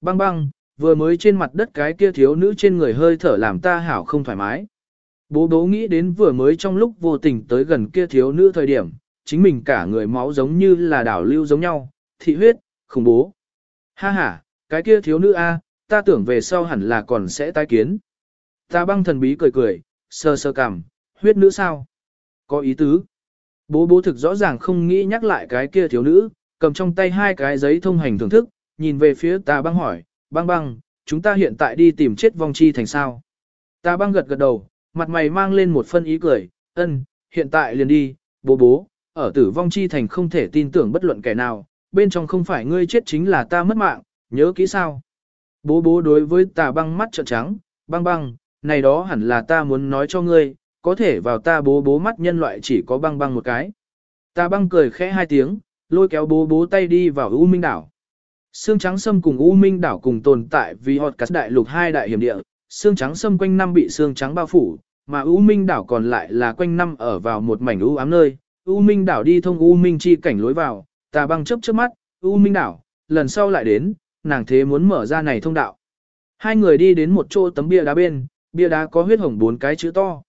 Băng băng, vừa mới trên mặt đất cái kia thiếu nữ trên người hơi thở làm ta hảo không thoải mái. Bố bố nghĩ đến vừa mới trong lúc vô tình tới gần kia thiếu nữ thời điểm, chính mình cả người máu giống như là đảo lưu giống nhau, thị huyết, khủng bố. Ha ha, cái kia thiếu nữ A, ta tưởng về sau hẳn là còn sẽ tái kiến. Ta băng thần bí cười cười, sơ sơ cằm, huyết nữ sao? Có ý tứ. Bố bố thực rõ ràng không nghĩ nhắc lại cái kia thiếu nữ, cầm trong tay hai cái giấy thông hành thưởng thức, nhìn về phía ta băng hỏi, băng băng, chúng ta hiện tại đi tìm chết vong chi thành sao. Ta băng gật gật đầu, mặt mày mang lên một phân ý cười, ân, hiện tại liền đi, bố bố, ở tử vong chi thành không thể tin tưởng bất luận kẻ nào, bên trong không phải ngươi chết chính là ta mất mạng, nhớ kỹ sao. Bố bố đối với tà băng mắt trợn trắng, băng băng, này đó hẳn là ta muốn nói cho ngươi, có thể vào ta bố bố mắt nhân loại chỉ có băng băng một cái. Tà băng cười khẽ hai tiếng, lôi kéo bố bố tay đi vào U Minh đảo. Sương trắng sâm cùng U Minh đảo cùng tồn tại vì hot cắt đại lục hai đại hiểm địa, Sương trắng sâm quanh năm bị sương trắng bao phủ, mà U Minh đảo còn lại là quanh năm ở vào một mảnh u ám nơi. U Minh đảo đi thông U Minh chi cảnh lối vào, tà băng chớp chớp mắt, U Minh đảo, lần sau lại đến, nàng thế muốn mở ra này thông đạo. Hai người đi đến một chỗ tấm bia đá bên, bia đá có huyết hồng bốn cái chữ to.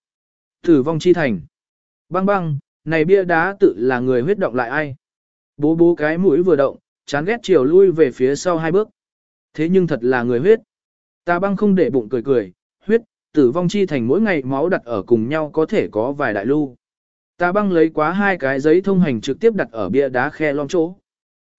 Tử vong chi thành. Băng băng, này bia đá tự là người huyết động lại ai. Bố bố cái mũi vừa động, chán ghét chiều lui về phía sau hai bước. Thế nhưng thật là người huyết. Ta băng không để bụng cười cười, huyết, tử vong chi thành mỗi ngày máu đặt ở cùng nhau có thể có vài đại lưu. Ta băng lấy quá hai cái giấy thông hành trực tiếp đặt ở bia đá khe lom chỗ.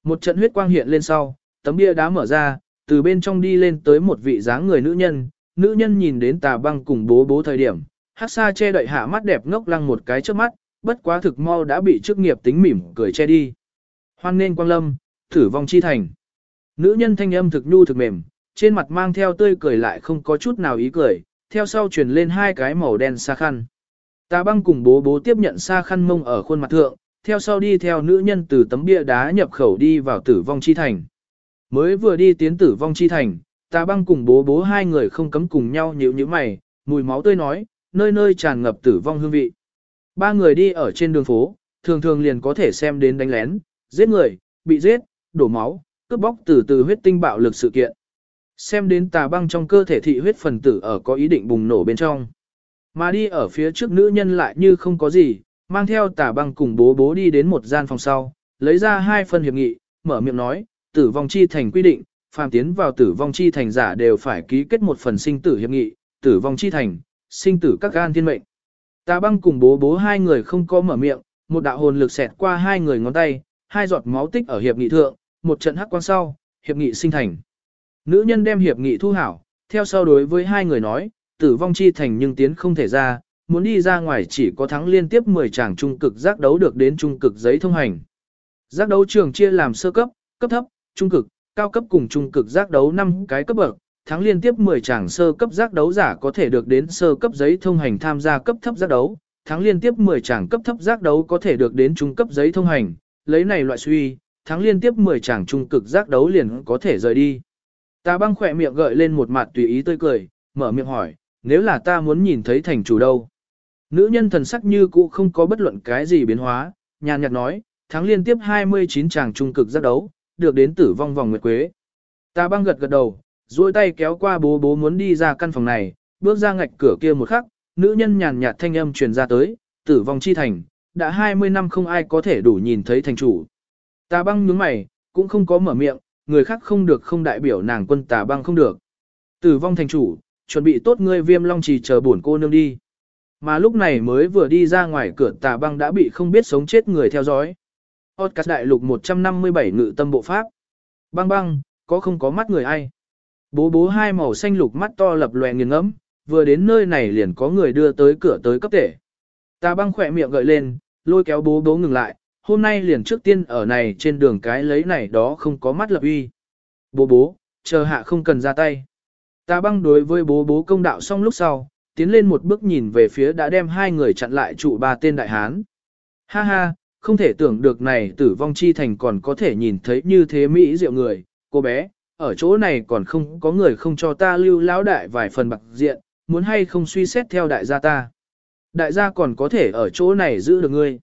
Một trận huyết quang hiện lên sau, tấm bia đá mở ra, từ bên trong đi lên tới một vị dáng người nữ nhân, nữ nhân nhìn đến tà băng cùng bố bố thời điểm, hát xa che đậy hạ mắt đẹp ngốc lăng một cái trước mắt, bất quá thực mau đã bị chức nghiệp tính mỉm cười che đi. Hoan nên quang lâm, thử vong chi thành. Nữ nhân thanh âm thực nhu thực mềm, trên mặt mang theo tươi cười lại không có chút nào ý cười, theo sau truyền lên hai cái màu đen xa khăn. Tà băng cùng bố bố tiếp nhận xa khăn mông ở khuôn mặt thượng, theo sau đi theo nữ nhân từ tấm bia đá nhập khẩu đi vào tử vong chi thành. Mới vừa đi tiến tử vong chi thành, tà băng cùng bố bố hai người không cấm cùng nhau nhíu như mày, mùi máu tươi nói, nơi nơi tràn ngập tử vong hương vị. Ba người đi ở trên đường phố, thường thường liền có thể xem đến đánh lén, giết người, bị giết, đổ máu, cướp bóc từ từ huyết tinh bạo lực sự kiện. Xem đến tà băng trong cơ thể thị huyết phần tử ở có ý định bùng nổ bên trong. Mà đi ở phía trước nữ nhân lại như không có gì, mang theo tà băng cùng bố bố đi đến một gian phòng sau, lấy ra hai phần hiệp nghị, mở miệng nói, tử vong chi thành quy định, phàm tiến vào tử vong chi thành giả đều phải ký kết một phần sinh tử hiệp nghị, tử vong chi thành, sinh tử các gan thiên mệnh. Tà băng cùng bố bố hai người không có mở miệng, một đạo hồn lực xẹt qua hai người ngón tay, hai giọt máu tích ở hiệp nghị thượng, một trận hắc quang sau, hiệp nghị sinh thành. Nữ nhân đem hiệp nghị thu hảo, theo sau đối với hai người nói, tử vong chi thành nhưng tiến không thể ra, muốn đi ra ngoài chỉ có thắng liên tiếp 10 chàng trung cực giác đấu được đến trung cực giấy thông hành. Giác đấu trường chia làm sơ cấp, cấp thấp, trung cực, cao cấp cùng trung cực giác đấu 5 cái cấp bậc, thắng liên tiếp 10 chàng sơ cấp giác đấu giả có thể được đến sơ cấp giấy thông hành tham gia cấp thấp giác đấu, thắng liên tiếp 10 chàng cấp thấp giác đấu có thể được đến trung cấp giấy thông hành, lấy này loại suy, thắng liên tiếp 10 chàng trung cực giác đấu liền có thể rời đi. Ta băng khỏe miệng gợi lên một mặt tùy ý tươi cười, mở miệng hỏi, nếu là ta muốn nhìn thấy thành chủ đâu? Nữ nhân thần sắc như cũ không có bất luận cái gì biến hóa, nhàn nhạt nói, thắng liên tiếp 29 chàng trung cực giác đấu, được đến tử vong vòng nguyệt quế. Ta băng gật gật đầu, duỗi tay kéo qua bố bố muốn đi ra căn phòng này, bước ra ngạch cửa kia một khắc, nữ nhân nhàn nhạt thanh âm truyền ra tới, tử vong chi thành, đã 20 năm không ai có thể đủ nhìn thấy thành chủ. Tà băng nhướng mày, cũng không có mở miệng, người khác không được không đại biểu nàng quân tà băng không được. Tử vong thành chủ, chuẩn bị tốt ngươi viêm long trì chờ bổn cô nương đi. Mà lúc này mới vừa đi ra ngoài cửa tà băng đã bị không biết sống chết người theo dõi. Podcast đại lục 157 ngự tâm bộ pháp. Băng băng, có không có mắt người ai? Bố bố hai màu xanh lục mắt to lập lòe nghiền ngẫm, vừa đến nơi này liền có người đưa tới cửa tới cấp tể. Tà băng khỏe miệng gợi lên, lôi kéo bố bố ngừng lại, hôm nay liền trước tiên ở này trên đường cái lấy này đó không có mắt lập uy. Bố bố, chờ hạ không cần ra tay. Ta băng đối với bố bố công đạo xong lúc sau, tiến lên một bước nhìn về phía đã đem hai người chặn lại trụ ba tên đại hán. Ha ha, không thể tưởng được này tử vong chi thành còn có thể nhìn thấy như thế Mỹ diệu người, cô bé, ở chỗ này còn không có người không cho ta lưu lão đại vài phần bạc diện, muốn hay không suy xét theo đại gia ta. Đại gia còn có thể ở chỗ này giữ được ngươi.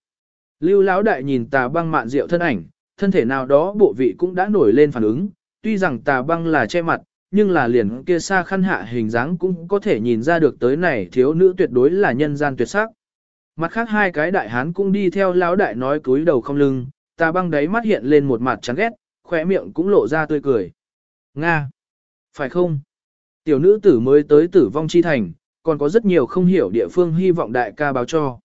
Lưu lão đại nhìn tà băng mạn rượu thân ảnh, thân thể nào đó bộ vị cũng đã nổi lên phản ứng, tuy rằng tà băng là che mặt, nhưng là liền kia xa khăn hạ hình dáng cũng có thể nhìn ra được tới này thiếu nữ tuyệt đối là nhân gian tuyệt sắc. Mặt khác hai cái đại hán cũng đi theo lão đại nói cúi đầu không lưng, tà băng đáy mắt hiện lên một mặt chán ghét, khỏe miệng cũng lộ ra tươi cười. Nga! Phải không? Tiểu nữ tử mới tới tử vong chi thành, còn có rất nhiều không hiểu địa phương hy vọng đại ca báo cho.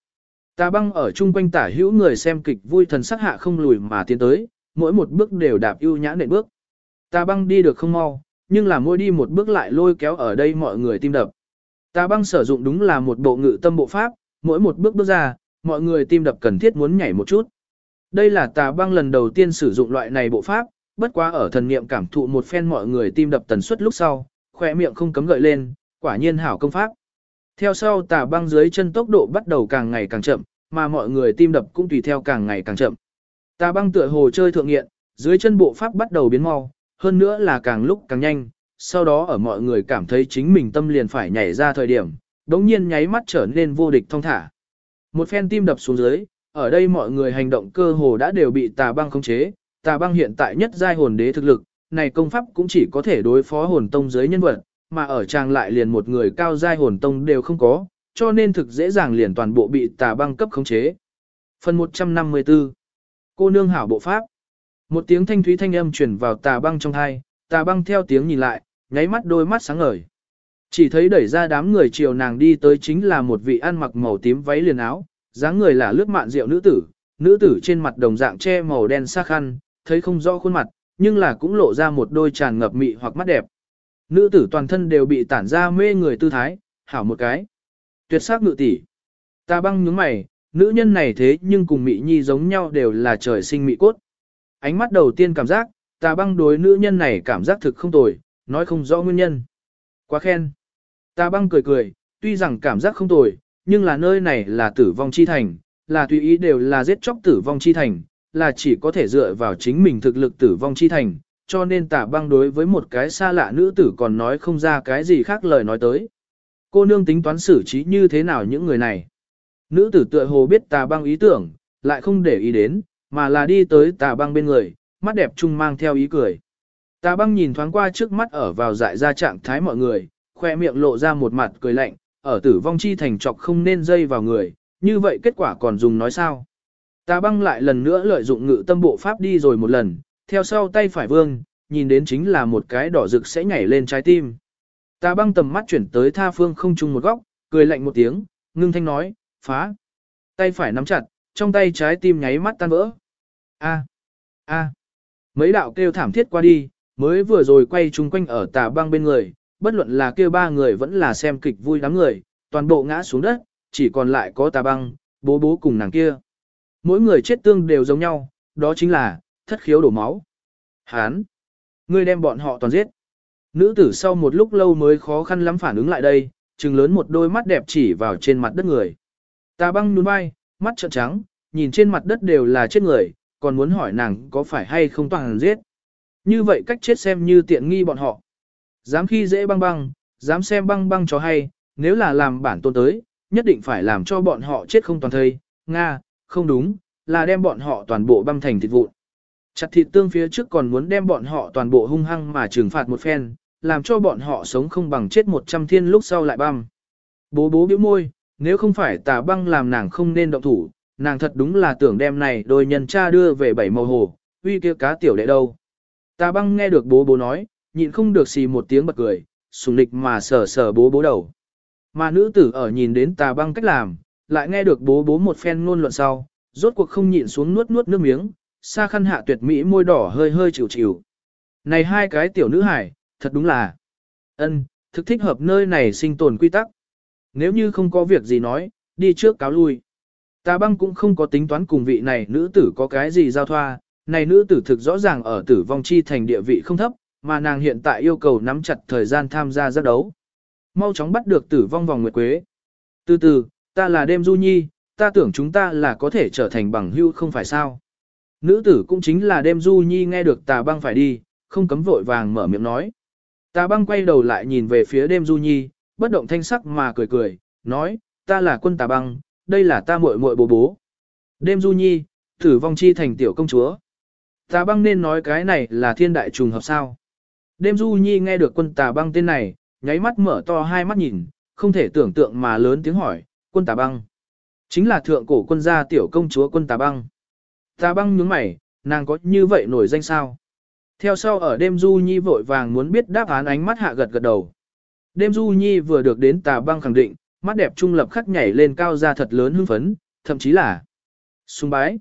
Tà băng ở chung quanh tả hữu người xem kịch vui thần sắc hạ không lùi mà tiến tới, mỗi một bước đều đạp ưu nhã nện bước. Tà băng đi được không mau, nhưng là mỗi đi một bước lại lôi kéo ở đây mọi người tim đập. Tà băng sử dụng đúng là một bộ ngự tâm bộ pháp, mỗi một bước bước ra, mọi người tim đập cần thiết muốn nhảy một chút. Đây là tà băng lần đầu tiên sử dụng loại này bộ pháp, bất quá ở thần niệm cảm thụ một phen mọi người tim đập tần suất lúc sau, khỏe miệng không cấm gợi lên, quả nhiên hảo công pháp. Theo sau tà băng dưới chân tốc độ bắt đầu càng ngày càng chậm, mà mọi người tim đập cũng tùy theo càng ngày càng chậm. Tà băng tựa hồ chơi thượng nghiện, dưới chân bộ pháp bắt đầu biến mau, hơn nữa là càng lúc càng nhanh, sau đó ở mọi người cảm thấy chính mình tâm liền phải nhảy ra thời điểm, đống nhiên nháy mắt trở nên vô địch thông thả. Một phen tim đập xuống dưới, ở đây mọi người hành động cơ hồ đã đều bị tà băng khống chế, tà băng hiện tại nhất giai hồn đế thực lực, này công pháp cũng chỉ có thể đối phó hồn tông dưới nhân vật, mà ở trang lại liền một người cao giai hồn tông đều không có, cho nên thực dễ dàng liền toàn bộ bị tà băng cấp khống chế. Phần 154 Cô nương hảo bộ pháp Một tiếng thanh thúy thanh âm truyền vào tà băng trong thai, tà băng theo tiếng nhìn lại, nháy mắt đôi mắt sáng ngời. Chỉ thấy đẩy ra đám người chiều nàng đi tới chính là một vị ăn mặc màu tím váy liền áo, dáng người là lướt mạn rượu nữ tử, nữ tử trên mặt đồng dạng che màu đen sắc khăn, thấy không rõ khuôn mặt, nhưng là cũng lộ ra một đôi tràn ngập mị hoặc mắt đẹp. Nữ tử toàn thân đều bị tản ra mê người tư thái, hảo một cái. Tuyệt sắc ngự tỷ. Ta băng nhướng mày, nữ nhân này thế nhưng cùng mị nhi giống nhau đều là trời sinh mị cốt. Ánh mắt đầu tiên cảm giác, ta băng đối nữ nhân này cảm giác thực không tồi, nói không rõ nguyên nhân. Quá khen. Ta băng cười cười, tuy rằng cảm giác không tồi, nhưng là nơi này là tử vong chi thành, là tùy ý đều là giết chóc tử vong chi thành, là chỉ có thể dựa vào chính mình thực lực tử vong chi thành, cho nên tả băng đối với một cái xa lạ nữ tử còn nói không ra cái gì khác lời nói tới. Cô nương tính toán xử trí như thế nào những người này. Nữ tử tựa hồ biết tà băng ý tưởng, lại không để ý đến, mà là đi tới tà băng bên người, mắt đẹp trung mang theo ý cười. Tà băng nhìn thoáng qua trước mắt ở vào dại ra trạng thái mọi người, khoe miệng lộ ra một mặt cười lạnh, ở tử vong chi thành trọc không nên dây vào người, như vậy kết quả còn dùng nói sao. Tà băng lại lần nữa lợi dụng ngự tâm bộ pháp đi rồi một lần, theo sau tay phải vương, nhìn đến chính là một cái đỏ rực sẽ nhảy lên trái tim. Tà băng tầm mắt chuyển tới tha phương không chung một góc, cười lạnh một tiếng, ngưng thanh nói, phá. Tay phải nắm chặt, trong tay trái tim nháy mắt tan vỡ. A, a. Mấy đạo kêu thảm thiết qua đi, mới vừa rồi quay chung quanh ở tà băng bên người, bất luận là kêu ba người vẫn là xem kịch vui đám người, toàn bộ ngã xuống đất, chỉ còn lại có tà băng, bố bố cùng nàng kia. Mỗi người chết tương đều giống nhau, đó chính là, thất khiếu đổ máu. Hán! Ngươi đem bọn họ toàn giết. Nữ tử sau một lúc lâu mới khó khăn lắm phản ứng lại đây, trừng lớn một đôi mắt đẹp chỉ vào trên mặt đất người. ta băng nhún vai, mắt trợn trắng, nhìn trên mặt đất đều là chết người, còn muốn hỏi nàng có phải hay không toàn giết. Như vậy cách chết xem như tiện nghi bọn họ. Dám khi dễ băng băng, dám xem băng băng cho hay, nếu là làm bản tôn tới, nhất định phải làm cho bọn họ chết không toàn thây. Nga, không đúng, là đem bọn họ toàn bộ băm thành thịt vụn. Chặt thịt tương phía trước còn muốn đem bọn họ toàn bộ hung hăng mà trừng phạt một phen, làm cho bọn họ sống không bằng chết một trăm thiên lúc sau lại băm. Bố bố bĩu môi, nếu không phải tà băng làm nàng không nên động thủ, nàng thật đúng là tưởng đem này đôi nhân cha đưa về bảy màu hồ, uy kia cá tiểu đệ đâu. Tà băng nghe được bố bố nói, nhịn không được xì một tiếng bật cười, sùng lịch mà sờ sờ bố bố đầu. Mà nữ tử ở nhìn đến tà băng cách làm, lại nghe được bố bố một phen ngôn luận sau, rốt cuộc không nhịn xuống nuốt nuốt nước miếng, xa khăn hạ tuyệt mỹ môi đỏ hơi hơi chịu chịu. Này hai cái tiểu nữ hải, thật đúng là ân, thực thích hợp nơi này sinh tồn quy tắc. Nếu như không có việc gì nói, đi trước cáo lui. Tà băng cũng không có tính toán cùng vị này nữ tử có cái gì giao thoa, này nữ tử thực rõ ràng ở tử vong chi thành địa vị không thấp, mà nàng hiện tại yêu cầu nắm chặt thời gian tham gia giác đấu. Mau chóng bắt được tử vong vòng nguyệt quế. Từ từ, ta là đêm du nhi, ta tưởng chúng ta là có thể trở thành bằng hữu không phải sao. Nữ tử cũng chính là đêm du nhi nghe được tà băng phải đi, không cấm vội vàng mở miệng nói. Tà băng quay đầu lại nhìn về phía đêm du nhi, bất động thanh sắc mà cười cười, nói, ta là quân tà băng, đây là ta muội muội bố bố. Đêm du nhi, tử vong chi thành tiểu công chúa. Tà băng nên nói cái này là thiên đại trùng hợp sao. Đêm Du Nhi nghe được quân tà băng tên này, nháy mắt mở to hai mắt nhìn, không thể tưởng tượng mà lớn tiếng hỏi, quân tà băng. Chính là thượng cổ quân gia tiểu công chúa quân tà băng. Tà băng nhướng mày, nàng có như vậy nổi danh sao? Theo sau ở đêm Du Nhi vội vàng muốn biết đáp án ánh mắt hạ gật gật đầu. Đêm Du Nhi vừa được đến tà băng khẳng định, mắt đẹp trung lập khắc nhảy lên cao ra thật lớn hưng phấn, thậm chí là sung bái.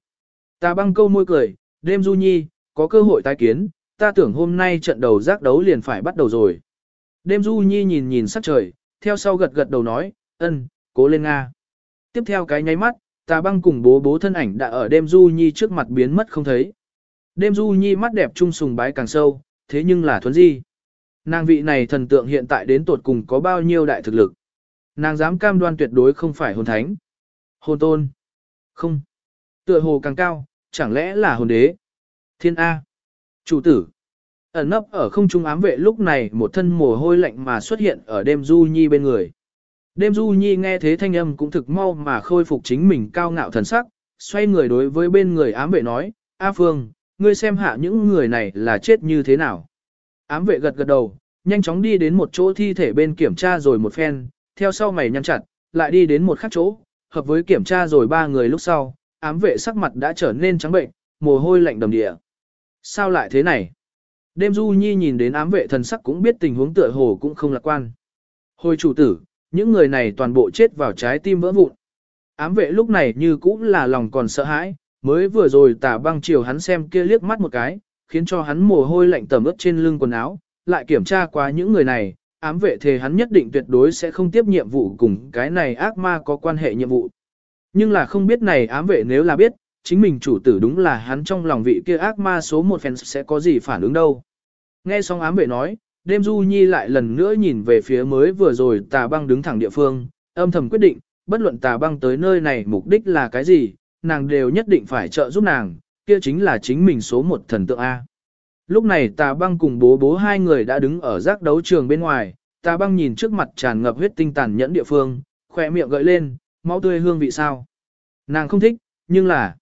Tà băng câu môi cười, đêm Du Nhi, có cơ hội tái kiến, ta tưởng hôm nay trận đầu giác đấu liền phải bắt đầu rồi. Đêm Du Nhi nhìn nhìn sắc trời, theo sau gật gật đầu nói, ân, cố lên Nga. Tiếp theo cái nháy mắt, tà băng cùng bố bố thân ảnh đã ở đêm Du Nhi trước mặt biến mất không thấy. Đêm Du Nhi mắt đẹp trung sùng bái càng sâu, thế nhưng là thuấn di. Nàng vị này thần tượng hiện tại đến tột cùng có bao nhiêu đại thực lực. Nàng dám cam đoan tuyệt đối không phải hồn thánh. Hồn tôn. Không. Tựa hồ càng cao, chẳng lẽ là hồn đế. Thiên A. Chủ tử. Ẩn nấp ở không trung ám vệ lúc này một thân mồ hôi lạnh mà xuất hiện ở đêm Du Nhi bên người. Đêm Du Nhi nghe thế thanh âm cũng thực mau mà khôi phục chính mình cao ngạo thần sắc, xoay người đối với bên người ám vệ nói, A Phương, ngươi xem hạ những người này là chết như thế nào. Ám vệ gật gật đầu, nhanh chóng đi đến một chỗ thi thể bên kiểm tra rồi một phen, theo sau mày nhăn chặt, lại đi đến một khác chỗ, hợp với kiểm tra rồi ba người lúc sau, ám vệ sắc mặt đã trở nên trắng bệnh, mồ hôi lạnh đầm địa. Sao lại thế này? Đêm Du Nhi nhìn đến ám vệ thần sắc cũng biết tình huống tựa hồ cũng không lạc quan. Hồi chủ tử, những người này toàn bộ chết vào trái tim vỡ vụn. Ám vệ lúc này như cũng là lòng còn sợ hãi, mới vừa rồi tà băng chiều hắn xem kia liếc mắt một cái, khiến cho hắn mồ hôi lạnh tẩm ướt trên lưng quần áo, lại kiểm tra qua những người này, ám vệ thề hắn nhất định tuyệt đối sẽ không tiếp nhiệm vụ cùng cái này ác ma có quan hệ nhiệm vụ. Nhưng là không biết này ám vệ nếu là biết, chính mình chủ tử đúng là hắn trong lòng vị kia ác ma số một fans sẽ có gì phản ứng đâu. Nghe xong ám vệ nói, đêm du nhi lại lần nữa nhìn về phía mới vừa rồi tà băng đứng thẳng địa phương, âm thầm quyết định, bất luận tà băng tới nơi này mục đích là cái gì, nàng đều nhất định phải trợ giúp nàng, kia chính là chính mình số một thần tượng A. Lúc này tà băng cùng bố bố hai người đã đứng ở giác đấu trường bên ngoài, tà băng nhìn trước mặt tràn ngập huyết tinh tàn nhẫn địa phương, khỏe miệng gợi lên, máu tươi hương vị sao. Nàng không thích, nhưng là,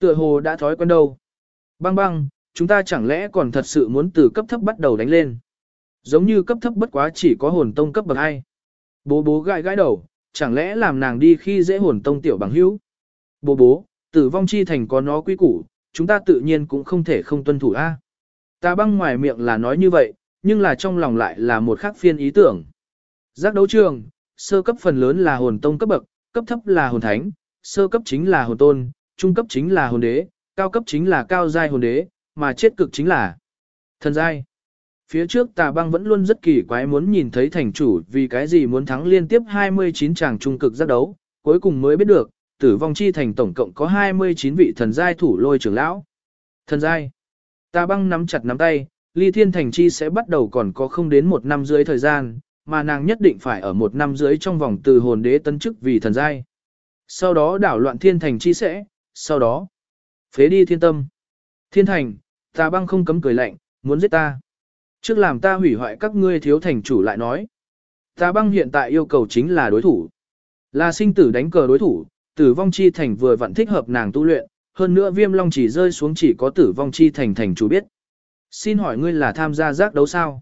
tựa hồ đã thói quen đâu. Băng băng, chúng ta chẳng lẽ còn thật sự muốn từ cấp thấp bắt đầu đánh lên. Giống như cấp thấp bất quá chỉ có hồn tông cấp bậc 2. Bố bố gãi gãi đầu, chẳng lẽ làm nàng đi khi dễ hồn tông tiểu bằng hữu. Bố bố, tử vong chi thành có nó quy củ, chúng ta tự nhiên cũng không thể không tuân thủ a. Ta băng ngoài miệng là nói như vậy, nhưng là trong lòng lại là một khác phiên ý tưởng. Giác đấu trường, sơ cấp phần lớn là hồn tông cấp bậc, cấp thấp là hồn thánh, sơ cấp chính là hồn tôn, trung cấp chính là hồn đế, cao cấp chính là cao giai hồn đế, mà chết cực chính là thần giai. Phía trước tà băng vẫn luôn rất kỳ quái muốn nhìn thấy thành chủ vì cái gì muốn thắng liên tiếp 29 chàng trung cực giác đấu, cuối cùng mới biết được, tử vong chi thành tổng cộng có 29 vị thần giai thủ lôi trưởng lão. Thần giai. Ta băng nắm chặt nắm tay, ly thiên thành chi sẽ bắt đầu còn có không đến một năm dưới thời gian, mà nàng nhất định phải ở một năm dưới trong vòng từ hồn đế tấn chức vì thần giai. Sau đó đảo loạn thiên thành chi sẽ, sau đó phế đi thiên tâm. Thiên thành, ta băng không cấm cười lạnh, muốn giết ta. Trước làm ta hủy hoại các ngươi thiếu thành chủ lại nói. Ta băng hiện tại yêu cầu chính là đối thủ. Là sinh tử đánh cờ đối thủ, tử vong chi thành vừa vặn thích hợp nàng tu luyện, hơn nữa viêm long chỉ rơi xuống chỉ có tử vong chi thành thành chủ biết. Xin hỏi ngươi là tham gia giác đấu sao?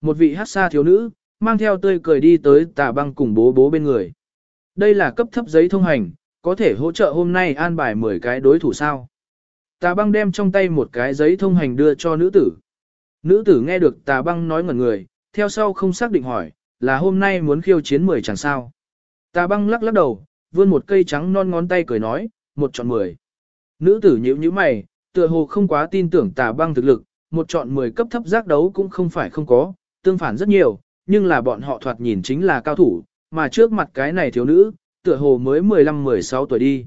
Một vị hát xa thiếu nữ, mang theo tươi cười đi tới tà băng cùng bố bố bên người. Đây là cấp thấp giấy thông hành, có thể hỗ trợ hôm nay an bài 10 cái đối thủ sao? Tà băng đem trong tay một cái giấy thông hành đưa cho nữ tử. Nữ tử nghe được tà băng nói ngẩn người, theo sau không xác định hỏi, là hôm nay muốn khiêu chiến 10 chẳng sao. Tà băng lắc lắc đầu, vươn một cây trắng non ngón tay cười nói, một chọn 10. Nữ tử nhíu nhíu mày, tựa hồ không quá tin tưởng tà băng thực lực, một chọn 10 cấp thấp giác đấu cũng không phải không có, tương phản rất nhiều, nhưng là bọn họ thoạt nhìn chính là cao thủ, mà trước mặt cái này thiếu nữ, tựa hồ mới 15-16 tuổi đi.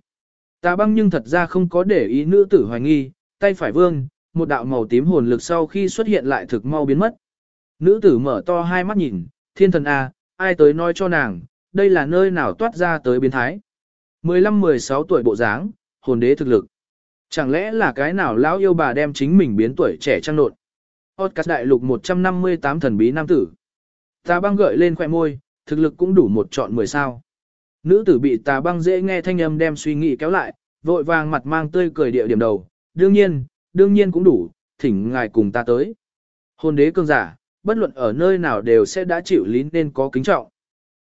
Tà băng nhưng thật ra không có để ý nữ tử hoài nghi, tay phải vương, một đạo màu tím hồn lực sau khi xuất hiện lại thực mau biến mất. Nữ tử mở to hai mắt nhìn, thiên thần A, ai tới nói cho nàng, đây là nơi nào toát ra tới biến thái. 15-16 tuổi bộ dáng, hồn đế thực lực. Chẳng lẽ là cái nào lão yêu bà đem chính mình biến tuổi trẻ trăng nộn. cắt đại lục 158 thần bí nam tử. Tà băng gợi lên khoẻ môi, thực lực cũng đủ một chọn 10 sao. Nữ tử bị tà băng dễ nghe thanh âm đem suy nghĩ kéo lại, vội vàng mặt mang tươi cười địa điểm đầu. Đương nhiên, đương nhiên cũng đủ, thỉnh ngài cùng ta tới. Hồn đế cường giả, bất luận ở nơi nào đều sẽ đã chịu lý nên có kính trọng.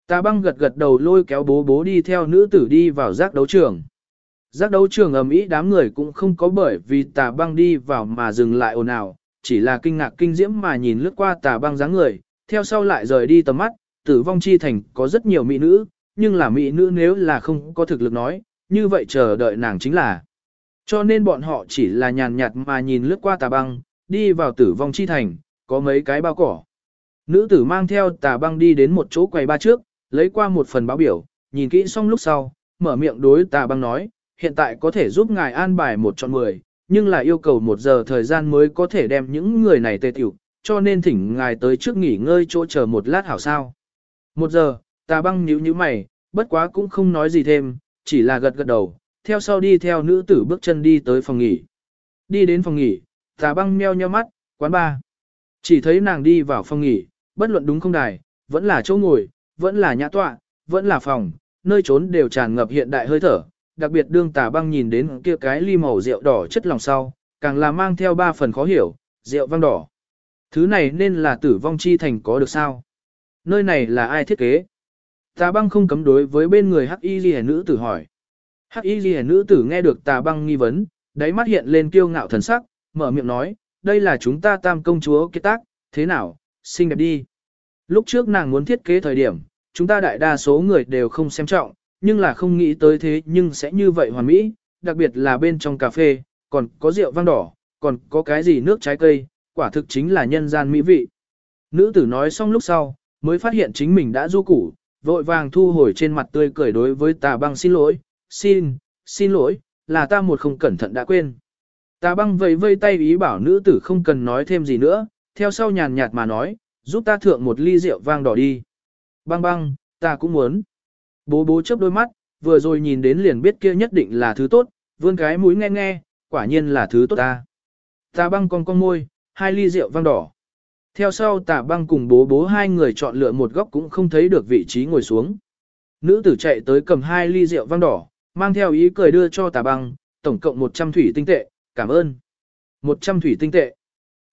Tà băng gật gật đầu lôi kéo bố bố đi theo nữ tử đi vào giác đấu trường. Giác đấu trường ầm ĩ đám người cũng không có bởi vì tà băng đi vào mà dừng lại ồn ào, chỉ là kinh ngạc kinh diễm mà nhìn lướt qua tà băng dáng người, theo sau lại rời đi tầm mắt, tử vong chi thành có rất nhiều mỹ nữ, nhưng là mỹ nữ nếu là không có thực lực nói, như vậy chờ đợi nàng chính là. Cho nên bọn họ chỉ là nhàn nhạt mà nhìn lướt qua tà băng, đi vào tử vong chi thành, có mấy cái bao cỏ. Nữ tử mang theo tà băng đi đến một chỗ quầy ba trước, lấy qua một phần báo biểu, nhìn kỹ xong lúc sau, mở miệng đối tà băng nói, hiện tại có thể giúp ngài an bài một chọn mười, nhưng là yêu cầu một giờ thời gian mới có thể đem những người này tê tiểu, cho nên thỉnh ngài tới trước nghỉ ngơi chỗ chờ một lát hảo sao. Một giờ, tà băng nhíu nhíu mày, bất quá cũng không nói gì thêm, chỉ là gật gật đầu, theo sau đi theo nữ tử bước chân đi tới phòng nghỉ. Đi đến phòng nghỉ, tà băng meo nheo mắt, quán ba. Chỉ thấy nàng đi vào phòng nghỉ, bất luận đúng không đài, vẫn là chỗ ngồi, vẫn là nhã tọa, vẫn là phòng, nơi trốn đều tràn ngập hiện đại hơi thở, đặc biệt đương tà băng nhìn đến kia cái ly màu rượu đỏ chất lòng sau, càng là mang theo ba phần khó hiểu, rượu vang đỏ. Thứ này nên là tử vong chi thành có được sao? Nơi này là ai thiết kế? Tà băng không cấm đối với bên người hắc y ghi nữ tử hỏi. Hắc y ghi nữ tử nghe được tà băng nghi vấn, đáy mắt hiện lên kiêu ngạo thần sắc, mở miệng nói, đây là chúng ta tam công chúa kết tác, thế nào, xinh đẹp đi. Lúc trước nàng muốn thiết kế thời điểm, chúng ta đại đa số người đều không xem trọng, nhưng là không nghĩ tới thế nhưng sẽ như vậy hoàn mỹ, đặc biệt là bên trong cà phê, còn có rượu vang đỏ, còn có cái gì nước trái cây, quả thực chính là nhân gian mỹ vị. Nữ tử nói xong lúc sau, mới phát hiện chính mình đã du củ, vội vàng thu hồi trên mặt tươi cười đối với tà băng xin lỗi, xin, xin lỗi, là ta một không cẩn thận đã quên. Tà băng vẫy vây tay ý bảo nữ tử không cần nói thêm gì nữa, theo sau nhàn nhạt mà nói, giúp ta thượng một ly rượu vang đỏ đi. Băng băng, ta cũng muốn. Bố bố chớp đôi mắt, vừa rồi nhìn đến liền biết kia nhất định là thứ tốt, vươn cái mũi nghe nghe, quả nhiên là thứ tốt ta. Tà băng con con môi, hai ly rượu vang đỏ. Theo sau tà băng cùng bố bố hai người chọn lựa một góc cũng không thấy được vị trí ngồi xuống. Nữ tử chạy tới cầm hai ly rượu vang đỏ, mang theo ý cười đưa cho tà băng, tổng cộng 100 thủy tinh tệ, cảm ơn. 100 thủy tinh tệ.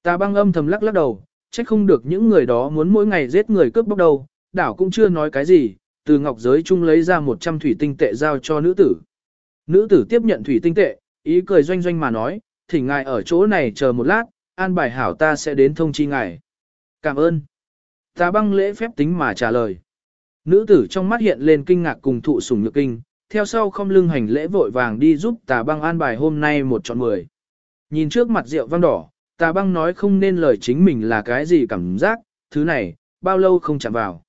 Tà băng âm thầm lắc lắc đầu, trách không được những người đó muốn mỗi ngày giết người cướp bóc đầu, đảo cũng chưa nói cái gì, từ ngọc giới chung lấy ra 100 thủy tinh tệ giao cho nữ tử. Nữ tử tiếp nhận thủy tinh tệ, ý cười doanh doanh mà nói, thỉnh ngài ở chỗ này chờ một lát, an bài hảo ta sẽ đến thông chi ngài. Cảm ơn. Tà băng lễ phép tính mà trả lời. Nữ tử trong mắt hiện lên kinh ngạc cùng thụ sủng nhược kinh, theo sau không lưng hành lễ vội vàng đi giúp tà băng an bài hôm nay một chọn mười. Nhìn trước mặt rượu vang đỏ, tà băng nói không nên lời chính mình là cái gì cảm giác, thứ này, bao lâu không chạm vào.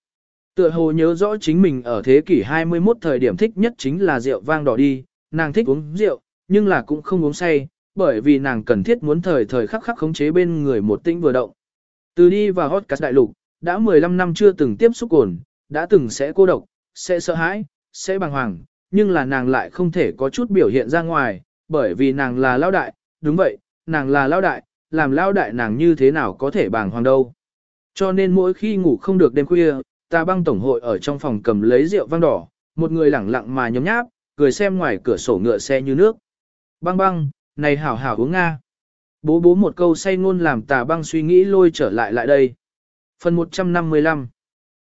Tựa hồ nhớ rõ chính mình ở thế kỷ 21 thời điểm thích nhất chính là rượu vang đỏ đi, nàng thích uống rượu, nhưng là cũng không uống say, bởi vì nàng cần thiết muốn thời thời khắc khắc khống chế bên người một tĩnh vừa động. Từ đi vào hot cast đại lục, đã 15 năm chưa từng tiếp xúc cồn, đã từng sẽ cô độc, sẽ sợ hãi, sẽ bàng hoàng, nhưng là nàng lại không thể có chút biểu hiện ra ngoài, bởi vì nàng là lao đại, đúng vậy, nàng là lao đại, làm lao đại nàng như thế nào có thể bàng hoàng đâu. Cho nên mỗi khi ngủ không được đêm khuya, ta băng tổng hội ở trong phòng cầm lấy rượu vang đỏ, một người lẳng lặng mà nhóm nháp, cười xem ngoài cửa sổ ngựa xe như nước. Băng băng, này hảo hảo uống Nga. Bố bố một câu say ngôn làm tà băng suy nghĩ lôi trở lại lại đây. Phần 155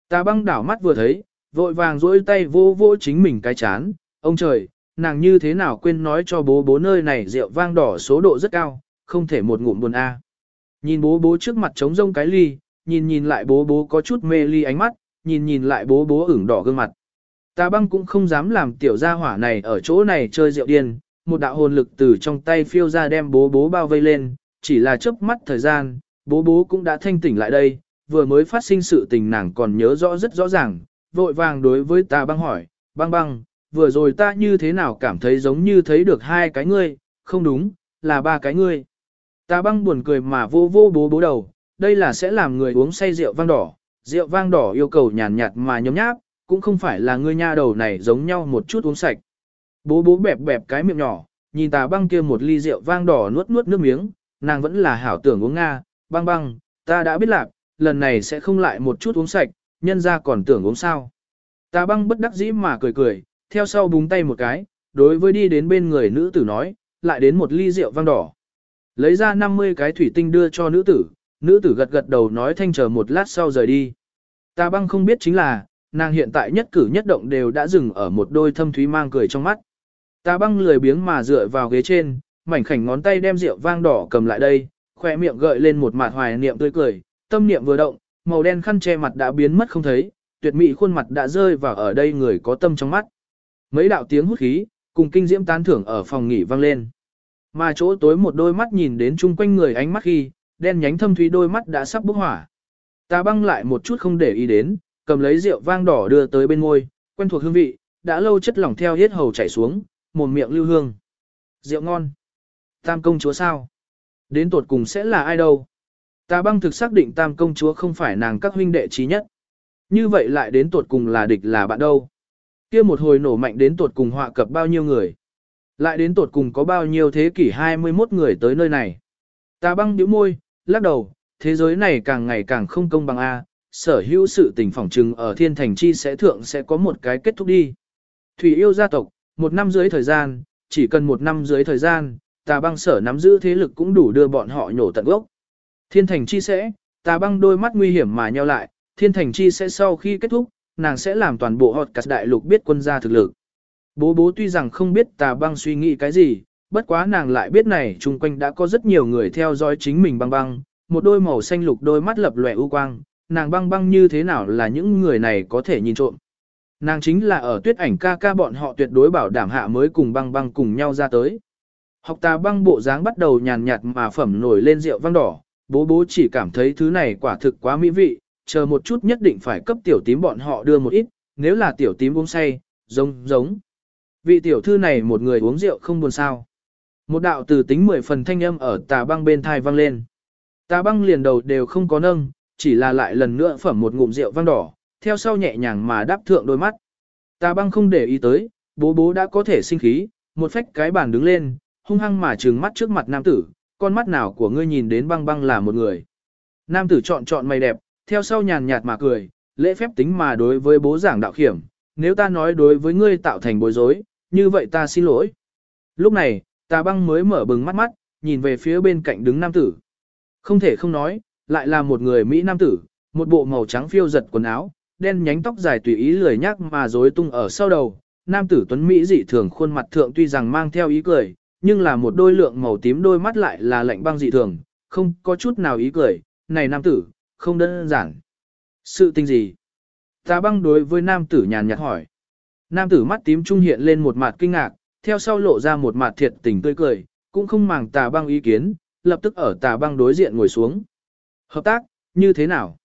Tà băng đảo mắt vừa thấy, vội vàng dỗi tay vô vô chính mình cái chán. Ông trời, nàng như thế nào quên nói cho bố bố nơi này rượu vang đỏ số độ rất cao, không thể một ngụm buồn a. Nhìn bố bố trước mặt trống rông cái ly, nhìn nhìn lại bố bố có chút mê ly ánh mắt, nhìn nhìn lại bố bố ửng đỏ gương mặt. ta băng cũng không dám làm tiểu gia hỏa này ở chỗ này chơi rượu điên, một đạo hồn lực từ trong tay phiêu ra đem bố bố bao vây lên, chỉ là chớp mắt thời gian, bố bố cũng đã thanh tỉnh lại đây, vừa mới phát sinh sự tình nàng còn nhớ rõ rất rõ ràng, vội vàng đối với ta băng hỏi, băng băng, vừa rồi ta như thế nào cảm thấy giống như thấy được hai cái ngươi, không đúng, là ba cái ngươi. Ta băng buồn cười mà vô vô bố bố đầu, đây là sẽ làm người uống say rượu vang đỏ, rượu vang đỏ yêu cầu nhàn nhạt mà nhấm nháp, cũng không phải là ngươi nha đầu này giống nhau một chút uống sạch. Bố bố bẹp bẹp cái miệng nhỏ, nhìn ta băng kia một ly rượu vang đỏ nuốt nuốt nước miếng, nàng vẫn là hảo tưởng uống Nga, băng băng, ta đã biết lạc, lần này sẽ không lại một chút uống sạch, nhân ra còn tưởng uống sao. Tà băng bất đắc dĩ mà cười cười, theo sau búng tay một cái, đối với đi đến bên người nữ tử nói, lại đến một ly rượu vang đỏ. Lấy ra 50 cái thủy tinh đưa cho nữ tử, nữ tử gật gật đầu nói thanh chờ một lát sau rời đi. Tà băng không biết chính là, nàng hiện tại nhất cử nhất động đều đã dừng ở một đôi thâm thúy mang cười trong mắt. Tà băng lười biếng mà dựa vào ghế trên, mảnh khảnh ngón tay đem rượu vang đỏ cầm lại đây, khoe miệng gợi lên một mặt hoài niệm tươi cười, tâm niệm vừa động, màu đen khăn che mặt đã biến mất không thấy, tuyệt mỹ khuôn mặt đã rơi vào ở đây người có tâm trong mắt. Mấy đạo tiếng hút khí, cùng kinh diễm tán thưởng ở phòng nghỉ vang lên. Mà chỗ tối một đôi mắt nhìn đến chung quanh người ánh mắt khi, đen nhánh thâm thúy đôi mắt đã sắp bốc hỏa. Ta băng lại một chút không để ý đến, cầm lấy rượu vang đỏ đưa tới bên môi, quen thuộc hương vị, đã lâu chất lỏng theo hết hầu chảy xuống, mồm miệng lưu hương. Rượu ngon. Tam công chúa sao? Đến tột cùng sẽ là ai đâu? Ta băng thực xác định tam công chúa không phải nàng các huynh đệ trí nhất. Như vậy lại đến tuột cùng là địch là bạn đâu? kia một hồi nổ mạnh đến tuột cùng họa cập bao nhiêu người? Lại đến tuột cùng có bao nhiêu thế kỷ 21 người tới nơi này? Ta băng nhíu môi, lắc đầu, thế giới này càng ngày càng không công bằng A, sở hữu sự tình phỏng trừng ở thiên thành chi sẽ thượng sẽ có một cái kết thúc đi. Thủy yêu gia tộc, một năm dưới thời gian, chỉ cần một năm dưới thời gian, tà băng sở nắm giữ thế lực cũng đủ đưa bọn họ nhổ tận gốc. Thiên thành chi sẽ, tà băng đôi mắt nguy hiểm mà nheo lại, thiên thành chi sẽ sau khi kết thúc, nàng sẽ làm toàn bộ hot cắt đại lục biết quân gia thực lực. Bố bố tuy rằng không biết tà băng suy nghĩ cái gì, bất quá nàng lại biết này chung quanh đã có rất nhiều người theo dõi chính mình băng băng, một đôi màu xanh lục đôi mắt lập lòe u quang, nàng băng băng như thế nào là những người này có thể nhìn trộm. Nàng chính là ở tuyết ảnh ca ca bọn họ tuyệt đối bảo đảm hạ mới cùng băng băng cùng nhau ra tới. Học tà băng bộ dáng bắt đầu nhàn nhạt mà phẩm nổi lên rượu vang đỏ, bố bố chỉ cảm thấy thứ này quả thực quá mỹ vị, chờ một chút nhất định phải cấp tiểu tím bọn họ đưa một ít, nếu là tiểu tím uống say, giống giống. Vị tiểu thư này một người uống rượu không buồn sao. Một đạo từ tính mười phần thanh âm ở tà băng bên thai vang lên. Tà băng liền đầu đều không có nâng, chỉ là lại lần nữa phẩm một ngụm rượu vang đỏ, theo sau nhẹ nhàng mà đáp thượng đôi mắt. Tà băng không để ý tới, bố bố đã có thể sinh khí, một phách cái bàn đứng lên, hung hăng mà trừng mắt trước mặt nam tử, con mắt nào của ngươi nhìn đến băng băng là một người. Nam tử chọn chọn mày đẹp, theo sau nhàn nhạt mà cười, lễ phép tính mà đối với bố giảng đạo khiểm, nếu ta nói đối với ngươi tạo thành bối rối, như vậy ta xin lỗi. Lúc này, tà băng mới mở bừng mắt mắt, nhìn về phía bên cạnh đứng nam tử. Không thể không nói, lại là một người Mỹ nam tử, một bộ màu trắng phiêu giật quần áo, đen nhánh tóc dài tùy ý lười nhác mà rối tung ở sau đầu. Nam tử tuấn Mỹ dị thường khuôn mặt thượng tuy rằng mang theo ý cười, nhưng là một đôi lượng màu tím đôi mắt lại là lạnh băng dị thường, không có chút nào ý cười, này nam tử, không đơn giản. Sự tình gì? Ta băng đối với nam tử nhàn nhạt hỏi. Nam tử mắt tím trung hiện lên một mặt kinh ngạc, theo sau lộ ra một mặt thiệt tình tươi cười, cũng không màng tà băng ý kiến, lập tức ở tà băng đối diện ngồi xuống. Hợp tác, như thế nào?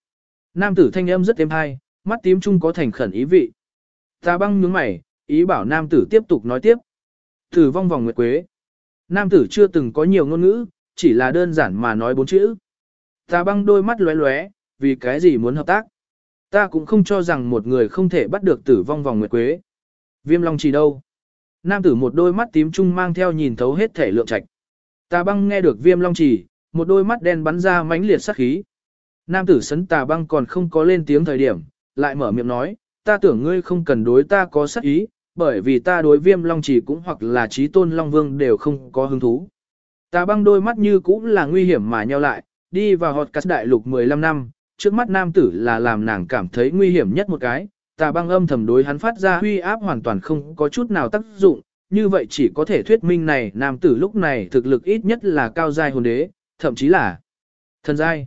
Nam tử thanh âm rất êm hay, mắt tím trung có thành khẩn ý vị. Tà băng nhướng mày, ý bảo nam tử tiếp tục nói tiếp. Thử vong vòng nguyệt quế. Nam tử chưa từng có nhiều ngôn ngữ, chỉ là đơn giản mà nói bốn chữ. Ta băng đôi mắt lóe lóe, vì cái gì muốn hợp tác? Ta cũng không cho rằng một người không thể bắt được tử vong vòng nguyệt quế. Viêm long chỉ đâu? Nam tử một đôi mắt tím trung mang theo nhìn thấu hết thể lượng trạch. Tà băng nghe được viêm long chỉ, một đôi mắt đen bắn ra mãnh liệt sát khí. Nam tử sấn tà băng còn không có lên tiếng thời điểm, lại mở miệng nói, ta tưởng ngươi không cần đối ta có sát ý, bởi vì ta đối viêm long chỉ cũng hoặc là trí tôn long vương đều không có hứng thú. ta băng đôi mắt như cũng là nguy hiểm mà nheo lại, đi vào họt cắt đại lục 15 năm, trước mắt nam tử là làm nàng cảm thấy nguy hiểm nhất một cái, ta băng âm thầm đối hắn phát ra huy áp hoàn toàn không có chút nào tác dụng, như vậy chỉ có thể thuyết minh này nam tử lúc này thực lực ít nhất là cao giai hồn đế, thậm chí là thần giai.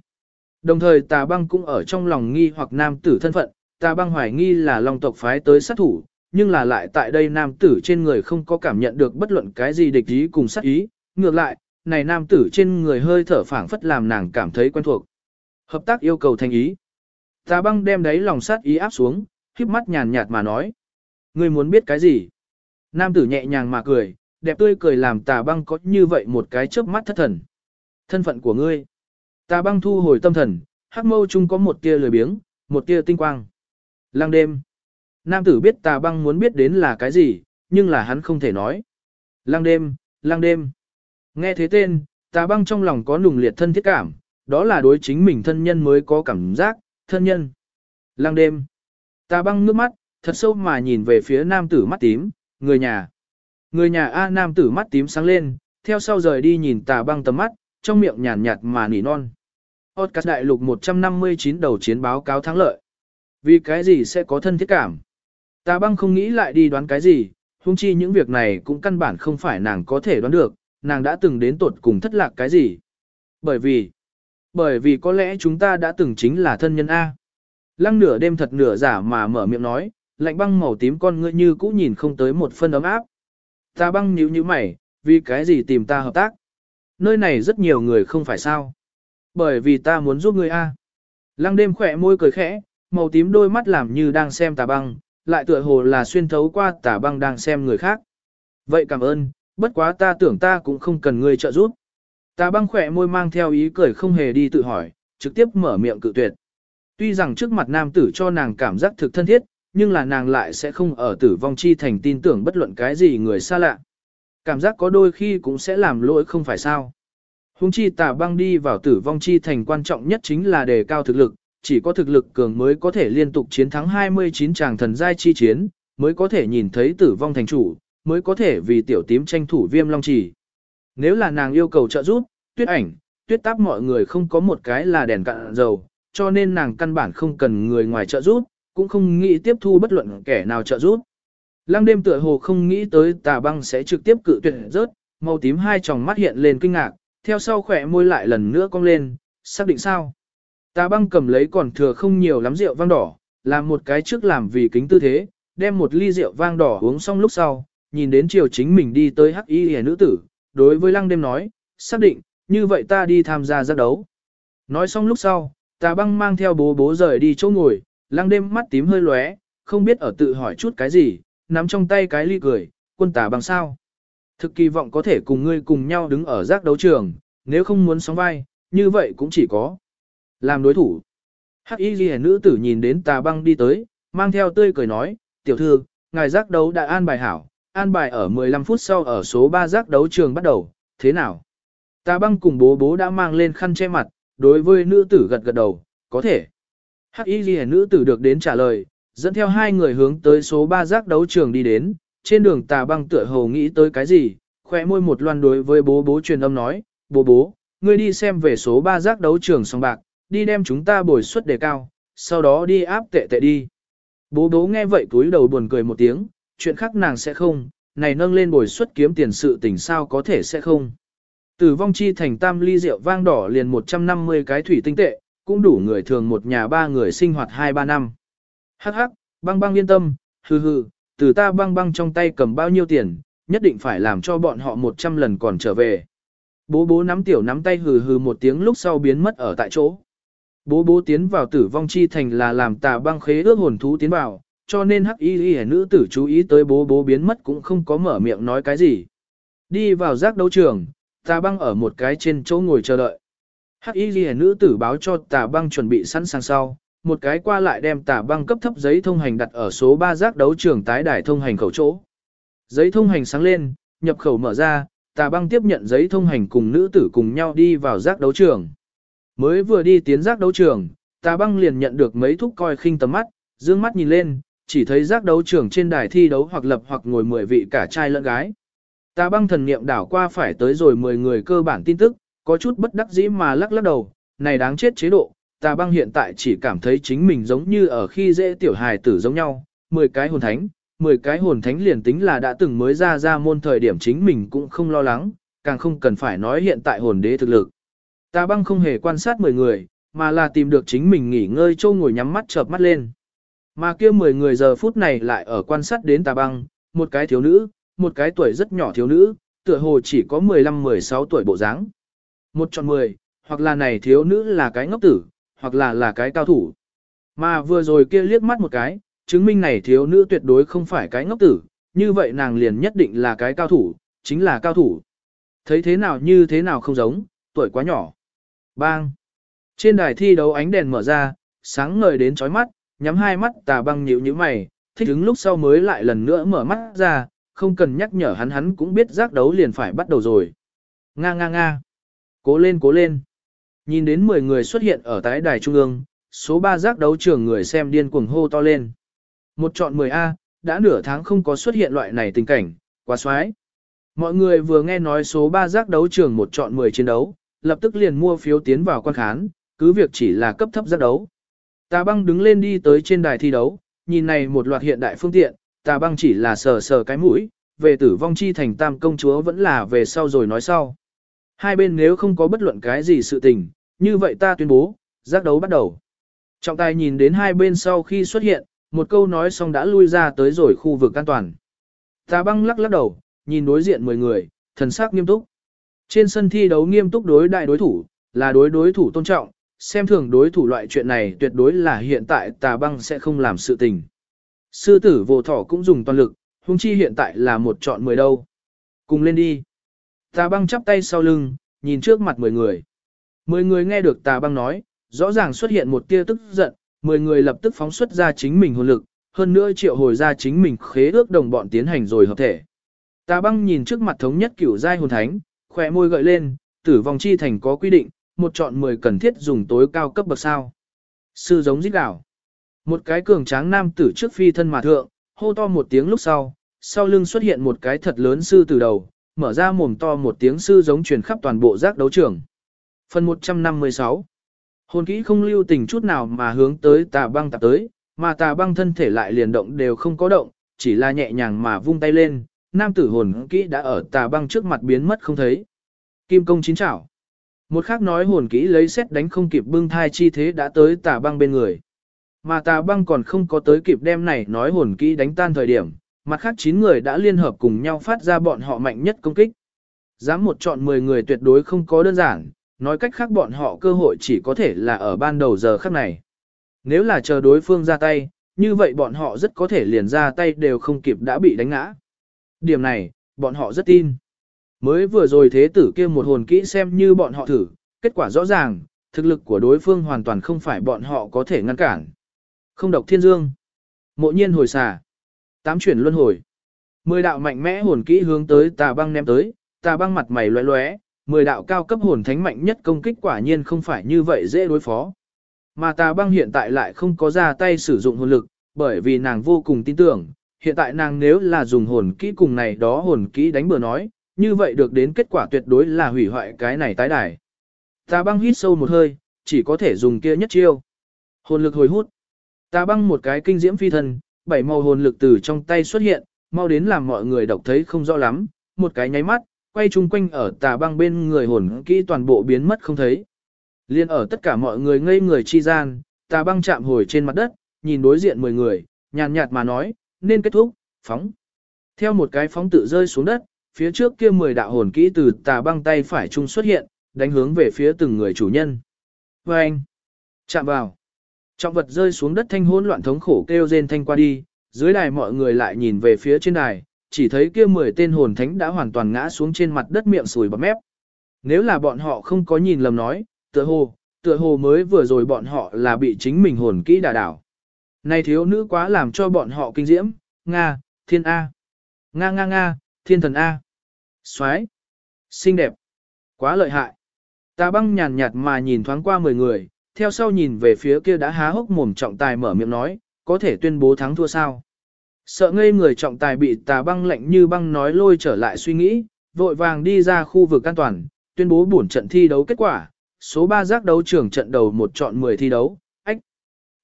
Đồng thời tà băng cũng ở trong lòng nghi hoặc nam tử thân phận, tà băng hoài nghi là long tộc phái tới sát thủ, nhưng là lại tại đây nam tử trên người không có cảm nhận được bất luận cái gì địch ý cùng sát ý, ngược lại, này nam tử trên người hơi thở phảng phất làm nàng cảm thấy quen thuộc. Hợp tác yêu cầu thành ý. Tà băng đem đấy lòng sát ý áp xuống, khiếp mắt nhàn nhạt mà nói. Ngươi muốn biết cái gì? Nam tử nhẹ nhàng mà cười, đẹp tươi cười làm tà băng có như vậy một cái chớp mắt thất thần. Thân phận của ngươi. Tà băng thu hồi tâm thần, hắc mâu chung có một tia lười biếng, một tia tinh quang. Lăng đêm. Nam tử biết tà băng muốn biết đến là cái gì, nhưng là hắn không thể nói. Lăng đêm, lăng đêm. Nghe thế tên, tà băng trong lòng có nùng liệt thân thiết cảm, đó là đối chính mình thân nhân mới có cảm giác, thân nhân. Lăng đêm. Tà băng nước mắt, thật sâu mà nhìn về phía nam tử mắt tím, người nhà. Người nhà A nam tử mắt tím sáng lên, theo sau rời đi nhìn tà băng tầm mắt, trong miệng nhàn nhạt mà nỉ non. Podcast đại lục 159 đầu chiến báo cáo thắng lợi. Vì cái gì sẽ có thân thiết cảm? Tà băng không nghĩ lại đi đoán cái gì, huống chi những việc này cũng căn bản không phải nàng có thể đoán được, nàng đã từng đến tột cùng thất lạc cái gì. Bởi vì, bởi vì có lẽ chúng ta đã từng chính là thân nhân A. Lăng nửa đêm thật nửa giả mà mở miệng nói, lạnh băng màu tím con ngươi như cũ nhìn không tới một phân ấm áp. Ta băng nhíu như mày, vì cái gì tìm ta hợp tác? Nơi này rất nhiều người không phải sao? Bởi vì ta muốn giúp ngươi A. Lăng đêm khỏe môi cười khẽ, màu tím đôi mắt làm như đang xem tà băng, lại tựa hồ là xuyên thấu qua Tả băng đang xem người khác. Vậy cảm ơn, bất quá ta tưởng ta cũng không cần ngươi trợ giúp. Tà băng khỏe môi mang theo ý cười không hề đi tự hỏi, trực tiếp mở miệng cự tuyệt. Tuy rằng trước mặt nam tử cho nàng cảm giác thực thân thiết, nhưng là nàng lại sẽ không ở tử vong chi thành tin tưởng bất luận cái gì người xa lạ. Cảm giác có đôi khi cũng sẽ làm lỗi không phải sao. Hùng chi tà băng đi vào tử vong chi thành quan trọng nhất chính là đề cao thực lực, chỉ có thực lực cường mới có thể liên tục chiến thắng 29 chàng thần giai chi chiến, mới có thể nhìn thấy tử vong thành chủ, mới có thể vì tiểu tím tranh thủ viêm long chỉ. Nếu là nàng yêu cầu trợ giúp, tuyết ảnh, tuyết táp mọi người không có một cái là đèn cạn dầu, cho nên nàng căn bản không cần người ngoài trợ giúp, cũng không nghĩ tiếp thu bất luận kẻ nào trợ giúp. Lăng đêm tựa hồ không nghĩ tới tà băng sẽ trực tiếp cự tuyệt rớt, màu tím hai tròng mắt hiện lên kinh ngạc, theo sau khỏe môi lại lần nữa cong lên, xác định sao. Tà băng cầm lấy còn thừa không nhiều lắm rượu vang đỏ, làm một cái trước làm vì kính tư thế, đem một ly rượu vang đỏ uống xong lúc sau, nhìn đến chiều chính mình đi tới hắc y hề nữ tử, đối với lăng đêm nói, xác định, như vậy ta đi tham gia giác đấu. Nói xong lúc sau, tà băng mang theo bố bố rời đi chỗ ngồi, lăng đêm mắt tím hơi lóe, không biết ở tự hỏi chút cái gì, nắm trong tay cái ly cười, quân tà băng sao. Thực kỳ vọng có thể cùng ngươi cùng nhau đứng ở giác đấu trường, nếu không muốn sóng vai, như vậy cũng chỉ có làm đối thủ. Hắc y ghi nữ tử nhìn đến tà băng đi tới, mang theo tươi cười nói, tiểu thư, ngài giác đấu đã an bài hảo, an bài ở 15 phút sau ở số 3 giác đấu trường bắt đầu, thế nào? Tà băng cùng bố bố đã mang lên khăn che mặt, đối với nữ tử gật gật đầu, có thể. Hắc y ghi nữ tử được đến trả lời, dẫn theo hai người hướng tới số 3 giác đấu trường đi đến, trên đường tà băng tựa hồ nghĩ tới cái gì, khỏe môi một loan đối với bố bố truyền âm nói, bố bố, ngươi đi xem về số 3 giác đấu trường song bạc, đi đem chúng ta bồi suất đề cao, sau đó đi áp tệ tệ đi. Bố bố nghe vậy túi đầu buồn cười một tiếng, chuyện khác nàng sẽ không, này nâng lên bồi suất kiếm tiền sự tình sao có thể sẽ không. Tử vong chi thành tam ly rượu vang đỏ liền 150 cái thủy tinh tệ, cũng đủ người thường một nhà ba người sinh hoạt 2-3 năm. Hắc hắc, băng băng yên tâm, hừ hừ, từ ta băng băng trong tay cầm bao nhiêu tiền, nhất định phải làm cho bọn họ 100 lần còn trở về. Bố bố nắm tiểu nắm tay hừ hừ một tiếng lúc sau biến mất ở tại chỗ. Bố bố tiến vào tử vong chi thành là làm tà băng khế ước hồn thú tiến vào, cho nên hắc y y nữ tử chú ý tới bố bố biến mất cũng không có mở miệng nói cái gì. Đi vào giác đấu trường, tà băng ở một cái trên chỗ ngồi chờ đợi. Hắc y y nữ tử báo cho tà băng chuẩn bị sẵn sàng sau, một cái qua lại đem tà băng cấp thấp giấy thông hành đặt ở số 3 giác đấu trường tái đài thông hành khẩu chỗ. Giấy thông hành sáng lên, nhập khẩu mở ra, tà băng tiếp nhận giấy thông hành cùng nữ tử cùng nhau đi vào giác đấu trường. Mới vừa đi tiến giác đấu trường, tà băng liền nhận được mấy thúc coi khinh tầm mắt, dương mắt nhìn lên, chỉ thấy giác đấu trường trên đài thi đấu hoặc lập hoặc ngồi 10 vị cả trai lẫn gái. Tà băng thần niệm đảo qua phải tới rồi 10 người cơ bản tin tức, có chút bất đắc dĩ mà lắc lắc đầu, này đáng chết chế độ, tà băng hiện tại chỉ cảm thấy chính mình giống như ở khi dễ tiểu hài tử giống nhau, 10 cái hồn thánh, 10 cái hồn thánh liền tính là đã từng mới ra ra môn thời điểm chính mình cũng không lo lắng, càng không cần phải nói hiện tại hồn đế thực lực. Tà băng không hề quan sát 10 người, mà là tìm được chính mình nghỉ ngơi châu ngồi nhắm mắt chợp mắt lên. Mà kia 10 người giờ phút này lại ở quan sát đến tà băng, một cái thiếu nữ, một cái tuổi rất nhỏ thiếu nữ, tựa hồ chỉ có 15-16 tuổi bộ dáng. Một chọn 10, hoặc là này thiếu nữ là cái ngốc tử, hoặc là là cái cao thủ. Mà vừa rồi kia liếc mắt một cái, chứng minh này thiếu nữ tuyệt đối không phải cái ngốc tử, như vậy nàng liền nhất định là cái cao thủ, chính là cao thủ. Thấy thế nào như thế nào không giống, tuổi quá nhỏ. Bang! Trên đài thi đấu ánh đèn mở ra, sáng ngời đến chói mắt, nhắm hai mắt tà băng nhịu như mày, thích ứng lúc sau mới lại lần nữa mở mắt ra, không cần nhắc nhở hắn hắn cũng biết giác đấu liền phải bắt đầu rồi. Nga nga nga! Cố lên cố lên! Nhìn đến 10 người xuất hiện ở tái đài trung ương, số 3 giác đấu trường người xem điên cuồng hô to lên. Một chọn 10A, đã nửa tháng không có xuất hiện loại này tình cảnh, quá xoái. Mọi người vừa nghe nói số 3 giác đấu trường một chọn 10 chiến đấu, lập tức liền mua phiếu tiến vào quan khán, cứ việc chỉ là cấp thấp giác đấu. Tà băng đứng lên đi tới trên đài thi đấu, nhìn này một loạt hiện đại phương tiện, tà băng chỉ là sờ sờ cái mũi, về tử vong chi thành tam công chúa vẫn là về sau rồi nói sau. Hai bên nếu không có bất luận cái gì sự tình, như vậy ta tuyên bố, giác đấu bắt đầu. Trọng tài nhìn đến hai bên sau khi xuất hiện, một câu nói xong đã lui ra tới rồi khu vực an toàn. Tà băng lắc lắc đầu, nhìn đối diện 10 người, thần sắc nghiêm túc. Trên sân thi đấu nghiêm túc đối đại đối thủ, là đối đối thủ tôn trọng, xem thường đối thủ loại chuyện này tuyệt đối là hiện tại tà băng sẽ không làm sự tình. Sư tử vô thỏ cũng dùng toàn lực, hung chi hiện tại là một chọn mười đâu. Cùng lên đi. Tà băng chắp tay sau lưng, nhìn trước mặt mười người. Mười người nghe được tà băng nói, rõ ràng xuất hiện một tia tức giận, mười người lập tức phóng xuất ra chính mình hồn lực, hơn nữa triệu hồi ra chính mình khế ước đồng bọn tiến hành rồi hợp thể. Tà băng nhìn trước mặt thống nhất cửu giai hồn thánh, khỏe môi gợi lên, tử vong chi thành có quy định, một chọn mười cần thiết dùng tối cao cấp bậc sao. Sư giống giết đảo. Một cái cường tráng nam tử trước phi thân mà thượng, hô to một tiếng lúc sau, sau lưng xuất hiện một cái thật lớn sư từ đầu, mở ra mồm to một tiếng sư giống truyền khắp toàn bộ giác đấu trường. Phần 156 Hồn kỹ không lưu tình chút nào mà hướng tới tà băng tạp tới, mà tà băng thân thể lại liền động đều không có động, chỉ là nhẹ nhàng mà vung tay lên, nam tử hồn kỹ đã ở tà băng trước mặt biến mất không thấy. Kim công chín chảo. Một khác nói hồn kỹ lấy xét đánh không kịp bưng thai chi thế đã tới tà băng bên người. Mà tà băng còn không có tới kịp đem này nói hồn kỹ đánh tan thời điểm, mặt khác 9 người đã liên hợp cùng nhau phát ra bọn họ mạnh nhất công kích. Dám một chọn 10 người tuyệt đối không có đơn giản, nói cách khác bọn họ cơ hội chỉ có thể là ở ban đầu giờ khắc này. Nếu là chờ đối phương ra tay, như vậy bọn họ rất có thể liền ra tay đều không kịp đã bị đánh ngã. Điểm này, bọn họ rất tin. Mới vừa rồi thế tử kia một hồn kỹ xem như bọn họ thử, kết quả rõ ràng, thực lực của đối phương hoàn toàn không phải bọn họ có thể ngăn cản. Không độc thiên dương. Mộ nhiên hồi xà. Tám chuyển luân hồi. Mười đạo mạnh mẽ hồn kỹ hướng tới tà băng ném tới, tà băng mặt mày lóe lóe, mười đạo cao cấp hồn thánh mạnh nhất công kích quả nhiên không phải như vậy dễ đối phó. Mà tà băng hiện tại lại không có ra tay sử dụng hồn lực, bởi vì nàng vô cùng tin tưởng, hiện tại nàng nếu là dùng hồn kỹ cùng này đó hồn kỹ đánh bừa nói, như vậy được đến kết quả tuyệt đối là hủy hoại cái này tái đài. Tà băng hít sâu một hơi, chỉ có thể dùng kia nhất chiêu. Hồn lực hồi hút. Tà băng một cái kinh diễm phi thân, bảy màu hồn lực từ trong tay xuất hiện, mau đến làm mọi người đọc thấy không rõ lắm, một cái nháy mắt, quay chung quanh ở tà băng bên người hồn kỹ toàn bộ biến mất không thấy. Liên ở tất cả mọi người ngây người chi gian, tà băng chạm hồi trên mặt đất, nhìn đối diện 10 người, nhàn nhạt mà nói, nên kết thúc, phóng. Theo một cái phóng tự rơi xuống đất, phía trước kia 10 đạo hồn kỹ từ tà băng tay phải chung xuất hiện, đánh hướng về phía từng người chủ nhân. Và anh, chạm vào. Trọng vật rơi xuống đất thanh hỗn loạn thống khổ kêu rên thanh qua đi, dưới đài mọi người lại nhìn về phía trên đài, chỉ thấy kia 10 tên hồn thánh đã hoàn toàn ngã xuống trên mặt đất miệng sùi bọt mép. Nếu là bọn họ không có nhìn lầm nói, tựa hồ, tựa hồ mới vừa rồi bọn họ là bị chính mình hồn kỹ đả đảo. Này thiếu nữ quá làm cho bọn họ kinh diễm, Nga, thiên A. Nga Nga Nga, thiên thần A. soái xinh đẹp, quá lợi hại. Ta băng nhàn nhạt mà nhìn thoáng qua 10 người, theo sau nhìn về phía kia đã há hốc mồm trọng tài mở miệng nói, có thể tuyên bố thắng thua sao. Sợ ngây người trọng tài bị tà băng lạnh như băng nói lôi trở lại suy nghĩ, vội vàng đi ra khu vực an toàn, tuyên bố bổn trận thi đấu kết quả, số 3 giác đấu trưởng trận đầu một chọn 10 thi đấu.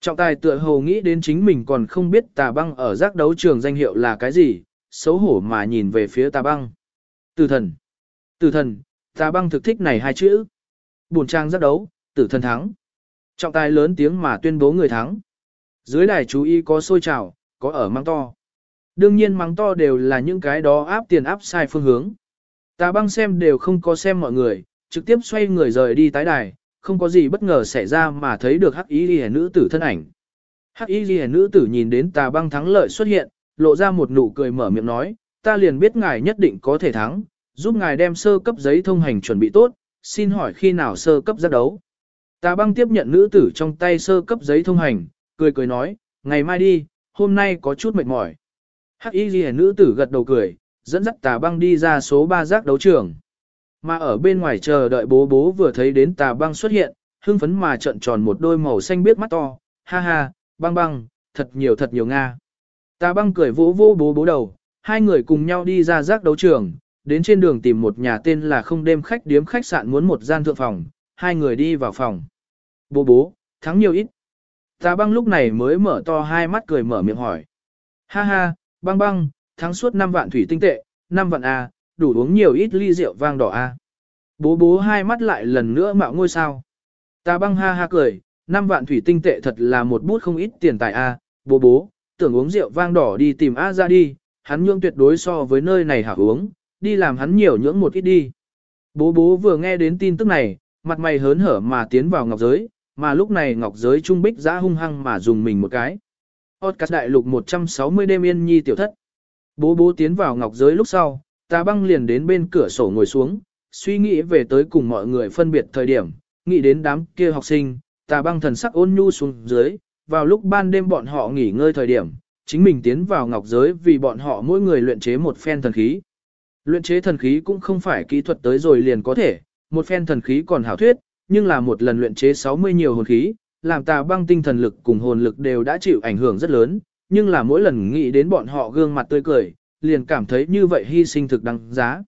Trọng tài tựa hồ nghĩ đến chính mình còn không biết tà băng ở giác đấu trường danh hiệu là cái gì, xấu hổ mà nhìn về phía tà băng. Tử thần. Tử thần, tà băng thực thích này hai chữ. Bổn trang giác đấu, tử thần thắng. Trọng tài lớn tiếng mà tuyên bố người thắng. Dưới đài chú ý có sôi trào, có ở mang to. Đương nhiên mắng to đều là những cái đó áp tiền áp sai phương hướng. Tà băng xem đều không có xem mọi người, trực tiếp xoay người rời đi tái đài, không có gì bất ngờ xảy ra mà thấy được hắc y ghi nữ tử thân ảnh. Hắc y ghi nữ tử nhìn đến tà băng thắng lợi xuất hiện, lộ ra một nụ cười mở miệng nói, ta liền biết ngài nhất định có thể thắng, giúp ngài đem sơ cấp giấy thông hành chuẩn bị tốt, xin hỏi khi nào sơ cấp giác đấu. Tà băng tiếp nhận nữ tử trong tay sơ cấp giấy thông hành, cười cười nói, ngày mai đi, hôm nay có chút mệt mỏi. Hắc y ghi nữ tử gật đầu cười, dẫn dắt tà băng đi ra số 3 giác đấu trường. Mà ở bên ngoài chờ đợi bố bố vừa thấy đến tà băng xuất hiện, hưng phấn mà trợn tròn một đôi màu xanh biết mắt to, ha ha, băng băng, thật nhiều thật nhiều Nga. Tà băng cười vỗ vỗ bố bố đầu, hai người cùng nhau đi ra giác đấu trường, đến trên đường tìm một nhà tên là không đêm khách điếm khách sạn muốn một gian thượng phòng, hai người đi vào phòng. Bố bố, thắng nhiều ít. Tà băng lúc này mới mở to hai mắt cười mở miệng hỏi. Ha ha, băng băng, thắng suốt 5 vạn thủy tinh tệ, 5 vạn A, đủ uống nhiều ít ly rượu vang đỏ A. Bố bố hai mắt lại lần nữa mạo ngôi sao. ta băng ha ha cười, 5 vạn thủy tinh tệ thật là một bút không ít tiền tài A, bố bố, tưởng uống rượu vang đỏ đi tìm A ra đi, hắn nhưỡng tuyệt đối so với nơi này hảo uống, đi làm hắn nhiều nhưỡng một ít đi. Bố bố vừa nghe đến tin tức này, mặt mày hớn hở mà tiến vào ngọc giới, mà lúc này ngọc giới trung bích giã hung hăng mà dùng mình một cái. Podcast đại lục 160 đêm yên nhi tiểu thất. Bố bố tiến vào ngọc giới lúc sau, tà băng liền đến bên cửa sổ ngồi xuống, suy nghĩ về tới cùng mọi người phân biệt thời điểm, nghĩ đến đám kia học sinh, tà băng thần sắc ôn nhu xuống dưới, vào lúc ban đêm bọn họ nghỉ ngơi thời điểm, chính mình tiến vào ngọc giới vì bọn họ mỗi người luyện chế một phen thần khí. Luyện chế thần khí cũng không phải kỹ thuật tới rồi liền có thể, một phen thần khí còn hảo thuyết, nhưng là một lần luyện chế 60 nhiều hồn khí, làm tà băng tinh thần lực cùng hồn lực đều đã chịu ảnh hưởng rất lớn, nhưng là mỗi lần nghĩ đến bọn họ gương mặt tươi cười, liền cảm thấy như vậy hy sinh thực đáng giá.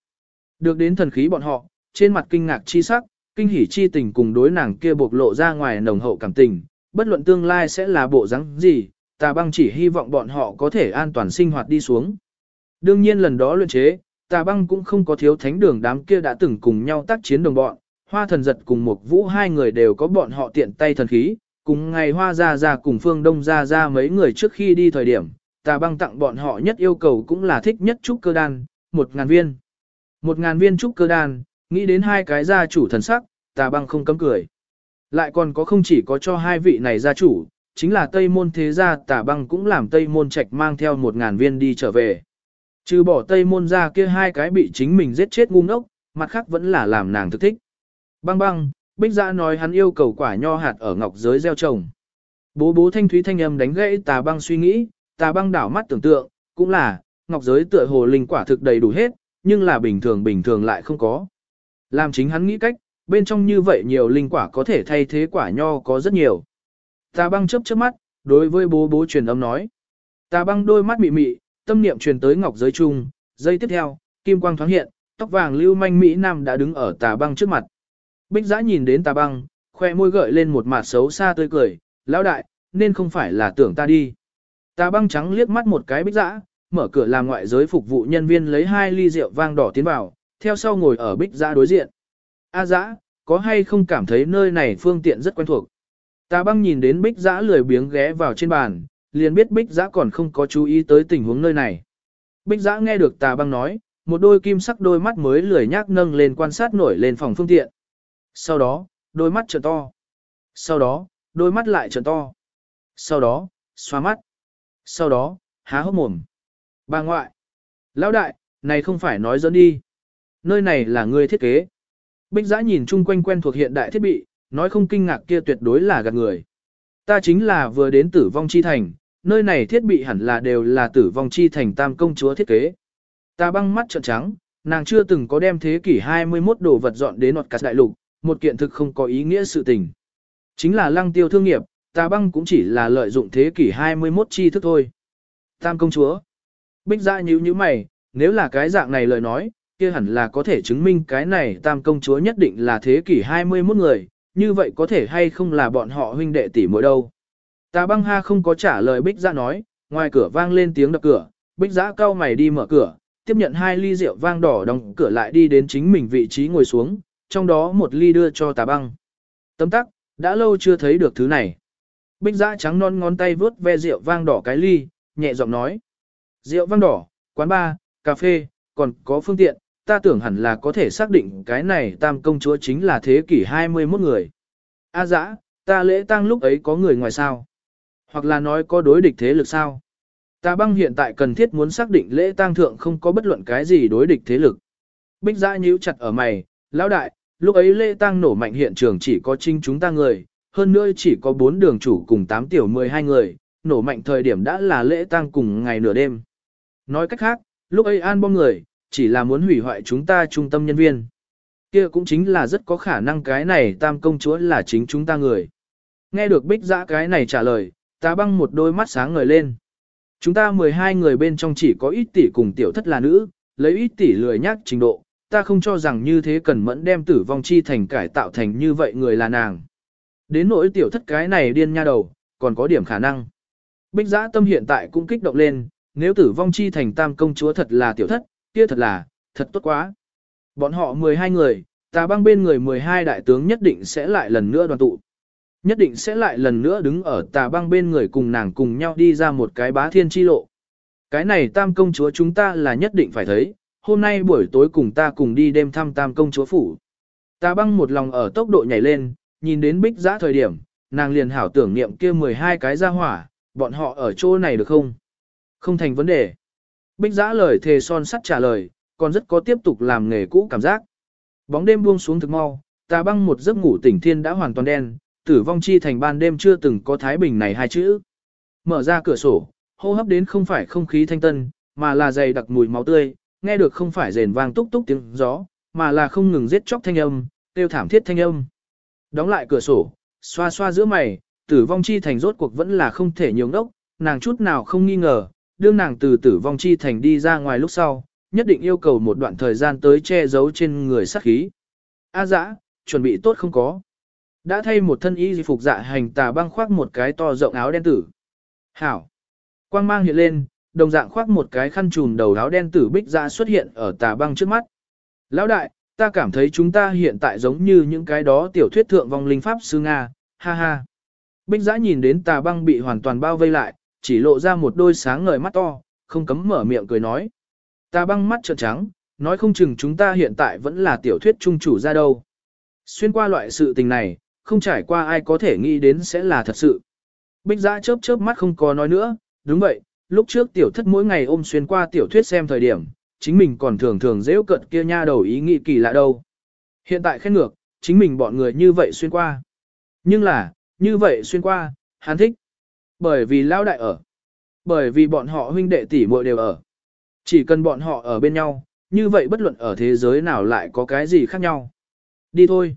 Được đến thần khí bọn họ, trên mặt kinh ngạc chi sắc, kinh hỉ chi tình cùng đối nàng kia bộc lộ ra ngoài nồng hậu cảm tình, bất luận tương lai sẽ là bộ dáng gì, tà băng chỉ hy vọng bọn họ có thể an toàn sinh hoạt đi xuống. Đương nhiên lần đó luyện chế, tà băng cũng không có thiếu thánh đường đám kia đã từng cùng nhau tác chiến đồng bọn, hoa thần giật cùng một vũ hai người đều có bọn họ tiện tay thần khí, cùng ngày hoa ra ra cùng phương đông ra ra mấy người trước khi đi thời điểm, tà băng tặng bọn họ nhất yêu cầu cũng là thích nhất trúc cơ đan, một ngàn viên. Một ngàn viên trúc cơ đan, nghĩ đến hai cái gia chủ thần sắc, tà băng không cấm cười. Lại còn có không chỉ có cho hai vị này gia chủ, chính là Tây Môn thế gia tà băng cũng làm Tây Môn Trạch mang theo một ngàn viên đi trở về. Trừ bỏ Tây Môn ra kia hai cái bị chính mình giết chết ngu ngốc, mặt khác vẫn là làm nàng thực thích. Băng băng, Bích Giã nói hắn yêu cầu quả nho hạt ở ngọc giới gieo trồng. Bố bố thanh thúy thanh âm đánh gãy tà băng suy nghĩ, Ta băng đảo mắt tưởng tượng, cũng là, ngọc giới tựa hồ linh quả thực đầy đủ hết, nhưng là bình thường bình thường lại không có. Làm chính hắn nghĩ cách, bên trong như vậy nhiều linh quả có thể thay thế quả nho có rất nhiều. Ta băng chớp chớp mắt, đối với bố bố truyền âm nói. Ta băng đôi mắt mị mị, tâm niệm truyền tới ngọc giới chung, giây tiếp theo, kim quang thoáng hiện, tóc vàng lưu manh Mỹ Nam đã đứng ở tà băng trước mặt. Bích giã nhìn đến tà băng, khoe môi gợi lên một mặt xấu xa tươi cười, lão đại, nên không phải là tưởng ta đi. Tà băng trắng liếc mắt một cái bích Dã, mở cửa làm ngoại giới phục vụ nhân viên lấy hai ly rượu vang đỏ tiến vào, theo sau ngồi ở bích Dã đối diện. A dã, có hay không cảm thấy nơi này phương tiện rất quen thuộc. Tà băng nhìn đến bích Dã lười biếng ghé vào trên bàn, liền biết bích Dã còn không có chú ý tới tình huống nơi này. Bích Dã nghe được tà băng nói, một đôi kim sắc đôi mắt mới lười nhác nâng lên quan sát nổi lên phòng phương tiện. Sau đó, đôi mắt trợn to. Sau đó, đôi mắt lại trợn to. Sau đó, xoa mắt. Sau đó, há hốc mồm. Bà ngoại. Lão đại, này không phải nói dẫn đi. Nơi này là người thiết kế. Bích giã nhìn chung quanh quen thuộc hiện đại thiết bị, nói không kinh ngạc kia tuyệt đối là gạt người. Ta chính là vừa đến tử vong chi thành, nơi này thiết bị hẳn là đều là tử vong chi thành tam công chúa thiết kế. Ta băng mắt trợn trắng, nàng chưa từng có đem thế kỷ 21 đồ vật dọn đến nọt cắt đại lục, một kiện thực không có ý nghĩa sự tình. Chính là lăng tiêu thương nghiệp, ta băng cũng chỉ là lợi dụng thế kỷ 21 chi thức thôi. Tam công chúa. Bích ra nhíu như mày, nếu là cái dạng này lời nói, kia hẳn là có thể chứng minh cái này tam công chúa nhất định là thế kỷ 21 người, như vậy có thể hay không là bọn họ huynh đệ tỷ mỗi đâu. Ta băng ha không có trả lời bích ra nói, ngoài cửa vang lên tiếng đập cửa, bích dạ giã cao mày đi mở cửa, tiếp nhận hai ly rượu vang đỏ đóng cửa lại đi đến chính mình vị trí ngồi xuống, trong đó một ly đưa cho tà băng. Tấm tắc, đã lâu chưa thấy được thứ này. Bích giã trắng non ngón tay vướt ve rượu vang đỏ cái ly, nhẹ giọng nói. Rượu vang đỏ, quán bar, cà phê, còn có phương tiện, ta tưởng hẳn là có thể xác định cái này tam công chúa chính là thế kỷ 21 người. A dã, ta lễ tang lúc ấy có người ngoài sao? Hoặc là nói có đối địch thế lực sao? Ta băng hiện tại cần thiết muốn xác định lễ tang thượng không có bất luận cái gì đối địch thế lực. Bích giã nhíu chặt ở mày, lão đại, lúc ấy lễ tang nổ mạnh hiện trường chỉ có trinh chúng ta người, hơn nữa chỉ có 4 đường chủ cùng 8 tiểu 12 người, nổ mạnh thời điểm đã là lễ tang cùng ngày nửa đêm. Nói cách khác, lúc ấy an bom người, chỉ là muốn hủy hoại chúng ta trung tâm nhân viên. Kia cũng chính là rất có khả năng cái này tam công chúa là chính chúng ta người. Nghe được bích giã cái này trả lời, ta băng một đôi mắt sáng ngời lên. Chúng ta 12 người bên trong chỉ có ít tỷ cùng tiểu thất là nữ, lấy ít tỷ lười nhắc trình độ, ta không cho rằng như thế cần mẫn đem tử vong chi thành cải tạo thành như vậy người là nàng. Đến nỗi tiểu thất cái này điên nha đầu, còn có điểm khả năng. Bích giã tâm hiện tại cũng kích động lên, nếu tử vong chi thành tam công chúa thật là tiểu thất, kia thật là, thật tốt quá. Bọn họ 12 người, tà băng bên người 12 đại tướng nhất định sẽ lại lần nữa đoàn tụ. Nhất định sẽ lại lần nữa đứng ở tà băng bên người cùng nàng cùng nhau đi ra một cái bá thiên chi lộ. Cái này tam công chúa chúng ta là nhất định phải thấy, hôm nay buổi tối cùng ta cùng đi đêm thăm tam công chúa phủ. Tà băng một lòng ở tốc độ nhảy lên, nhìn đến bích giã thời điểm, nàng liền hảo tưởng niệm kia 12 cái ra hỏa, bọn họ ở chỗ này được không? Không thành vấn đề. Bích giã lời thề son sắt trả lời, còn rất có tiếp tục làm nghề cũ cảm giác. Bóng đêm buông xuống thực mau, tà băng một giấc ngủ tỉnh thiên đã hoàn toàn đen, tử vong chi thành ban đêm chưa từng có thái bình này hai chữ. Mở ra cửa sổ, hô hấp đến không phải không khí thanh tân, mà là dày đặc mùi máu tươi, nghe được không phải rền vang túc túc tiếng gió, mà là không ngừng giết chóc thanh âm, tiêu thảm thiết thanh âm. Đóng lại cửa sổ, xoa xoa giữa mày, tử vong chi thành rốt cuộc vẫn là không thể nhường đốc, nàng chút nào không nghi ngờ, đương nàng từ tử vong chi thành đi ra ngoài lúc sau, nhất định yêu cầu một đoạn thời gian tới che giấu trên người sát khí. A dã, chuẩn bị tốt không có. Đã thay một thân y phục dạ hành tà băng khoác một cái to rộng áo đen tử. Hảo. Quang mang hiện lên, đồng dạng khoác một cái khăn trùm đầu áo đen tử bích dạ xuất hiện ở tà băng trước mắt. Lão đại, ta cảm thấy chúng ta hiện tại giống như những cái đó tiểu thuyết thượng vong linh pháp sư Nga, ha ha. Bích giã nhìn đến tà băng bị hoàn toàn bao vây lại, chỉ lộ ra một đôi sáng ngời mắt to, không cấm mở miệng cười nói. Tà băng mắt trợn trắng, nói không chừng chúng ta hiện tại vẫn là tiểu thuyết trung chủ ra đâu. Xuyên qua loại sự tình này, không trải qua ai có thể nghĩ đến sẽ là thật sự. Bích giã chớp chớp mắt không có nói nữa, đúng vậy, lúc trước tiểu thất mỗi ngày ôm xuyên qua tiểu thuyết xem thời điểm, chính mình còn thường thường dễ cận kia nha đầu ý nghĩ kỳ lạ đâu. Hiện tại khét ngược, chính mình bọn người như vậy xuyên qua. Nhưng là, như vậy xuyên qua, hắn thích. Bởi vì lao đại ở. Bởi vì bọn họ huynh đệ tỷ muội đều ở. Chỉ cần bọn họ ở bên nhau, như vậy bất luận ở thế giới nào lại có cái gì khác nhau. Đi thôi.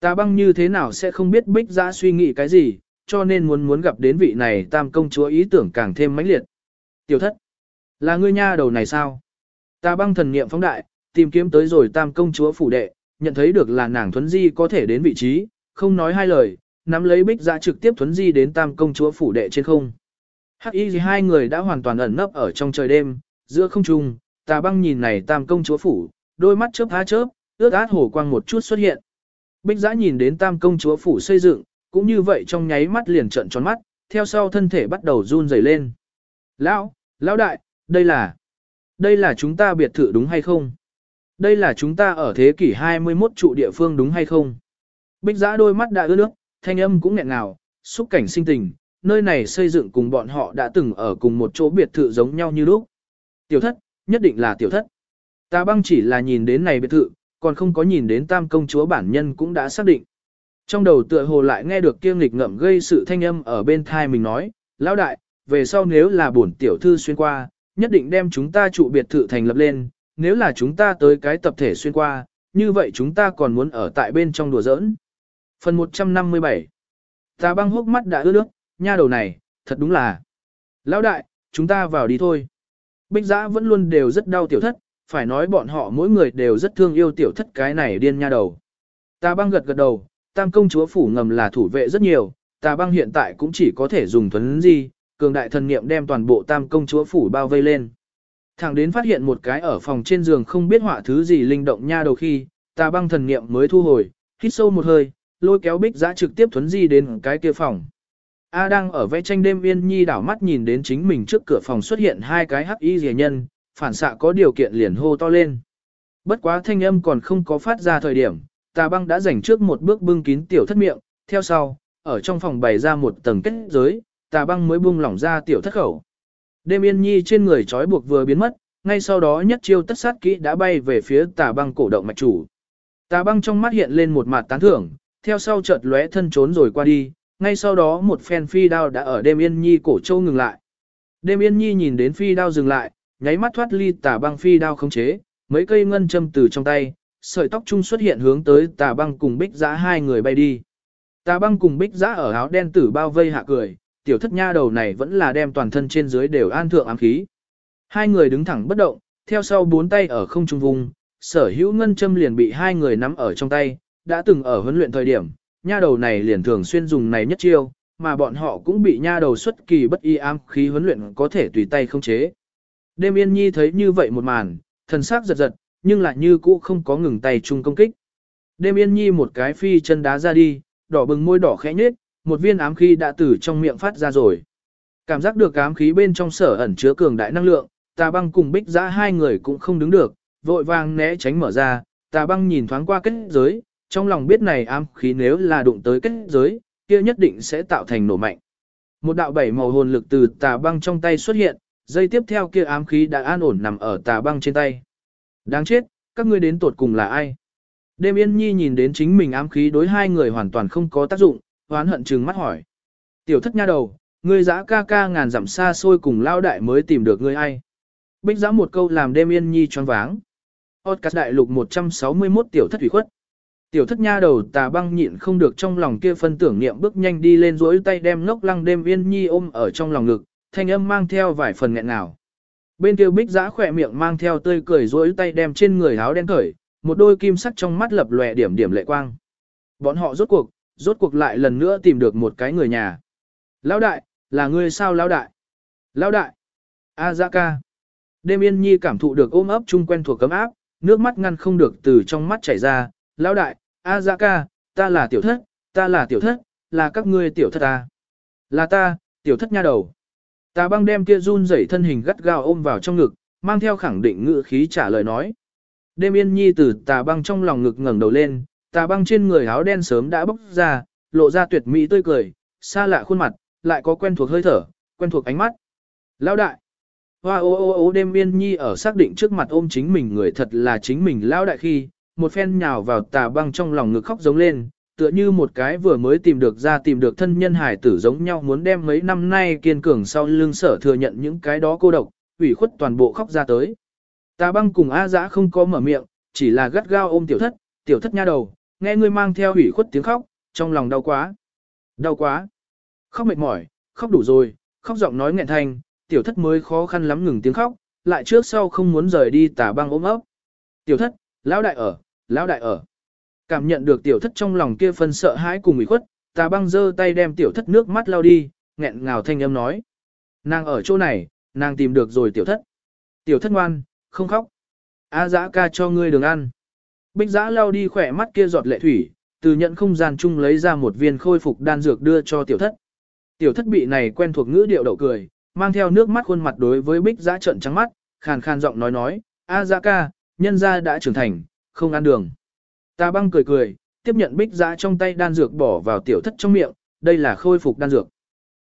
Ta băng như thế nào sẽ không biết bích giã suy nghĩ cái gì, cho nên muốn muốn gặp đến vị này tam công chúa ý tưởng càng thêm mãnh liệt. Tiểu thất. Là ngươi nha đầu này sao? Ta băng thần niệm phóng đại, tìm kiếm tới rồi tam công chúa phủ đệ, nhận thấy được là nàng thuấn di có thể đến vị trí, không nói hai lời, nắm lấy bích giã trực tiếp thuấn di đến tam công chúa phủ đệ trên không. Hắc y gì hai người đã hoàn toàn ẩn nấp ở trong trời đêm, giữa không trung, Ta băng nhìn này tam công chúa phủ, đôi mắt chớp há chớp, ước át hổ quang một chút xuất hiện. Bích giã nhìn đến tam công chúa phủ xây dựng, cũng như vậy trong nháy mắt liền trợn tròn mắt, theo sau thân thể bắt đầu run rẩy lên. Lão, lão đại, đây là, đây là chúng ta biệt thự đúng hay không? Đây là chúng ta ở thế kỷ 21 trụ địa phương đúng hay không? Bích giã đôi mắt đã ướt nước, thanh âm cũng nghẹn ngào, xúc cảnh sinh tình, nơi này xây dựng cùng bọn họ đã từng ở cùng một chỗ biệt thự giống nhau như lúc. Tiểu thất, nhất định là tiểu thất. Ta băng chỉ là nhìn đến này biệt thự, còn không có nhìn đến tam công chúa bản nhân cũng đã xác định. Trong đầu tựa hồ lại nghe được kiêng nghịch ngậm gây sự thanh âm ở bên thai mình nói, lão đại, về sau nếu là bổn tiểu thư xuyên qua, nhất định đem chúng ta trụ biệt thự thành lập lên, nếu là chúng ta tới cái tập thể xuyên qua, như vậy chúng ta còn muốn ở tại bên trong đùa giỡn. Phần 157 Ta băng hốc mắt đã ướt nước, nha đầu này, thật đúng là. Lão đại, chúng ta vào đi thôi. Bích giã vẫn luôn đều rất đau tiểu thất, phải nói bọn họ mỗi người đều rất thương yêu tiểu thất cái này điên nha đầu. Ta băng gật gật đầu, tam công chúa phủ ngầm là thủ vệ rất nhiều, ta băng hiện tại cũng chỉ có thể dùng thuấn di, cường đại thần niệm đem toàn bộ tam công chúa phủ bao vây lên. Thẳng đến phát hiện một cái ở phòng trên giường không biết họa thứ gì linh động nha đầu khi, ta băng thần niệm mới thu hồi, hít sâu một hơi, lôi kéo bích giã trực tiếp thuấn di đến cái kia phòng. A đang ở vẽ tranh đêm yên nhi đảo mắt nhìn đến chính mình trước cửa phòng xuất hiện hai cái hắc y rẻ nhân, phản xạ có điều kiện liền hô to lên. Bất quá thanh âm còn không có phát ra thời điểm, tà băng đã dành trước một bước bưng kín tiểu thất miệng, theo sau, ở trong phòng bày ra một tầng kết giới, tà băng mới bung lỏng ra tiểu thất khẩu. Đêm yên nhi trên người trói buộc vừa biến mất, ngay sau đó nhất chiêu tất sát kỹ đã bay về phía tà băng cổ động mạch chủ. Tà băng trong mắt hiện lên một mặt tán thưởng, theo sau chợt lóe thân trốn rồi qua đi, ngay sau đó một phen phi đao đã ở đêm yên nhi cổ châu ngừng lại. Đêm yên nhi nhìn đến phi đao dừng lại, nháy mắt thoát ly tà băng phi đao khống chế, mấy cây ngân châm từ trong tay, sợi tóc chung xuất hiện hướng tới tà băng cùng bích giã hai người bay đi. Tà băng cùng bích giã ở áo đen tử bao vây hạ cười, tiểu thất nha đầu này vẫn là đem toàn thân trên dưới đều an thượng ám khí. Hai người đứng thẳng bất động, theo sau bốn tay ở không trung vùng, sở hữu ngân châm liền bị hai người nắm ở trong tay, đã từng ở huấn luyện thời điểm, nha đầu này liền thường xuyên dùng này nhất chiêu, mà bọn họ cũng bị nha đầu xuất kỳ bất y ám khí huấn luyện có thể tùy tay không chế. Đêm yên nhi thấy như vậy một màn, thần sắc giật giật, nhưng lại như cũ không có ngừng tay chung công kích. Đêm yên nhi một cái phi chân đá ra đi, đỏ bừng môi đỏ khẽ nhếch, một viên ám khí đã từ trong miệng phát ra rồi. Cảm giác được ám khí bên trong sở ẩn chứa cường đại năng lượng, tà băng cùng bích giã hai người cũng không đứng được, vội vàng né tránh mở ra, tà băng nhìn thoáng qua kết giới, trong lòng biết này ám khí nếu là đụng tới kết giới, kia nhất định sẽ tạo thành nổ mạnh. Một đạo bảy màu hồn lực từ tà băng trong tay xuất hiện, dây tiếp theo kia ám khí đã an ổn nằm ở tà băng trên tay. Đáng chết, các ngươi đến tột cùng là ai? Đêm yên nhi nhìn đến chính mình ám khí đối hai người hoàn toàn không có tác dụng, hoán hận trừng mắt hỏi. Tiểu thất nha đầu, ngươi giã ca ca ngàn dặm xa xôi cùng lao đại mới tìm được ngươi ai? Bích giã một câu làm đêm yên nhi choáng váng. Podcast đại lục 161 tiểu thất thủy khuất. Tiểu thất nha đầu tà băng nhịn không được trong lòng kia phân tưởng niệm bước nhanh đi lên rỗi tay đem ngốc lăng đêm yên nhi ôm ở trong lòng ngực, thanh âm mang theo vài phần nghẹn ngào. Bên kia bích giã khỏe miệng mang theo tươi cười rỗi tay đem trên người áo đen cởi, một đôi kim sắc trong mắt lập lòe điểm điểm lệ quang. Bọn họ rốt cuộc, rốt cuộc lại lần nữa tìm được một cái người nhà. Lão đại, là ngươi sao lão đại? Lão đại, A Dạ ca. Đêm yên nhi cảm thụ được ôm ấp chung quen thuộc cấm áp, nước mắt ngăn không được từ trong mắt chảy ra. Lão đại, A Dạ ca, ta là tiểu thất, ta là tiểu thất, là các ngươi tiểu thất ta. Là ta, tiểu thất nha đầu. Tà băng đem kia run rẩy thân hình gắt gao ôm vào trong ngực, mang theo khẳng định ngữ khí trả lời nói. Đêm yên nhi từ tà băng trong lòng ngực ngẩng đầu lên, tà băng trên người áo đen sớm đã bốc ra, lộ ra tuyệt mỹ tươi cười, xa lạ khuôn mặt, lại có quen thuộc hơi thở, quen thuộc ánh mắt. Lão đại! Hoa ô ô ô đêm yên nhi ở xác định trước mặt ôm chính mình người thật là chính mình lão đại khi, một phen nhào vào tà băng trong lòng ngực khóc giống lên, tựa như một cái vừa mới tìm được ra tìm được thân nhân hải tử giống nhau muốn đem mấy năm nay kiên cường sau lưng sở thừa nhận những cái đó cô độc, ủy khuất toàn bộ khóc ra tới. Tà băng cùng A dã không có mở miệng, chỉ là gắt gao ôm tiểu thất, tiểu thất nha đầu, nghe ngươi mang theo hủy khuất tiếng khóc, trong lòng đau quá. Đau quá. Khóc mệt mỏi, khóc đủ rồi, khóc giọng nói nghẹn thanh, tiểu thất mới khó khăn lắm ngừng tiếng khóc, lại trước sau không muốn rời đi tà băng ôm ấp. Tiểu thất, lão đại ở, lão đại ở. Cảm nhận được tiểu thất trong lòng kia phân sợ hãi cùng ủy khuất, tà băng giơ tay đem tiểu thất nước mắt lau đi, nghẹn ngào thanh âm nói. Nàng ở chỗ này, nàng tìm được rồi tiểu thất. Tiểu thất ngoan, không khóc. A dã ca cho ngươi đường ăn. Bích giã lao đi khỏe mắt kia giọt lệ thủy, từ nhận không gian chung lấy ra một viên khôi phục đan dược đưa cho tiểu thất. Tiểu thất bị này quen thuộc ngữ điệu đậu cười, mang theo nước mắt khuôn mặt đối với bích giã trận trắng mắt, khàn khàn giọng nói nói, A giã ca, nhân gia đã trưởng thành, không ăn đường. Ta băng cười cười, tiếp nhận bích giã trong tay đan dược bỏ vào tiểu thất trong miệng, đây là khôi phục đan dược.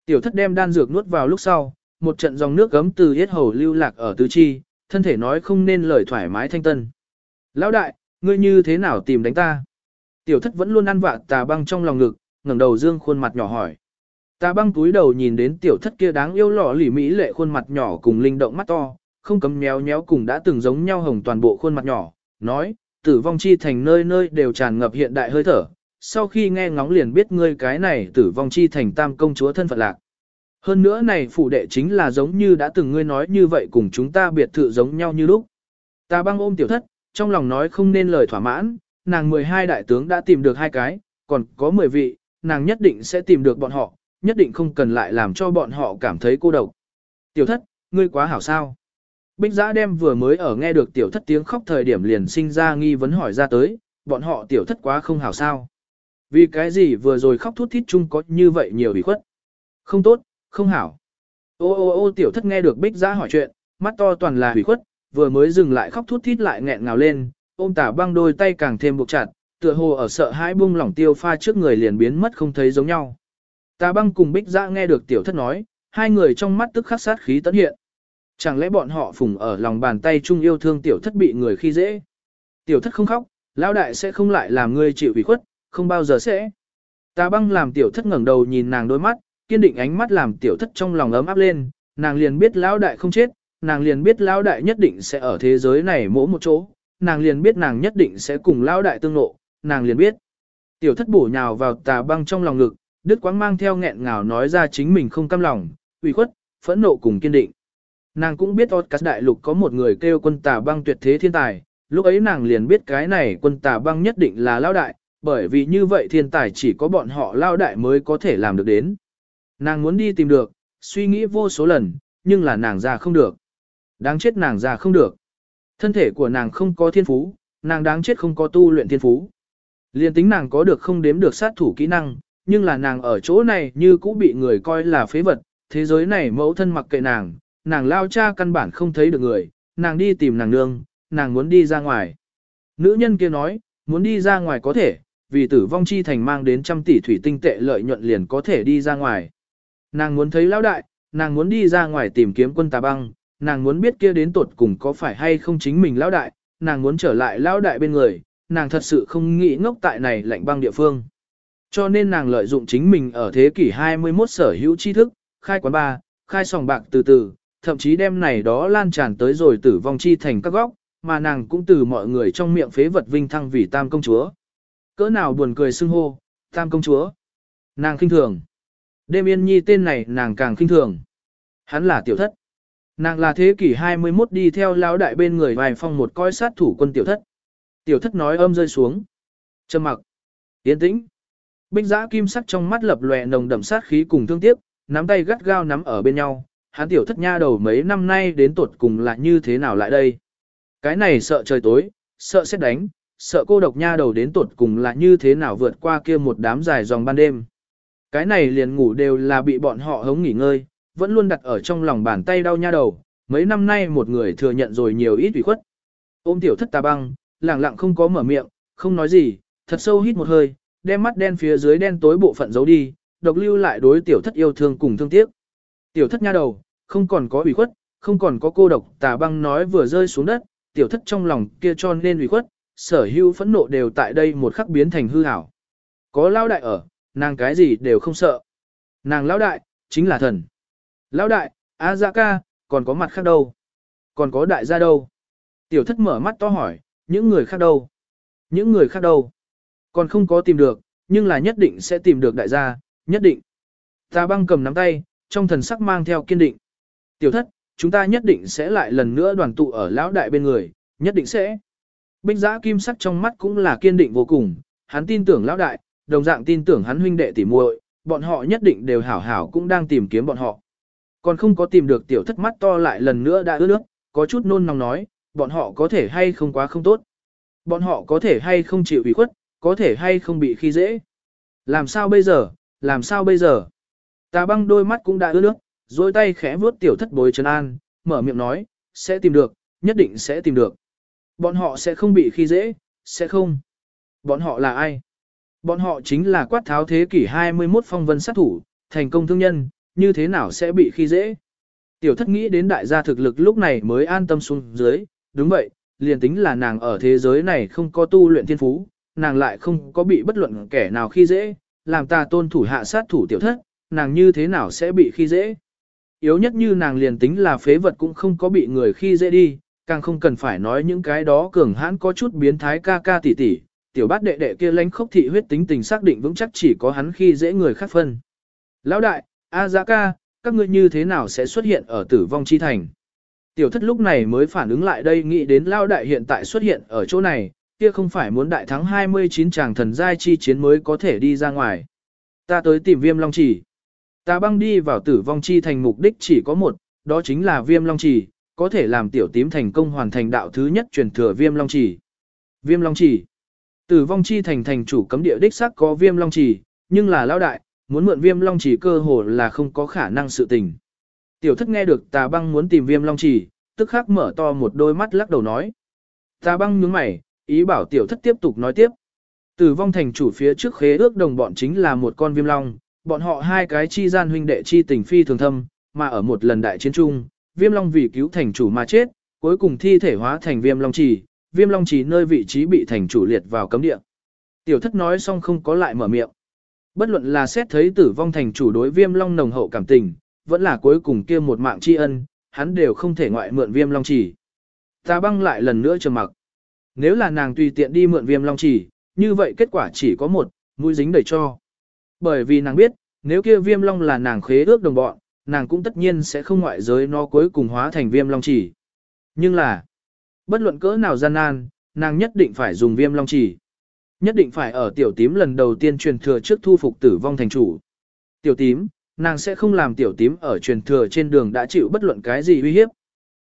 Tiểu thất đem đan dược nuốt vào lúc sau, một trận dòng nước gấm từ yết hầu lưu lạc ở tứ chi, thân thể nói không nên lời thoải mái thanh tân. Lão đại, ngươi như thế nào tìm đánh ta? Tiểu thất vẫn luôn ăn vạ tà băng trong lòng ngực, ngẩng đầu dương khuôn mặt nhỏ hỏi. Tà băng túi đầu nhìn đến tiểu thất kia đáng yêu lọ lỉ mỹ lệ khuôn mặt nhỏ cùng linh động mắt to, không cấm nhéo nhéo cùng đã từng giống nhau hồng toàn bộ khuôn mặt nhỏ, nói, tử vong chi thành nơi nơi đều tràn ngập hiện đại hơi thở. Sau khi nghe ngóng liền biết ngươi cái này tử vong chi thành tam công chúa thân phận lạc. Hơn nữa này phủ đệ chính là giống như đã từng ngươi nói như vậy cùng chúng ta biệt thự giống nhau như lúc. Ta băng ôm tiểu thất, trong lòng nói không nên lời thỏa mãn, nàng 12 đại tướng đã tìm được hai cái, còn có 10 vị, nàng nhất định sẽ tìm được bọn họ, nhất định không cần lại làm cho bọn họ cảm thấy cô độc. Tiểu thất, ngươi quá hảo sao. Bích giã đem vừa mới ở nghe được tiểu thất tiếng khóc thời điểm liền sinh ra nghi vấn hỏi ra tới, bọn họ tiểu thất quá không hảo sao. Vì cái gì vừa rồi khóc thút thít chung có như vậy nhiều bị khuất. Không tốt, không hảo. Ô ô ô tiểu thất nghe được bích giã hỏi chuyện, mắt to toàn là hủy khuất, vừa mới dừng lại khóc thút thít lại nghẹn ngào lên, ôm tả băng đôi tay càng thêm buộc chặt, tựa hồ ở sợ hãi bung lỏng tiêu pha trước người liền biến mất không thấy giống nhau. Tà băng cùng bích giã nghe được tiểu thất nói, hai người trong mắt tức khắc sát khí tấn hiện. Chẳng lẽ bọn họ phùng ở lòng bàn tay chung yêu thương tiểu thất bị người khi dễ. Tiểu thất không khóc, lão đại sẽ không lại làm ngươi chịu ủy khuất, không bao giờ sẽ. Tà băng làm tiểu thất ngẩng đầu nhìn nàng đôi mắt, kiên định ánh mắt làm tiểu thất trong lòng ấm áp lên, nàng liền biết lão đại không chết, nàng liền biết lão đại nhất định sẽ ở thế giới này mỗi một chỗ, nàng liền biết nàng nhất định sẽ cùng lão đại tương lộ, nàng liền biết. Tiểu thất bổ nhào vào tà băng trong lòng ngực, đứt quãng mang theo nghẹn ngào nói ra chính mình không cam lòng, ủy khuất, phẫn nộ cùng kiên định. Nàng cũng biết Otcas đại lục có một người kêu quân tà băng tuyệt thế thiên tài, lúc ấy nàng liền biết cái này quân tà băng nhất định là lão đại, bởi vì như vậy thiên tài chỉ có bọn họ lao đại mới có thể làm được đến. Nàng muốn đi tìm được, suy nghĩ vô số lần, nhưng là nàng ra không được. Đáng chết nàng già không được. Thân thể của nàng không có thiên phú, nàng đáng chết không có tu luyện thiên phú. Liên tính nàng có được không đếm được sát thủ kỹ năng, nhưng là nàng ở chỗ này như cũ bị người coi là phế vật, thế giới này mẫu thân mặc kệ nàng, nàng lao cha căn bản không thấy được người, nàng đi tìm nàng nương, nàng muốn đi ra ngoài. Nữ nhân kia nói, muốn đi ra ngoài có thể, vì tử vong chi thành mang đến trăm tỷ thủy tinh tệ lợi nhuận liền có thể đi ra ngoài. Nàng muốn thấy lão đại, nàng muốn đi ra ngoài tìm kiếm quân tà băng, nàng muốn biết kia đến tột cùng có phải hay không chính mình lão đại, nàng muốn trở lại lão đại bên người, nàng thật sự không nghĩ ngốc tại này lạnh băng địa phương. Cho nên nàng lợi dụng chính mình ở thế kỷ 21 sở hữu tri thức, khai quán bar, khai sòng bạc từ từ, thậm chí đem này đó lan tràn tới rồi tử vong chi thành các góc, mà nàng cũng từ mọi người trong miệng phế vật vinh thăng vì tam công chúa. Cỡ nào buồn cười xưng hô, tam công chúa. Nàng khinh thường. Đêm yên nhi tên này nàng càng khinh thường. Hắn là tiểu thất. Nàng là thế kỷ 21 đi theo lão đại bên người vài phong một coi sát thủ quân tiểu thất. Tiểu thất nói âm rơi xuống. Trầm mặc. Yên tĩnh. Binh giã kim sắc trong mắt lập lòe nồng đậm sát khí cùng thương tiếc, nắm tay gắt gao nắm ở bên nhau. Hắn tiểu thất nha đầu mấy năm nay đến tuột cùng là như thế nào lại đây? Cái này sợ trời tối, sợ xét đánh, sợ cô độc nha đầu đến tuột cùng là như thế nào vượt qua kia một đám dài dòng ban đêm. Cái này liền ngủ đều là bị bọn họ hống nghỉ ngơi, vẫn luôn đặt ở trong lòng bàn tay đau nha đầu, mấy năm nay một người thừa nhận rồi nhiều ít ủy khuất. Ôm tiểu thất tà băng, lẳng lặng không có mở miệng, không nói gì, thật sâu hít một hơi, đem mắt đen phía dưới đen tối bộ phận giấu đi, độc lưu lại đối tiểu thất yêu thương cùng thương tiếc. Tiểu thất nha đầu, không còn có ủy khuất, không còn có cô độc tà băng nói vừa rơi xuống đất, tiểu thất trong lòng kia cho nên ủy khuất, sở hữu phẫn nộ đều tại đây một khắc biến thành hư ảo. Có lao đại ở, nàng cái gì đều không sợ. Nàng lao đại, chính là thần. Lão đại, A dạ ca, còn có mặt khác đâu? Còn có đại gia đâu? Tiểu thất mở mắt to hỏi, những người khác đâu? Những người khác đâu? Còn không có tìm được, nhưng là nhất định sẽ tìm được đại gia, nhất định. Ta băng cầm nắm tay, trong thần sắc mang theo kiên định. Tiểu thất, chúng ta nhất định sẽ lại lần nữa đoàn tụ ở lão đại bên người, nhất định sẽ. Binh giã kim sắc trong mắt cũng là kiên định vô cùng, hắn tin tưởng lão đại, đồng dạng tin tưởng hắn huynh đệ tỉ muội, bọn họ nhất định đều hảo hảo cũng đang tìm kiếm bọn họ. Còn không có tìm được tiểu thất mắt to lại lần nữa đã ướt nước, có chút nôn nóng nói, bọn họ có thể hay không quá không tốt. Bọn họ có thể hay không chịu ủy khuất, có thể hay không bị khi dễ. Làm sao bây giờ, làm sao bây giờ? Tà băng đôi mắt cũng đã ướt nước, dôi tay khẽ vuốt tiểu thất bối chân an, mở miệng nói, sẽ tìm được, nhất định sẽ tìm được. Bọn họ sẽ không bị khi dễ, sẽ không. Bọn họ là ai? Bọn họ chính là quát tháo thế kỷ 21 phong vân sát thủ, thành công thương nhân, như thế nào sẽ bị khi dễ. Tiểu thất nghĩ đến đại gia thực lực lúc này mới an tâm xuống dưới, đúng vậy, liền tính là nàng ở thế giới này không có tu luyện thiên phú, nàng lại không có bị bất luận kẻ nào khi dễ, làm ta tôn thủ hạ sát thủ tiểu thất, nàng như thế nào sẽ bị khi dễ. Yếu nhất như nàng liền tính là phế vật cũng không có bị người khi dễ đi, càng không cần phải nói những cái đó cường hãn có chút biến thái ca ca tỷ tỷ, tiểu bát đệ đệ kia lánh khốc thị huyết tính tình xác định vững chắc chỉ có hắn khi dễ người khác phân. Lão đại, A Giá ca, các ngươi như thế nào sẽ xuất hiện ở tử vong chi thành? Tiểu thất lúc này mới phản ứng lại đây nghĩ đến lao đại hiện tại xuất hiện ở chỗ này, kia không phải muốn đại thắng 29 chàng thần giai chi chiến mới có thể đi ra ngoài. Ta tới tìm viêm long chỉ. Ta băng đi vào tử vong chi thành mục đích chỉ có một, đó chính là viêm long chỉ, có thể làm tiểu tím thành công hoàn thành đạo thứ nhất truyền thừa viêm long chỉ. Viêm long chỉ. Tử vong chi thành thành chủ cấm địa đích xác có viêm long chỉ, nhưng là lao đại, muốn mượn viêm long chỉ cơ hồ là không có khả năng sự tình. Tiểu thất nghe được tà băng muốn tìm viêm long chỉ, tức khắc mở to một đôi mắt lắc đầu nói. Tà băng nhướng mày, ý bảo tiểu thất tiếp tục nói tiếp. Tử vong thành chủ phía trước khế ước đồng bọn chính là một con viêm long, bọn họ hai cái chi gian huynh đệ chi tình phi thường thâm, mà ở một lần đại chiến chung, viêm long vì cứu thành chủ mà chết, cuối cùng thi thể hóa thành viêm long chỉ, viêm long chỉ nơi vị trí bị thành chủ liệt vào cấm địa. Tiểu thất nói xong không có lại mở miệng. Bất luận là xét thấy tử vong thành chủ đối viêm long nồng hậu cảm tình, vẫn là cuối cùng kia một mạng tri ân, hắn đều không thể ngoại mượn viêm long chỉ. Ta băng lại lần nữa trầm mặc. Nếu là nàng tùy tiện đi mượn viêm long chỉ, như vậy kết quả chỉ có một, mũi dính đầy cho. Bởi vì nàng biết, nếu kia viêm long là nàng khế ước đồng bọn, nàng cũng tất nhiên sẽ không ngoại giới nó cuối cùng hóa thành viêm long chỉ. Nhưng là, bất luận cỡ nào gian nan, nàng nhất định phải dùng viêm long chỉ. Nhất định phải ở tiểu tím lần đầu tiên truyền thừa trước thu phục tử vong thành chủ. Tiểu tím, nàng sẽ không làm tiểu tím ở truyền thừa trên đường đã chịu bất luận cái gì uy hiếp.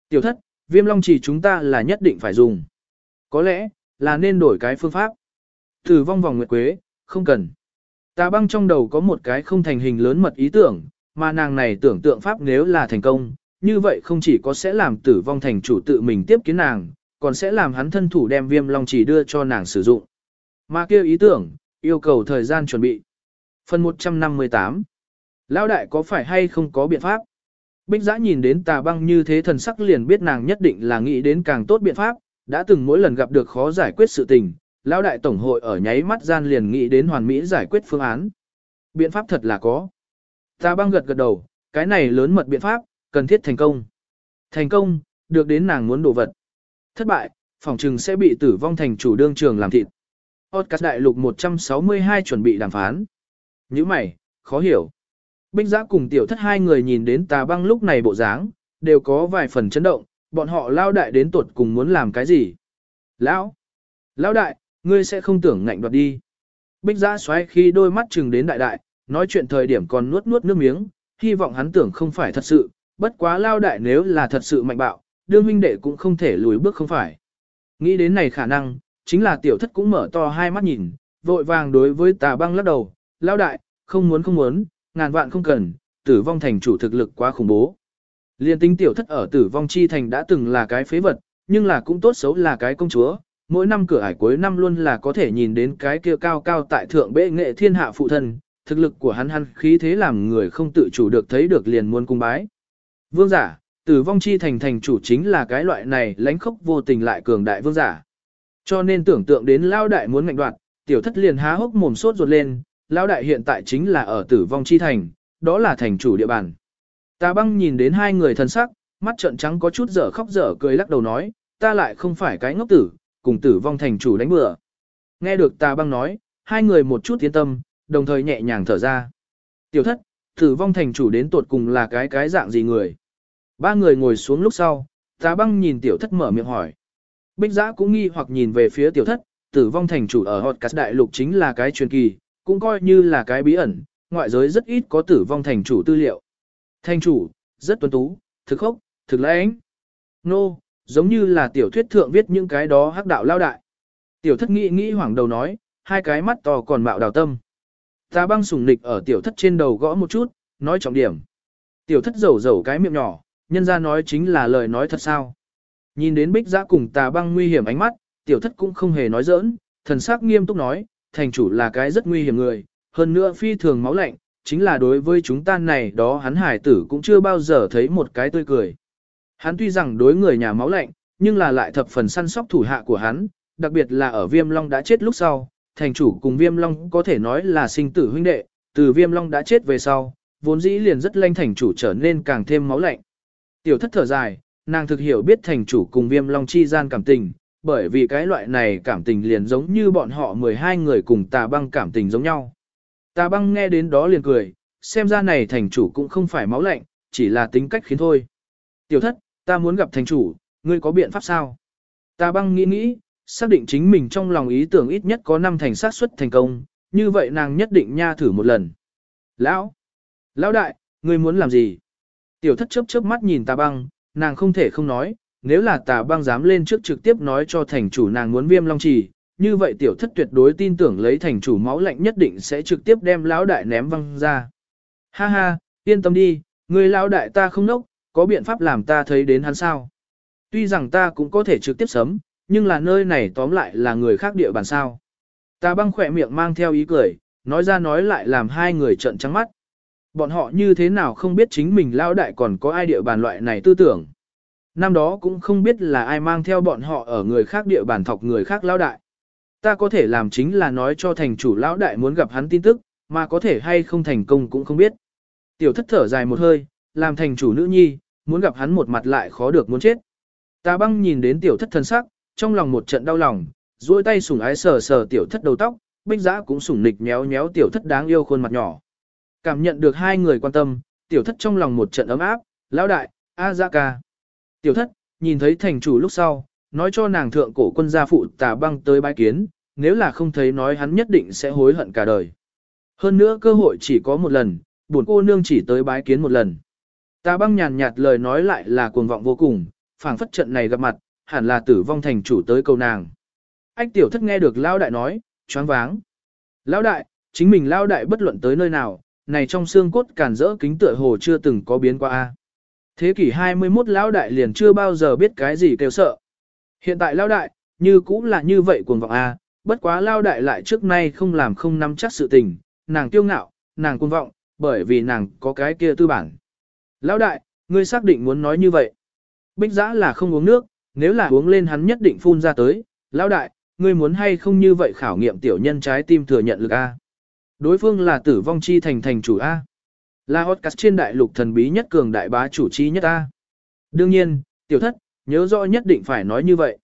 Tiểu thất, viêm long chỉ chúng ta là nhất định phải dùng. Có lẽ, là nên đổi cái phương pháp. Tử vong vòng nguyệt quế, không cần. Tà băng trong đầu có một cái không thành hình lớn mật ý tưởng, mà nàng này tưởng tượng pháp nếu là thành công, như vậy không chỉ có sẽ làm tử vong thành chủ tự mình tiếp kiến nàng, còn sẽ làm hắn thân thủ đem viêm long chỉ đưa cho nàng sử dụng. Mà kêu ý tưởng, yêu cầu thời gian chuẩn bị. Phần 158 Lão đại có phải hay không có biện pháp? Bích giã nhìn đến tà băng như thế thần sắc liền biết nàng nhất định là nghĩ đến càng tốt biện pháp, đã từng mỗi lần gặp được khó giải quyết sự tình, lão đại tổng hội ở nháy mắt gian liền nghĩ đến hoàn mỹ giải quyết phương án. Biện pháp thật là có. Tà băng gật gật đầu, cái này lớn mật biện pháp, cần thiết thành công. Thành công, được đến nàng muốn đổ vật. Thất bại, phòng trừng sẽ bị tử vong thành chủ đương trường làm thịt. Podcast đại lục 162 chuẩn bị đàm phán. Như mày, khó hiểu. Binh giã cùng tiểu thất hai người nhìn đến tà băng lúc này bộ dáng, đều có vài phần chấn động, bọn họ lao đại đến tuột cùng muốn làm cái gì. Lão! Lão đại, ngươi sẽ không tưởng ngạnh đoạt đi. Binh giã xoáy khi đôi mắt chừng đến đại đại, nói chuyện thời điểm còn nuốt nuốt nước miếng, hy vọng hắn tưởng không phải thật sự, bất quá lao đại nếu là thật sự mạnh bạo, đương huynh đệ cũng không thể lùi bước không phải. Nghĩ đến này khả năng, chính là tiểu thất cũng mở to hai mắt nhìn, vội vàng đối với tà băng lắc đầu, lao đại, không muốn không muốn, ngàn vạn không cần, tử vong thành chủ thực lực quá khủng bố. Liên tính tiểu thất ở tử vong chi thành đã từng là cái phế vật, nhưng là cũng tốt xấu là cái công chúa, mỗi năm cửa ải cuối năm luôn là có thể nhìn đến cái kia cao cao tại thượng bệ nghệ thiên hạ phụ thân, thực lực của hắn hắn khí thế làm người không tự chủ được thấy được liền muốn cung bái. Vương giả, tử vong chi thành thành chủ chính là cái loại này lãnh khốc vô tình lại cường đại vương giả. Cho nên tưởng tượng đến lao đại muốn ngạnh đoạt, tiểu thất liền há hốc mồm sốt ruột lên, lao đại hiện tại chính là ở tử vong chi thành, đó là thành chủ địa bàn. Ta băng nhìn đến hai người thân sắc, mắt trợn trắng có chút dở khóc dở cười lắc đầu nói, ta lại không phải cái ngốc tử, cùng tử vong thành chủ đánh bừa. Nghe được ta băng nói, hai người một chút yên tâm, đồng thời nhẹ nhàng thở ra. Tiểu thất, tử vong thành chủ đến tột cùng là cái cái dạng gì người. Ba người ngồi xuống lúc sau, ta băng nhìn tiểu thất mở miệng hỏi. Bích giã cũng nghi hoặc nhìn về phía tiểu thất, tử vong thành chủ ở hot cast đại lục chính là cái truyền kỳ, cũng coi như là cái bí ẩn, ngoại giới rất ít có tử vong thành chủ tư liệu. Thành chủ, rất tuấn tú, thực khốc, thực lãnh. Nô, no, giống như là tiểu thuyết thượng viết những cái đó hắc đạo lao đại. Tiểu thất nghĩ nghĩ hoảng đầu nói, hai cái mắt to còn mạo đào tâm. Ta băng sùng nịch ở tiểu thất trên đầu gõ một chút, nói trọng điểm. Tiểu thất rầu rầu cái miệng nhỏ, nhân ra nói chính là lời nói thật sao. Nhìn đến bích giã cùng tà băng nguy hiểm ánh mắt, tiểu thất cũng không hề nói giỡn, thần sắc nghiêm túc nói, thành chủ là cái rất nguy hiểm người, hơn nữa phi thường máu lạnh, chính là đối với chúng ta này đó hắn hải tử cũng chưa bao giờ thấy một cái tươi cười. Hắn tuy rằng đối người nhà máu lạnh, nhưng là lại thập phần săn sóc thủ hạ của hắn, đặc biệt là ở viêm long đã chết lúc sau, thành chủ cùng viêm long có thể nói là sinh tử huynh đệ, từ viêm long đã chết về sau, vốn dĩ liền rất lanh thành chủ trở nên càng thêm máu lạnh. Tiểu thất thở dài, nàng thực hiểu biết thành chủ cùng viêm long chi gian cảm tình, bởi vì cái loại này cảm tình liền giống như bọn họ 12 người cùng tà băng cảm tình giống nhau. Tà băng nghe đến đó liền cười, xem ra này thành chủ cũng không phải máu lạnh, chỉ là tính cách khiến thôi. Tiểu thất, ta muốn gặp thành chủ, ngươi có biện pháp sao? Tà băng nghĩ nghĩ, xác định chính mình trong lòng ý tưởng ít nhất có 5 thành sát suất thành công, như vậy nàng nhất định nha thử một lần. Lão! Lão đại, ngươi muốn làm gì? Tiểu thất chớp chớp mắt nhìn tà băng, nàng không thể không nói, nếu là tà băng dám lên trước trực tiếp nói cho thành chủ nàng muốn viêm long trì, như vậy tiểu thất tuyệt đối tin tưởng lấy thành chủ máu lạnh nhất định sẽ trực tiếp đem lão đại ném văng ra. Ha ha, yên tâm đi, người lão đại ta không nốc, có biện pháp làm ta thấy đến hắn sao. Tuy rằng ta cũng có thể trực tiếp sấm, nhưng là nơi này tóm lại là người khác địa bàn sao. Tà băng khỏe miệng mang theo ý cười, nói ra nói lại làm hai người trợn trắng mắt. Bọn họ như thế nào không biết chính mình lão đại còn có ai địa bàn loại này tư tưởng. Năm đó cũng không biết là ai mang theo bọn họ ở người khác địa bàn thọc người khác lão đại. Ta có thể làm chính là nói cho thành chủ lão đại muốn gặp hắn tin tức, mà có thể hay không thành công cũng không biết. Tiểu thất thở dài một hơi, làm thành chủ nữ nhi, muốn gặp hắn một mặt lại khó được muốn chết. Ta băng nhìn đến tiểu thất thân sắc, trong lòng một trận đau lòng, duỗi tay sủng ái sờ sờ tiểu thất đầu tóc, bích giã cũng sủng nịch méo méo tiểu thất đáng yêu khuôn mặt nhỏ. Cảm nhận được hai người quan tâm, tiểu thất trong lòng một trận ấm áp, lão đại, a dạ ca. Tiểu thất, nhìn thấy thành chủ lúc sau, nói cho nàng thượng cổ quân gia phụ tà băng tới bái kiến, nếu là không thấy nói hắn nhất định sẽ hối hận cả đời. Hơn nữa cơ hội chỉ có một lần, buồn cô nương chỉ tới bái kiến một lần. Tà băng nhàn nhạt lời nói lại là cuồng vọng vô cùng, phảng phất trận này gặp mặt, hẳn là tử vong thành chủ tới cầu nàng. Ách tiểu thất nghe được Lao Đại nói, choáng váng. Lao Đại, chính mình Lao Đại bất luận tới nơi nào, này trong xương cốt cản rỡ kính tựa hồ chưa từng có biến qua. a. Thế kỷ 21 lão Đại liền chưa bao giờ biết cái gì kêu sợ. Hiện tại lão Đại, như cũng là như vậy cuồng vọng a, bất quá lão Đại lại trước nay không làm không nắm chắc sự tình, nàng tiêu ngạo, nàng cuồng vọng, bởi vì nàng có cái kia tư bản. Lão đại, ngươi xác định muốn nói như vậy. Bích giã là không uống nước, nếu là uống lên hắn nhất định phun ra tới. Lão đại, ngươi muốn hay không như vậy khảo nghiệm tiểu nhân trái tim thừa nhận lực A. Đối phương là tử vong chi thành thành chủ A. Là hot Cắt trên đại lục thần bí nhất cường đại bá chủ chi nhất A. Đương nhiên, tiểu thất, nhớ rõ nhất định phải nói như vậy.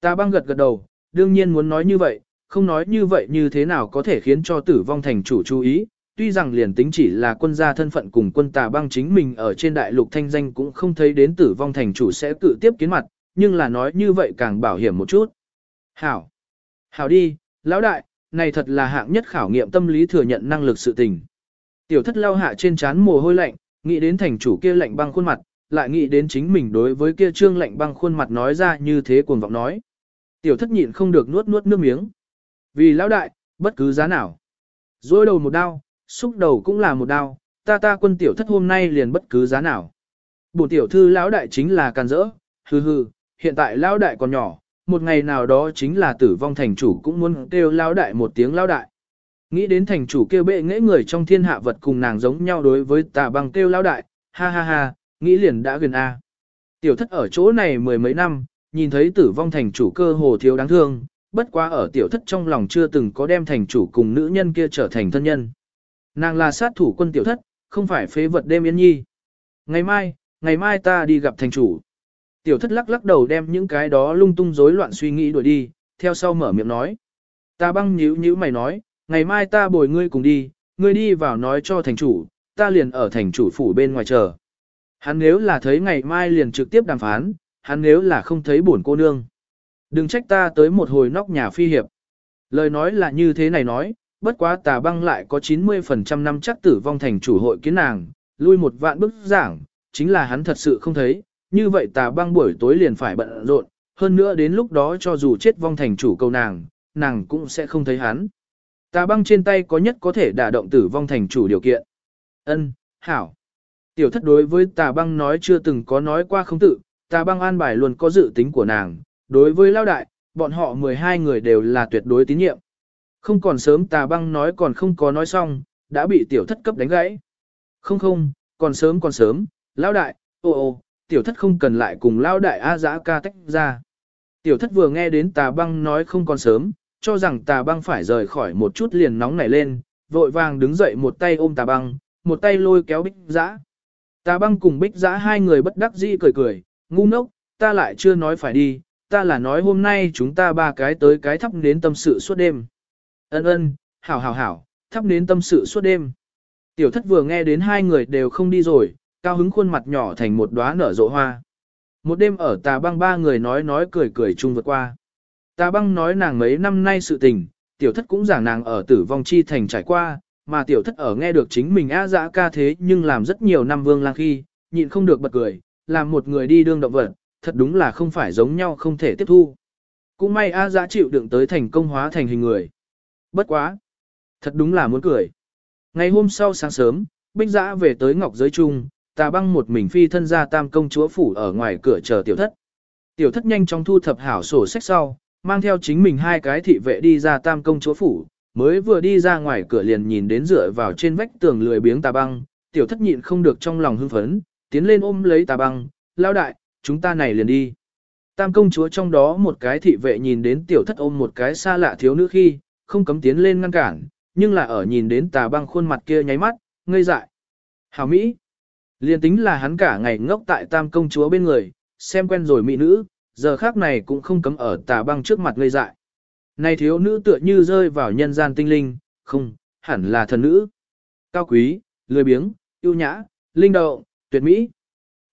Ta băng gật gật đầu, đương nhiên muốn nói như vậy, không nói như vậy như thế nào có thể khiến cho tử vong thành chủ chú ý, tuy rằng liền tính chỉ là quân gia thân phận cùng quân tà băng chính mình ở trên đại lục thanh danh cũng không thấy đến tử vong thành chủ sẽ cự tiếp kiến mặt, nhưng là nói như vậy càng bảo hiểm một chút. Hảo! Hảo đi, lão đại, này thật là hạng nhất khảo nghiệm tâm lý thừa nhận năng lực sự tình. Tiểu thất lao hạ trên trán mồ hôi lạnh, nghĩ đến thành chủ kia lạnh băng khuôn mặt, lại nghĩ đến chính mình đối với kia trương lạnh băng khuôn mặt nói ra như thế cuồng vọng nói. Tiểu thất nhịn không được nuốt nuốt nước miếng. Vì lão đại, bất cứ giá nào. Rồi đầu một đao, xúc đầu cũng là một đao, ta ta quân tiểu thất hôm nay liền bất cứ giá nào. Bổn tiểu thư lão đại chính là can dỡ, hừ hừ, hiện tại lão đại còn nhỏ, một ngày nào đó chính là tử vong thành chủ cũng muốn kêu lao đại một tiếng lao đại. Nghĩ đến thành chủ kêu bệ nghẽ người trong thiên hạ vật cùng nàng giống nhau đối với tà băng kêu lao đại, ha ha ha, nghĩ liền đã gần a. Tiểu thất ở chỗ này mười mấy năm, nhìn thấy tử vong thành chủ cơ hồ thiếu đáng thương, bất quá ở tiểu thất trong lòng chưa từng có đem thành chủ cùng nữ nhân kia trở thành thân nhân. Nàng là sát thủ quân tiểu thất, không phải phế vật đêm yên nhi. Ngày mai, ngày mai ta đi gặp thành chủ. Tiểu thất lắc lắc đầu đem những cái đó lung tung rối loạn suy nghĩ đuổi đi, theo sau mở miệng nói. Ta băng nhíu nhíu mày nói, ngày mai ta bồi ngươi cùng đi, ngươi đi vào nói cho thành chủ, ta liền ở thành chủ phủ bên ngoài chờ. Hắn nếu là thấy ngày mai liền trực tiếp đàm phán, hắn nếu là không thấy buồn cô nương. Đừng trách ta tới một hồi nóc nhà phi hiệp. Lời nói là như thế này nói, bất quá tà băng lại có 90% năm chắc tử vong thành chủ hội kiến nàng, lui một vạn bức giảng, chính là hắn thật sự không thấy, như vậy tà băng buổi tối liền phải bận rộn, hơn nữa đến lúc đó cho dù chết vong thành chủ câu nàng, nàng cũng sẽ không thấy hắn. Tà băng trên tay có nhất có thể đả động tử vong thành chủ điều kiện. Ân, hảo. Tiểu thất đối với tà băng nói chưa từng có nói qua không tự, tà băng an bài luôn có dự tính của nàng, đối với lao đại, bọn họ 12 người đều là tuyệt đối tín nhiệm. Không còn sớm tà băng nói còn không có nói xong, đã bị tiểu thất cấp đánh gãy. Không không, còn sớm còn sớm, lão đại, ô ô, tiểu thất không cần lại cùng Lao đại A dã ca tách ra. Tiểu thất vừa nghe đến tà băng nói không còn sớm, cho rằng tà băng phải rời khỏi một chút liền nóng nảy lên, vội vàng đứng dậy một tay ôm tà băng, một tay lôi kéo bích dã. Tà băng cùng bích dã hai người bất đắc dĩ cười cười, ngu ngốc, ta lại chưa nói phải đi, ta là nói hôm nay chúng ta ba cái tới cái thắp đến tâm sự suốt đêm. Ân ân, hảo hảo hảo, thắp đến tâm sự suốt đêm. Tiểu thất vừa nghe đến hai người đều không đi rồi, cao hứng khuôn mặt nhỏ thành một đóa nở rộ hoa. Một đêm ở tà băng ba người nói nói cười cười chung vượt qua. Tà băng nói nàng mấy năm nay sự tình, tiểu thất cũng giảng nàng ở tử vong chi thành trải qua, mà tiểu thất ở nghe được chính mình á dã ca thế nhưng làm rất nhiều năm vương lang khi, nhịn không được bật cười, làm một người đi đương động vật, thật đúng là không phải giống nhau không thể tiếp thu. Cũng may á dã chịu đựng tới thành công hóa thành hình người. Bất quá. Thật đúng là muốn cười. Ngày hôm sau sáng sớm, Bích Giã về tới Ngọc Giới Trung, tà băng một mình phi thân ra tam công chúa phủ ở ngoài cửa chờ tiểu thất. Tiểu thất nhanh chóng thu thập hảo sổ sách sau, mang theo chính mình hai cái thị vệ đi ra tam công chúa phủ, mới vừa đi ra ngoài cửa liền nhìn đến dựa vào trên vách tường lười biếng tà băng, tiểu thất nhịn không được trong lòng hưng phấn, tiến lên ôm lấy tà băng, lao đại, chúng ta này liền đi. Tam công chúa trong đó một cái thị vệ nhìn đến tiểu thất ôm một cái xa lạ thiếu nữ khi, không cấm tiến lên ngăn cản, nhưng là ở nhìn đến tà băng khuôn mặt kia nháy mắt, ngây dại. Hảo Mỹ. Liên tính là hắn cả ngày ngốc tại tam công chúa bên người, xem quen rồi mỹ nữ, giờ khác này cũng không cấm ở tà băng trước mặt ngây dại. Này thiếu nữ tựa như rơi vào nhân gian tinh linh, không, hẳn là thần nữ. Cao quý, lười biếng, yêu nhã, linh động tuyệt mỹ.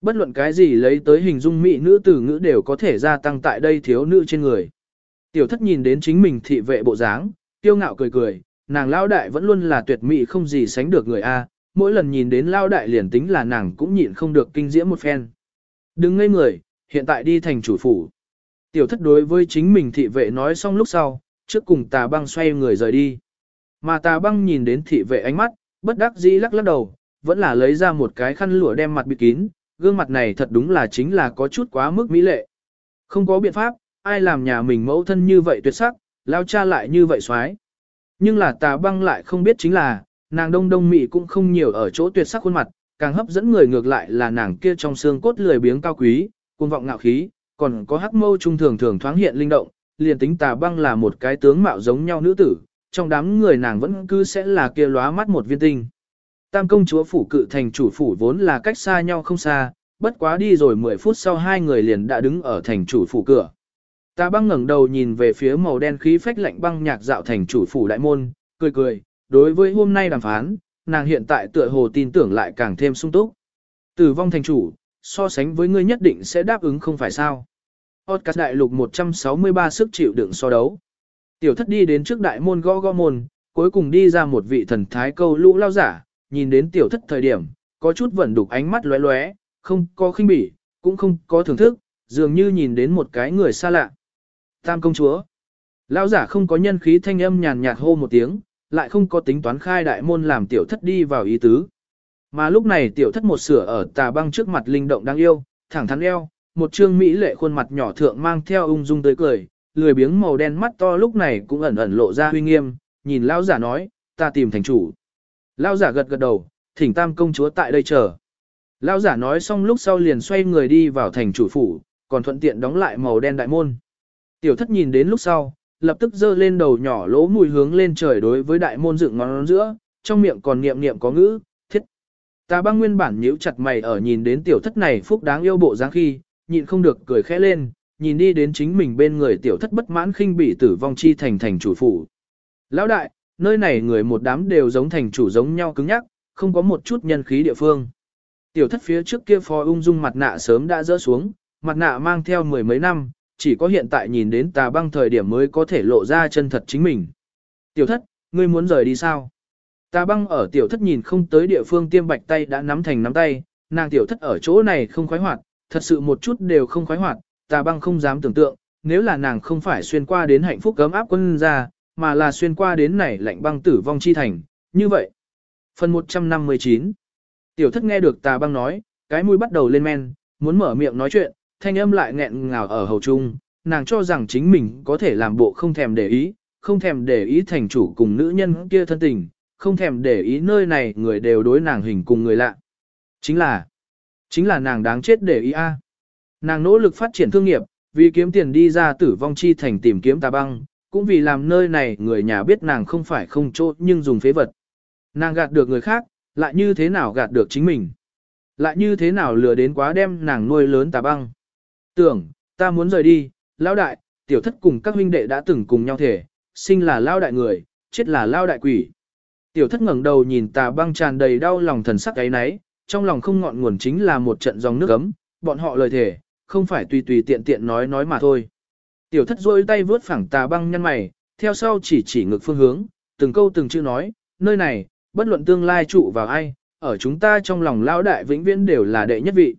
Bất luận cái gì lấy tới hình dung mỹ nữ từ ngữ đều có thể gia tăng tại đây thiếu nữ trên người. Tiểu thất nhìn đến chính mình thị vệ bộ dáng, tiêu ngạo cười cười, nàng lao đại vẫn luôn là tuyệt mỹ không gì sánh được người A, mỗi lần nhìn đến lao đại liền tính là nàng cũng nhịn không được kinh diễm một phen. Đừng ngây người, hiện tại đi thành chủ phủ. Tiểu thất đối với chính mình thị vệ nói xong lúc sau, trước cùng tà băng xoay người rời đi. Mà tà băng nhìn đến thị vệ ánh mắt, bất đắc dĩ lắc lắc đầu, vẫn là lấy ra một cái khăn lụa đem mặt bịt kín, gương mặt này thật đúng là chính là có chút quá mức mỹ lệ. Không có biện pháp, ai làm nhà mình mẫu thân như vậy tuyệt sắc, lao cha lại như vậy xoái. Nhưng là tà băng lại không biết chính là, nàng đông đông mị cũng không nhiều ở chỗ tuyệt sắc khuôn mặt, càng hấp dẫn người ngược lại là nàng kia trong xương cốt lười biếng cao quý, cuồng vọng ngạo khí, còn có hắc mâu trung thường thường thoáng hiện linh động, liền tính tà băng là một cái tướng mạo giống nhau nữ tử, trong đám người nàng vẫn cứ sẽ là kia lóa mắt một viên tinh. Tam công chúa phủ cự thành chủ phủ vốn là cách xa nhau không xa, bất quá đi rồi 10 phút sau hai người liền đã đứng ở thành chủ phủ cửa. Tà băng ngẩng đầu nhìn về phía màu đen khí phách lạnh băng nhạc dạo thành chủ phủ đại môn, cười cười, đối với hôm nay đàm phán, nàng hiện tại tựa hồ tin tưởng lại càng thêm sung túc. Tử vong thành chủ, so sánh với ngươi nhất định sẽ đáp ứng không phải sao. Podcast đại lục 163 sức chịu đựng so đấu. Tiểu thất đi đến trước đại môn gõ gõ môn, cuối cùng đi ra một vị thần thái câu lũ lao giả, nhìn đến tiểu thất thời điểm, có chút vẫn đục ánh mắt lóe lóe, không có khinh bỉ, cũng không có thưởng thức, dường như nhìn đến một cái người xa lạ. Tam công chúa. Lao giả không có nhân khí thanh âm nhàn nhạt hô một tiếng, lại không có tính toán khai đại môn làm tiểu thất đi vào ý tứ. Mà lúc này tiểu thất một sửa ở tà băng trước mặt linh động đáng yêu, thẳng thắn eo, một trương mỹ lệ khuôn mặt nhỏ thượng mang theo ung dung tới cười, lười biếng màu đen mắt to lúc này cũng ẩn ẩn lộ ra huy nghiêm, nhìn lão giả nói, ta tìm thành chủ. Lão giả gật gật đầu, thỉnh tam công chúa tại đây chờ. Lão giả nói xong lúc sau liền xoay người đi vào thành chủ phủ, còn thuận tiện đóng lại màu đen đại môn. Tiểu thất nhìn đến lúc sau, lập tức giơ lên đầu nhỏ lỗ mùi hướng lên trời đối với đại môn dựng ngón giữa, trong miệng còn niệm niệm có ngữ, thiết. Ta băng nguyên bản nhíu chặt mày ở nhìn đến tiểu thất này phúc đáng yêu bộ dáng khi, nhịn không được cười khẽ lên, nhìn đi đến chính mình bên người tiểu thất bất mãn khinh bị tử vong chi thành thành chủ phủ. Lão đại, nơi này người một đám đều giống thành chủ giống nhau cứng nhắc, không có một chút nhân khí địa phương. Tiểu thất phía trước kia phò ung dung mặt nạ sớm đã rỡ xuống, mặt nạ mang theo mười mấy năm, chỉ có hiện tại nhìn đến tà băng thời điểm mới có thể lộ ra chân thật chính mình. Tiểu thất, ngươi muốn rời đi sao? Tà băng ở tiểu thất nhìn không tới địa phương tiêm bạch tay đã nắm thành nắm tay, nàng tiểu thất ở chỗ này không khoái hoạt, thật sự một chút đều không khoái hoạt, tà băng không dám tưởng tượng, nếu là nàng không phải xuyên qua đến hạnh phúc cấm áp quân ra, mà là xuyên qua đến này lạnh băng tử vong chi thành, như vậy. Phần 159 Tiểu thất nghe được tà băng nói, cái mũi bắt đầu lên men, muốn mở miệng nói chuyện, thanh âm lại nghẹn ngào ở hầu trung, nàng cho rằng chính mình có thể làm bộ không thèm để ý, không thèm để ý thành chủ cùng nữ nhân kia thân tình, không thèm để ý nơi này người đều đối nàng hình cùng người lạ. Chính là, chính là nàng đáng chết để ý a. Nàng nỗ lực phát triển thương nghiệp, vì kiếm tiền đi ra tử vong chi thành tìm kiếm tà băng, cũng vì làm nơi này người nhà biết nàng không phải không chỗ nhưng dùng phế vật. Nàng gạt được người khác, lại như thế nào gạt được chính mình. Lại như thế nào lừa đến quá đem nàng nuôi lớn tà băng. Tưởng, ta muốn rời đi, lão đại, tiểu thất cùng các huynh đệ đã từng cùng nhau thể, sinh là Lão đại người, chết là Lão đại quỷ. Tiểu thất ngẩng đầu nhìn tà băng tràn đầy đau lòng thần sắc ấy nấy, trong lòng không ngọn nguồn chính là một trận dòng nước ấm, bọn họ lời thể, không phải tùy tùy tiện tiện nói nói mà thôi. Tiểu thất rôi tay vướt phẳng tà băng nhăn mày, theo sau chỉ chỉ ngược phương hướng, từng câu từng chữ nói, nơi này, bất luận tương lai trụ vào ai, ở chúng ta trong lòng Lão đại vĩnh viễn đều là đệ nhất vị.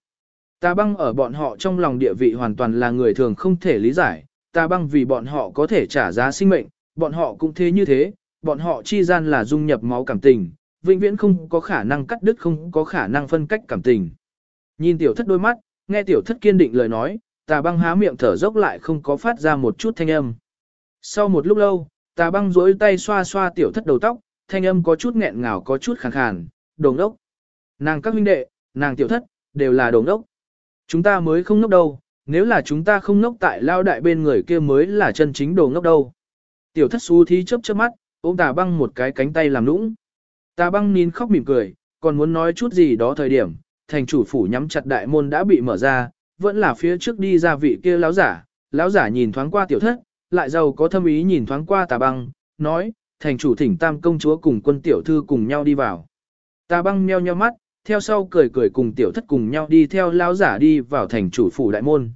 Tà băng ở bọn họ trong lòng địa vị hoàn toàn là người thường không thể lý giải, tà băng vì bọn họ có thể trả giá sinh mệnh, bọn họ cũng thế như thế, bọn họ chi gian là dung nhập máu cảm tình, vĩnh viễn không có khả năng cắt đứt không có khả năng phân cách cảm tình. Nhìn tiểu thất đôi mắt, nghe tiểu thất kiên định lời nói, tà băng há miệng thở dốc lại không có phát ra một chút thanh âm. Sau một lúc lâu, tà băng duỗi tay xoa xoa tiểu thất đầu tóc, thanh âm có chút nghẹn ngào có chút khàn khàn, đồng đốc. Nàng các huynh đệ, nàng tiểu thất, đều là đồng đốc. Chúng ta mới không ngốc đâu, nếu là chúng ta không ngốc tại lao đại bên người kia mới là chân chính đồ ngốc đâu. Tiểu thất xú thí chớp chớp mắt, ôm tà băng một cái cánh tay làm nũng. Tà băng nín khóc mỉm cười, còn muốn nói chút gì đó thời điểm, thành chủ phủ nhắm chặt đại môn đã bị mở ra, vẫn là phía trước đi ra vị kia lão giả, lão giả nhìn thoáng qua tiểu thất, lại giàu có thâm ý nhìn thoáng qua tà băng, nói, thành chủ thỉnh tam công chúa cùng quân tiểu thư cùng nhau đi vào. Tà băng meo nheo mắt, theo sau cười cười cùng tiểu thất cùng nhau đi theo lão giả đi vào thành chủ phủ đại môn.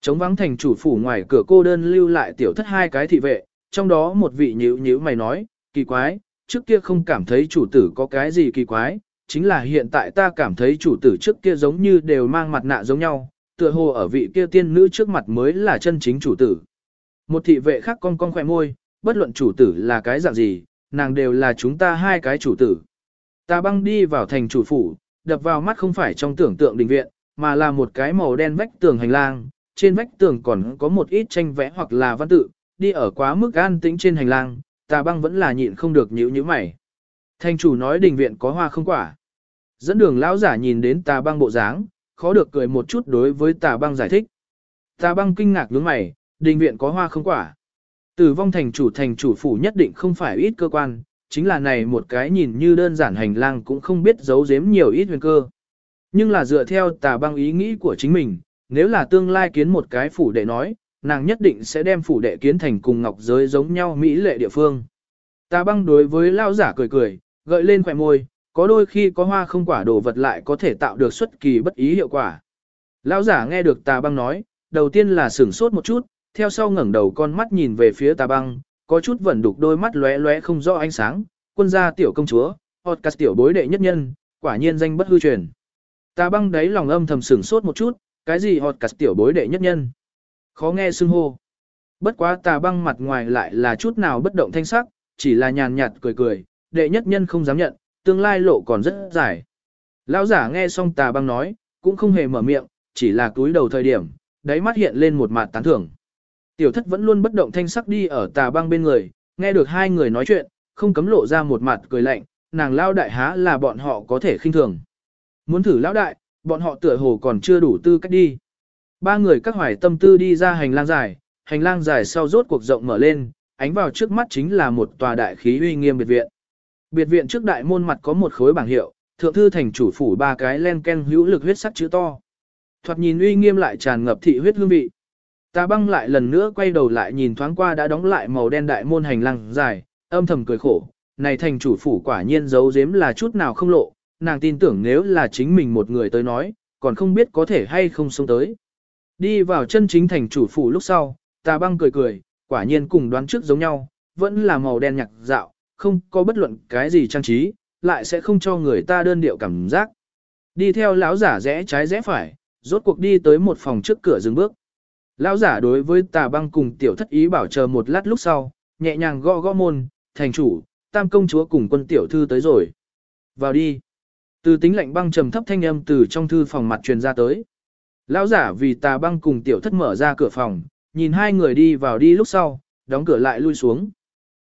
Chống vắng thành chủ phủ ngoài cửa cô đơn lưu lại tiểu thất hai cái thị vệ, trong đó một vị nhíu nhíu mày nói, kỳ quái, trước kia không cảm thấy chủ tử có cái gì kỳ quái, chính là hiện tại ta cảm thấy chủ tử trước kia giống như đều mang mặt nạ giống nhau, tựa hồ ở vị kia tiên nữ trước mặt mới là chân chính chủ tử. Một thị vệ khác cong cong khỏe môi, bất luận chủ tử là cái dạng gì, nàng đều là chúng ta hai cái chủ tử. Ta băng đi vào thành chủ phủ, đập vào mắt không phải trong tưởng tượng đình viện, mà là một cái màu đen vách tường hành lang, trên vách tường còn có một ít tranh vẽ hoặc là văn tự, đi ở quá mức an tĩnh trên hành lang, tà băng vẫn là nhịn không được nhíu nhíu mày. Thành chủ nói đình viện có hoa không quả. Dẫn đường lão giả nhìn đến tà băng bộ dáng, khó được cười một chút đối với tà băng giải thích. Tà băng kinh ngạc nhướng mày, đình viện có hoa không quả. Tử vong thành chủ thành chủ phủ nhất định không phải ít cơ quan, chính là này một cái nhìn như đơn giản hành lang cũng không biết giấu giếm nhiều ít huyền cơ. Nhưng là dựa theo tà băng ý nghĩ của chính mình, nếu là tương lai kiến một cái phủ đệ nói, nàng nhất định sẽ đem phủ đệ kiến thành cùng ngọc giới giống nhau mỹ lệ địa phương. Tà băng đối với lao giả cười cười, gợi lên khỏe môi, có đôi khi có hoa không quả đồ vật lại có thể tạo được xuất kỳ bất ý hiệu quả. Lão giả nghe được tà băng nói, đầu tiên là sửng sốt một chút, theo sau ngẩng đầu con mắt nhìn về phía tà băng, có chút vẩn đục đôi mắt lóe lóe không rõ ánh sáng, quân gia tiểu công chúa, hot cast tiểu bối đệ nhất nhân, quả nhiên danh bất hư truyền. ta băng đấy lòng âm thầm sửng sốt một chút, cái gì hot cast tiểu bối đệ nhất nhân. Khó nghe xưng hô. Bất quá tà băng mặt ngoài lại là chút nào bất động thanh sắc, chỉ là nhàn nhạt cười cười, đệ nhất nhân không dám nhận, tương lai lộ còn rất dài. Lão giả nghe xong tà băng nói, cũng không hề mở miệng, chỉ là túi đầu thời điểm, đáy mắt hiện lên một mặt tán thưởng. Tiểu thất vẫn luôn bất động thanh sắc đi ở tà băng bên người, nghe được hai người nói chuyện, không cấm lộ ra một mặt cười lạnh, nàng lao đại há là bọn họ có thể khinh thường. Muốn thử lão đại, bọn họ tựa hồ còn chưa đủ tư cách đi. Ba người các hoài tâm tư đi ra hành lang dài, hành lang dài sau rốt cuộc rộng mở lên, ánh vào trước mắt chính là một tòa đại khí uy nghiêm biệt viện. Biệt viện trước đại môn mặt có một khối bảng hiệu, thượng thư thành chủ phủ ba cái len ken hữu lực huyết sắc chữ to. Thoạt nhìn uy nghiêm lại tràn ngập thị huyết hương vị. Ta băng lại lần nữa quay đầu lại nhìn thoáng qua đã đóng lại màu đen đại môn hành lang dài, âm thầm cười khổ, này thành chủ phủ quả nhiên giấu giếm là chút nào không lộ, nàng tin tưởng nếu là chính mình một người tới nói, còn không biết có thể hay không sống tới. Đi vào chân chính thành chủ phủ lúc sau, ta băng cười cười, quả nhiên cùng đoán trước giống nhau, vẫn là màu đen nhạc dạo, không có bất luận cái gì trang trí, lại sẽ không cho người ta đơn điệu cảm giác. Đi theo lão giả rẽ trái rẽ phải, rốt cuộc đi tới một phòng trước cửa dừng bước. Lão giả đối với tà băng cùng tiểu thất ý bảo chờ một lát lúc sau, nhẹ nhàng gõ gõ môn, thành chủ, tam công chúa cùng quân tiểu thư tới rồi. Vào đi. Từ tính lạnh băng trầm thấp thanh âm từ trong thư phòng mặt truyền ra tới. Lão giả vì tà băng cùng tiểu thất mở ra cửa phòng, nhìn hai người đi vào đi lúc sau, đóng cửa lại lui xuống.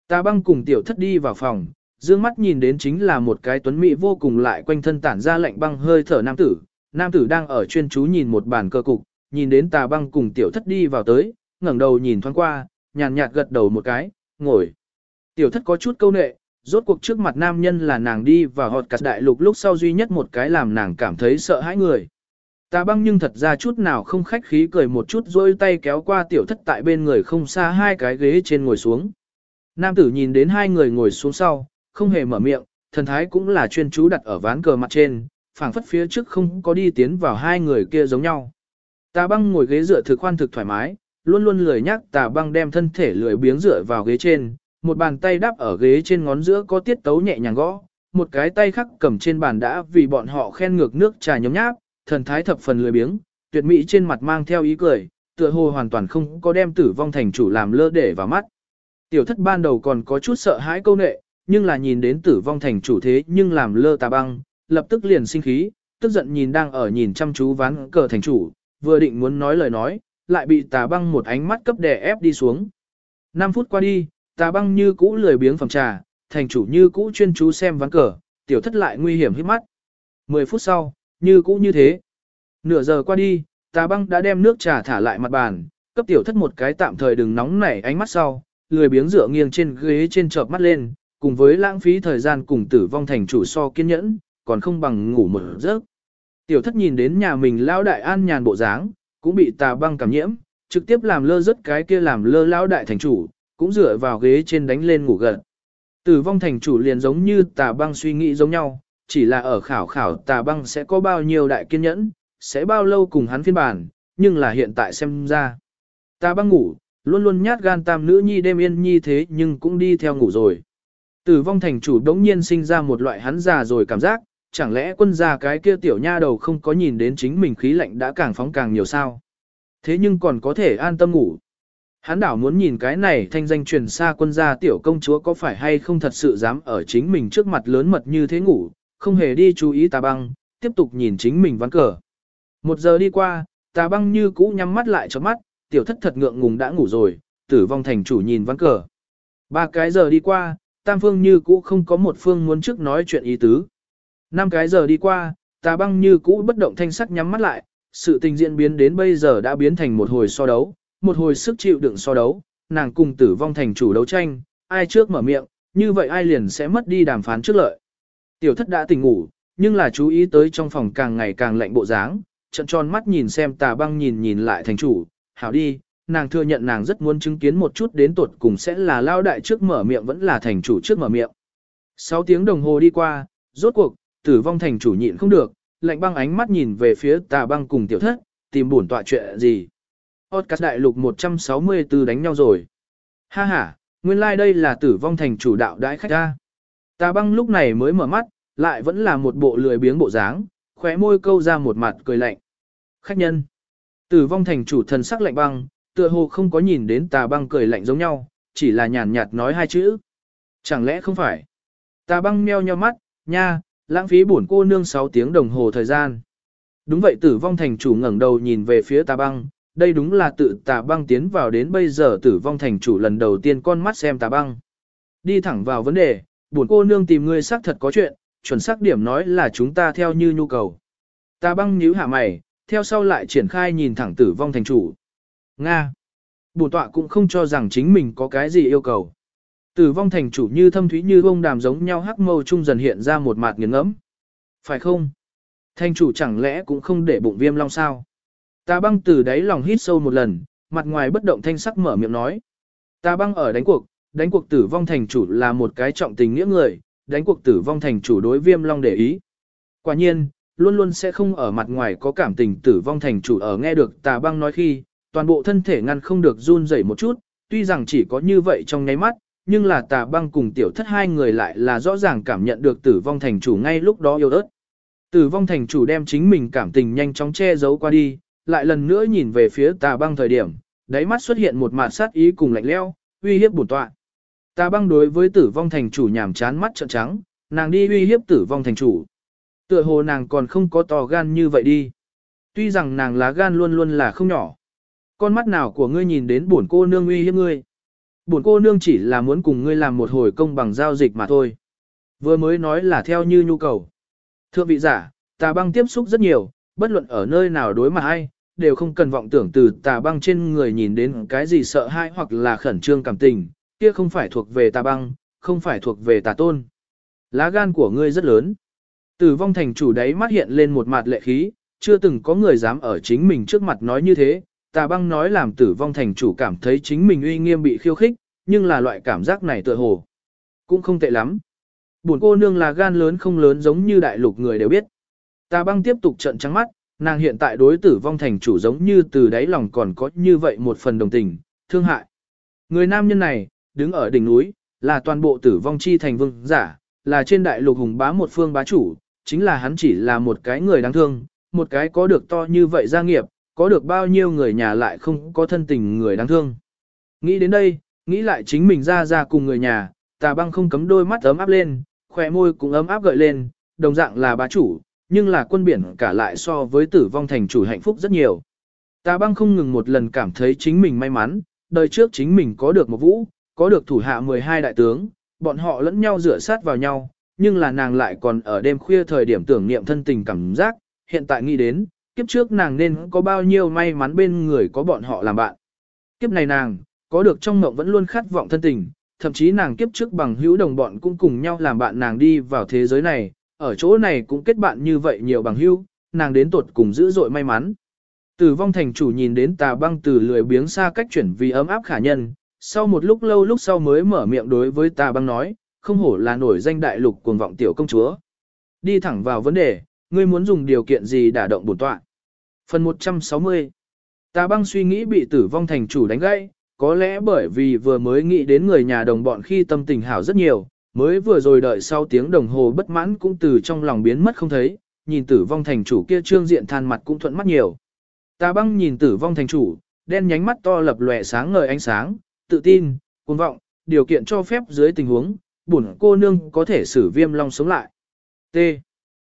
Tà băng cùng tiểu thất đi vào phòng, dương mắt nhìn đến chính là một cái tuấn mỹ vô cùng lại quanh thân tản ra lạnh băng hơi thở nam tử. Nam tử đang ở chuyên chú nhìn một bàn cơ cục, nhìn đến tà băng cùng tiểu thất đi vào tới, ngẩng đầu nhìn thoáng qua, nhàn nhạt gật đầu một cái, ngồi. Tiểu thất có chút câu nệ, rốt cuộc trước mặt nam nhân là nàng đi và họt cắt đại lục lúc sau duy nhất một cái làm nàng cảm thấy sợ hãi người. Tà băng nhưng thật ra chút nào không khách khí cười một chút rồi tay kéo qua tiểu thất tại bên người không xa hai cái ghế trên ngồi xuống. Nam tử nhìn đến hai người ngồi xuống sau, không hề mở miệng, thần thái cũng là chuyên chú đặt ở ván cờ mặt trên, phảng phất phía trước không có đi tiến vào hai người kia giống nhau. Tà băng ngồi ghế dựa thực khoan thực thoải mái, luôn luôn lười nhắc tà băng đem thân thể lười biếng dựa vào ghế trên, một bàn tay đắp ở ghế trên ngón giữa có tiết tấu nhẹ nhàng gõ, một cái tay khác cầm trên bàn đã vì bọn họ khen ngược nước trà nhấm nháp, thần thái thập phần lười biếng, tuyệt mỹ trên mặt mang theo ý cười, tựa hồ hoàn toàn không có đem tử vong thành chủ làm lơ để vào mắt. Tiểu thất ban đầu còn có chút sợ hãi câu nệ, nhưng là nhìn đến tử vong thành chủ thế nhưng làm lơ tà băng, lập tức liền sinh khí, tức giận nhìn đang ở nhìn chăm chú ván cờ thành chủ, vừa định muốn nói lời nói, lại bị tà băng một ánh mắt cấp đè ép đi xuống. 5 phút qua đi, tà băng như cũ lười biếng phòng trà, thành chủ như cũ chuyên chú xem ván cờ, tiểu thất lại nguy hiểm hít mắt. 10 phút sau, như cũ như thế. Nửa giờ qua đi, tà băng đã đem nước trà thả lại mặt bàn, cấp tiểu thất một cái tạm thời đừng nóng nảy ánh mắt sau, lười biếng dựa nghiêng trên ghế trên chợp mắt lên, cùng với lãng phí thời gian cùng tử vong thành chủ so kiên nhẫn, còn không bằng ngủ một giấc. Tiểu thất nhìn đến nhà mình lão đại an nhàn bộ dáng, cũng bị tà băng cảm nhiễm, trực tiếp làm lơ rất cái kia làm lơ lão đại thành chủ, cũng dựa vào ghế trên đánh lên ngủ gần. Tử vong thành chủ liền giống như tà băng suy nghĩ giống nhau, chỉ là ở khảo khảo tà băng sẽ có bao nhiêu đại kiên nhẫn, sẽ bao lâu cùng hắn phiên bản, nhưng là hiện tại xem ra. Tà băng ngủ, luôn luôn nhát gan tam nữ nhi đêm yên nhi thế nhưng cũng đi theo ngủ rồi. Tử vong thành chủ đống nhiên sinh ra một loại hắn già rồi cảm giác, chẳng lẽ quân gia cái kia tiểu nha đầu không có nhìn đến chính mình khí lạnh đã càng phóng càng nhiều sao. Thế nhưng còn có thể an tâm ngủ. Hắn đảo muốn nhìn cái này thanh danh truyền xa quân gia tiểu công chúa có phải hay không thật sự dám ở chính mình trước mặt lớn mật như thế ngủ, không hề đi chú ý tà băng, tiếp tục nhìn chính mình ván cờ. Một giờ đi qua, tà băng như cũ nhắm mắt lại cho mắt, tiểu thất thật ngượng ngùng đã ngủ rồi, tử vong thành chủ nhìn ván cờ. Ba cái giờ đi qua, tam phương như cũ không có một phương muốn trước nói chuyện ý tứ. Năm cái giờ đi qua, tà băng như cũ bất động thanh sắc nhắm mắt lại, sự tình diễn biến đến bây giờ đã biến thành một hồi so đấu, một hồi sức chịu đựng so đấu, nàng cùng tử vong thành chủ đấu tranh, ai trước mở miệng, như vậy ai liền sẽ mất đi đàm phán trước lợi. Tiểu thất đã tỉnh ngủ, nhưng là chú ý tới trong phòng càng ngày càng lạnh bộ dáng, trận tròn mắt nhìn xem tà băng nhìn nhìn lại thành chủ, hảo đi, nàng thừa nhận nàng rất muốn chứng kiến một chút đến tuột cùng sẽ là lao đại trước mở miệng vẫn là thành chủ trước mở miệng. 6 tiếng đồng hồ đi qua, rốt cuộc, tử vong thành chủ nhịn không được, lạnh băng ánh mắt nhìn về phía tà băng cùng tiểu thất, tìm buồn tọa chuyện gì. Podcast đại lục 164 đánh nhau rồi. Ha ha, nguyên lai like đây là tử vong thành chủ đạo đãi khách ra. Tà băng lúc này mới mở mắt, lại vẫn là một bộ lười biếng bộ dáng, khóe môi câu ra một mặt cười lạnh. Khách nhân. Tử vong thành chủ thần sắc lạnh băng, tựa hồ không có nhìn đến tà băng cười lạnh giống nhau, chỉ là nhàn nhạt nói hai chữ. Chẳng lẽ không phải? Tà băng meo nheo mắt, nha, lãng phí bổn cô nương 6 tiếng đồng hồ thời gian. Đúng vậy tử vong thành chủ ngẩng đầu nhìn về phía tà băng, đây đúng là tự tà băng tiến vào đến bây giờ tử vong thành chủ lần đầu tiên con mắt xem tà băng. Đi thẳng vào vấn đề, bổn cô nương tìm ngươi xác thật có chuyện, chuẩn xác điểm nói là chúng ta theo như nhu cầu. Tà băng nhíu hạ mày, theo sau lại triển khai nhìn thẳng tử vong thành chủ. Nga. Bổn tọa cũng không cho rằng chính mình có cái gì yêu cầu. Tử vong thành chủ như thâm thúy như bông đàm giống nhau hắc mâu trung dần hiện ra một mặt nghiền ngẫm. Phải không? Thành chủ chẳng lẽ cũng không để bụng viêm long sao? Tà băng từ đáy lòng hít sâu một lần, mặt ngoài bất động thanh sắc mở miệng nói. Tà băng ở đánh cuộc, đánh cuộc tử vong thành chủ là một cái trọng tình nghĩa người, đánh cuộc tử vong thành chủ đối viêm long để ý. Quả nhiên, luôn luôn sẽ không ở mặt ngoài có cảm tình tử vong thành chủ ở nghe được tà băng nói khi, toàn bộ thân thể ngăn không được run rẩy một chút, tuy rằng chỉ có như vậy trong nháy mắt, nhưng là tà băng cùng tiểu thất hai người lại là rõ ràng cảm nhận được tử vong thành chủ ngay lúc đó yêu ớt. Tử vong thành chủ đem chính mình cảm tình nhanh chóng che giấu qua đi, lại lần nữa nhìn về phía tà băng thời điểm, đáy mắt xuất hiện một mạt sát ý cùng lạnh leo, uy hiếp bổn tọa. Tà băng đối với tử vong thành chủ nhảm chán mắt trợn trắng, nàng đi uy hiếp tử vong thành chủ. Tựa hồ nàng còn không có to gan như vậy đi. Tuy rằng nàng lá gan luôn luôn là không nhỏ. Con mắt nào của ngươi nhìn đến bổn cô nương uy hiếp ngươi. Buồn cô nương chỉ là muốn cùng ngươi làm một hồi công bằng giao dịch mà thôi. Vừa mới nói là theo như nhu cầu. Thưa vị giả, tà băng tiếp xúc rất nhiều, bất luận ở nơi nào đối mặt ai, đều không cần vọng tưởng từ tà băng trên người nhìn đến cái gì sợ hãi hoặc là khẩn trương cảm tình, kia không phải thuộc về tà băng, không phải thuộc về tà tôn. Lá gan của ngươi rất lớn. Tử vong thành chủ đấy mắt hiện lên một mặt lệ khí, chưa từng có người dám ở chính mình trước mặt nói như thế, tà băng nói làm tử vong thành chủ cảm thấy chính mình uy nghiêm bị khiêu khích, nhưng là loại cảm giác này tựa hồ. Cũng không tệ lắm. Buồn cô nương là gan lớn không lớn giống như đại lục người đều biết. Tà băng tiếp tục trận trắng mắt, nàng hiện tại đối tử vong thành chủ giống như từ đáy lòng còn có như vậy một phần đồng tình, thương hại. Người nam nhân này, đứng ở đỉnh núi, là toàn bộ tử vong chi thành vương giả, là trên đại lục hùng bá một phương bá chủ, chính là hắn chỉ là một cái người đáng thương, một cái có được to như vậy gia nghiệp, có được bao nhiêu người nhà lại không có thân tình người đáng thương. Nghĩ đến đây, nghĩ lại chính mình ra ra cùng người nhà, tà băng không cấm đôi mắt ấm áp lên, khỏe môi cũng ấm áp gợi lên, đồng dạng là bá chủ, nhưng là quân biển cả lại so với tử vong thành chủ hạnh phúc rất nhiều. Tà băng không ngừng một lần cảm thấy chính mình may mắn, đời trước chính mình có được một vũ, có được thủ hạ 12 đại tướng, bọn họ lẫn nhau rửa sát vào nhau, nhưng là nàng lại còn ở đêm khuya thời điểm tưởng niệm thân tình cảm giác, hiện tại nghĩ đến, kiếp trước nàng nên có bao nhiêu may mắn bên người có bọn họ làm bạn. Kiếp này nàng, có được trong mộng vẫn luôn khát vọng thân tình, thậm chí nàng kiếp trước bằng hữu đồng bọn cũng cùng nhau làm bạn nàng đi vào thế giới này, ở chỗ này cũng kết bạn như vậy nhiều bằng hữu, nàng đến tuột cùng dữ dội may mắn. Tử vong thành chủ nhìn đến tà băng từ lười biếng xa cách chuyển vì ấm áp khả nhân, sau một lúc lâu lúc sau mới mở miệng đối với tà băng nói, không hổ là nổi danh đại lục cuồng vọng tiểu công chúa. Đi thẳng vào vấn đề, ngươi muốn dùng điều kiện gì đả động bổn tọa. Phần 160 Tà băng suy nghĩ bị tử vong thành chủ đánh gãy, có lẽ bởi vì vừa mới nghĩ đến người nhà đồng bọn khi tâm tình hảo rất nhiều, mới vừa rồi đợi sau tiếng đồng hồ bất mãn cũng từ trong lòng biến mất không thấy, nhìn tử vong thành chủ kia trương diện than mặt cũng thuận mắt nhiều. Tà băng nhìn tử vong thành chủ, đen nhánh mắt to lập lòe sáng ngời ánh sáng, tự tin, cuồng vọng, điều kiện cho phép dưới tình huống, bổn cô nương có thể xử viêm long sống lại. T.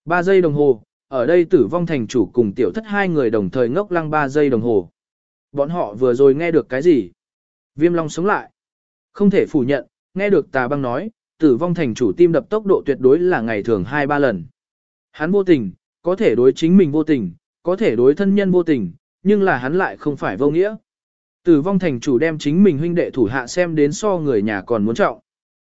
3 giây đồng hồ, ở đây tử vong thành chủ cùng tiểu thất hai người đồng thời ngốc lăng 3 giây đồng hồ. Bọn họ vừa rồi nghe được cái gì? Viêm long sống lại. Không thể phủ nhận, nghe được tà băng nói, tử vong thành chủ tim đập tốc độ tuyệt đối là ngày thường 2-3 lần. Hắn vô tình, có thể đối chính mình vô tình, có thể đối thân nhân vô tình, nhưng là hắn lại không phải vô nghĩa. Tử vong thành chủ đem chính mình huynh đệ thủ hạ xem đến so người nhà còn muốn trọng.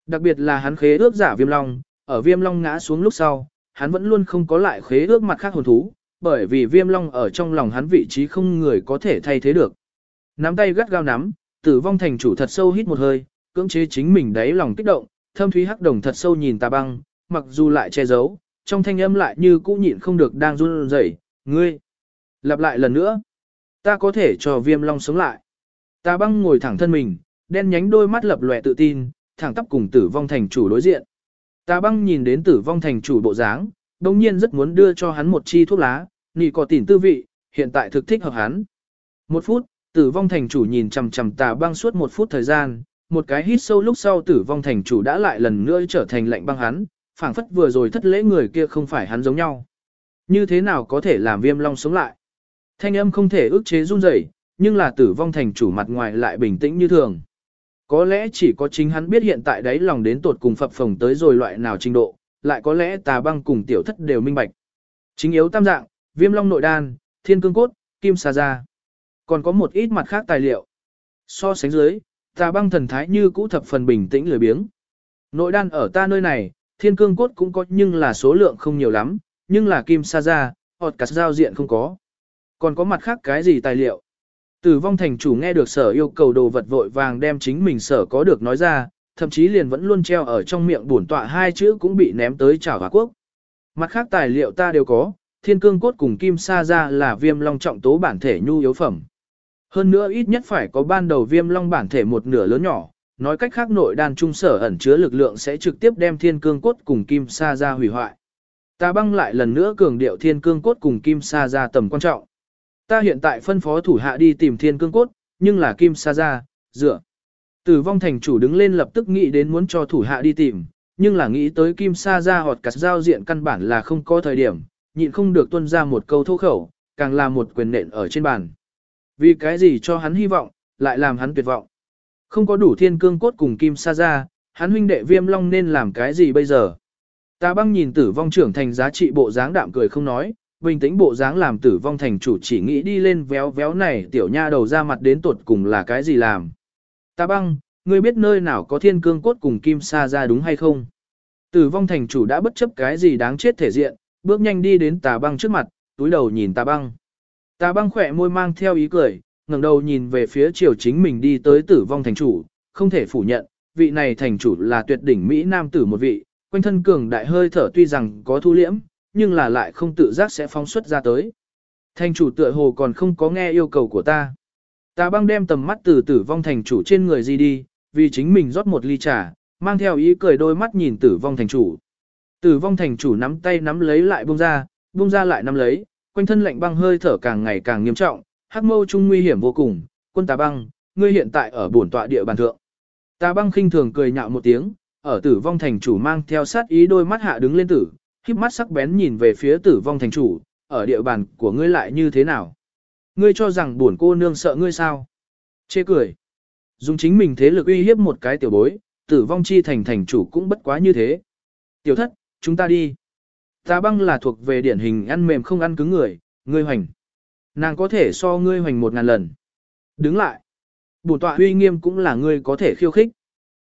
Đặc biệt là hắn khế ước giả viêm long, ở viêm long ngã xuống lúc sau, hắn vẫn luôn không có lại khế ước mặt khác hồn thú, bởi vì viêm long ở trong lòng hắn vị trí không người có thể thay thế được. Nắm tay gắt gao nắm, tử vong thành chủ thật sâu hít một hơi, cưỡng chế chính mình đáy lòng kích động, thâm thúy hắc đồng thật sâu nhìn tà băng, mặc dù lại che giấu, trong thanh âm lại như cũ nhịn không được đang run rẩy, ngươi. Lặp lại lần nữa, ta có thể cho viêm long sống lại. Tà băng ngồi thẳng thân mình, đen nhánh đôi mắt lập lòe tự tin, thẳng tắp cùng tử vong thành chủ đối diện. Tà băng nhìn đến tử vong thành chủ bộ dáng, đồng nhiên rất muốn đưa cho hắn một chi thuốc lá, nỉ có tỉn tư vị, hiện tại thực thích hợp hắn. Một phút, tử vong thành chủ nhìn chằm chằm tà băng suốt một phút thời gian, một cái hít sâu lúc sau tử vong thành chủ đã lại lần nữa trở thành lạnh băng hắn, phảng phất vừa rồi thất lễ người kia không phải hắn giống nhau. Như thế nào có thể làm viêm long sống lại? Thanh âm không thể ức chế run rẩy, nhưng là tử vong thành chủ mặt ngoài lại bình tĩnh như thường. Có lẽ chỉ có chính hắn biết hiện tại đấy lòng đến tột cùng phập phồng tới rồi loại nào trình độ, lại có lẽ tà băng cùng tiểu thất đều minh bạch. Chính yếu tam dạng, viêm long nội đan, thiên cương cốt, kim sa ra. Còn có một ít mặt khác tài liệu. So sánh dưới, tà băng thần thái như cũ thập phần bình tĩnh lười biếng. Nội đan ở ta nơi này, thiên cương cốt cũng có nhưng là số lượng không nhiều lắm, nhưng là kim sa ra, hoặc cả giao diện không có. Còn có mặt khác cái gì tài liệu? Tử vong thành chủ nghe được sở yêu cầu đồ vật vội vàng đem chính mình sở có được nói ra, thậm chí liền vẫn luôn treo ở trong miệng bổn tọa hai chữ cũng bị ném tới chảo Hòa Quốc. Mặt khác tài liệu ta đều có, thiên cương cốt cùng kim sa ra là viêm long trọng tố bản thể nhu yếu phẩm. Hơn nữa ít nhất phải có ban đầu viêm long bản thể một nửa lớn nhỏ, nói cách khác nội đan trung sở ẩn chứa lực lượng sẽ trực tiếp đem thiên cương cốt cùng kim sa ra hủy hoại. Ta băng lại lần nữa cường điệu thiên cương cốt cùng kim sa ra tầm quan trọng. Ta hiện tại phân phó thủ hạ đi tìm thiên cương cốt, nhưng là kim sa ra, dựa. Tử vong thành chủ đứng lên lập tức nghĩ đến muốn cho thủ hạ đi tìm, nhưng là nghĩ tới kim sa ra hoặc cắt giao diện căn bản là không có thời điểm, nhịn không được tuân ra một câu thô khẩu, càng là một quyền nện ở trên bàn. Vì cái gì cho hắn hy vọng, lại làm hắn tuyệt vọng. Không có đủ thiên cương cốt cùng kim sa ra, hắn huynh đệ viêm long nên làm cái gì bây giờ? Ta băng nhìn tử vong trưởng thành giá trị bộ dáng đạm cười không nói, bình tĩnh bộ dáng làm tử vong thành chủ chỉ nghĩ đi lên véo véo này tiểu nha đầu ra mặt đến tuột cùng là cái gì làm. Ta băng, ngươi biết nơi nào có thiên cương cốt cùng kim sa ra đúng hay không? Tử vong thành chủ đã bất chấp cái gì đáng chết thể diện, bước nhanh đi đến tà băng trước mặt, túi đầu nhìn tà băng. Tà băng khỏe môi mang theo ý cười, ngẩng đầu nhìn về phía chiều chính mình đi tới tử vong thành chủ, không thể phủ nhận, vị này thành chủ là tuyệt đỉnh Mỹ Nam tử một vị, quanh thân cường đại hơi thở tuy rằng có thu liễm, nhưng là lại không tự giác sẽ phóng xuất ra tới. Thành chủ tựa hồ còn không có nghe yêu cầu của ta. Ta băng đem tầm mắt từ tử vong thành chủ trên người gì đi, vì chính mình rót một ly trà, mang theo ý cười đôi mắt nhìn tử vong thành chủ. Tử vong thành chủ nắm tay nắm lấy lại buông ra, buông ra lại nắm lấy, quanh thân lạnh băng hơi thở càng ngày càng nghiêm trọng, hắc mâu trung nguy hiểm vô cùng, quân tà băng, ngươi hiện tại ở bổn tọa địa bàn thượng. Tà băng khinh thường cười nhạo một tiếng, ở tử vong thành chủ mang theo sát ý đôi mắt hạ đứng lên tử, híp mắt sắc bén nhìn về phía tử vong thành chủ, ở địa bàn của ngươi lại như thế nào? Ngươi cho rằng buồn cô nương sợ ngươi sao? Chê cười. Dùng chính mình thế lực uy hiếp một cái tiểu bối, tử vong chi thành thành chủ cũng bất quá như thế. Tiểu thất, chúng ta đi. Ta băng là thuộc về điển hình ăn mềm không ăn cứng người, ngươi hoành. Nàng có thể so ngươi hoành một ngàn lần. Đứng lại. Bổn tọa uy nghiêm cũng là ngươi có thể khiêu khích.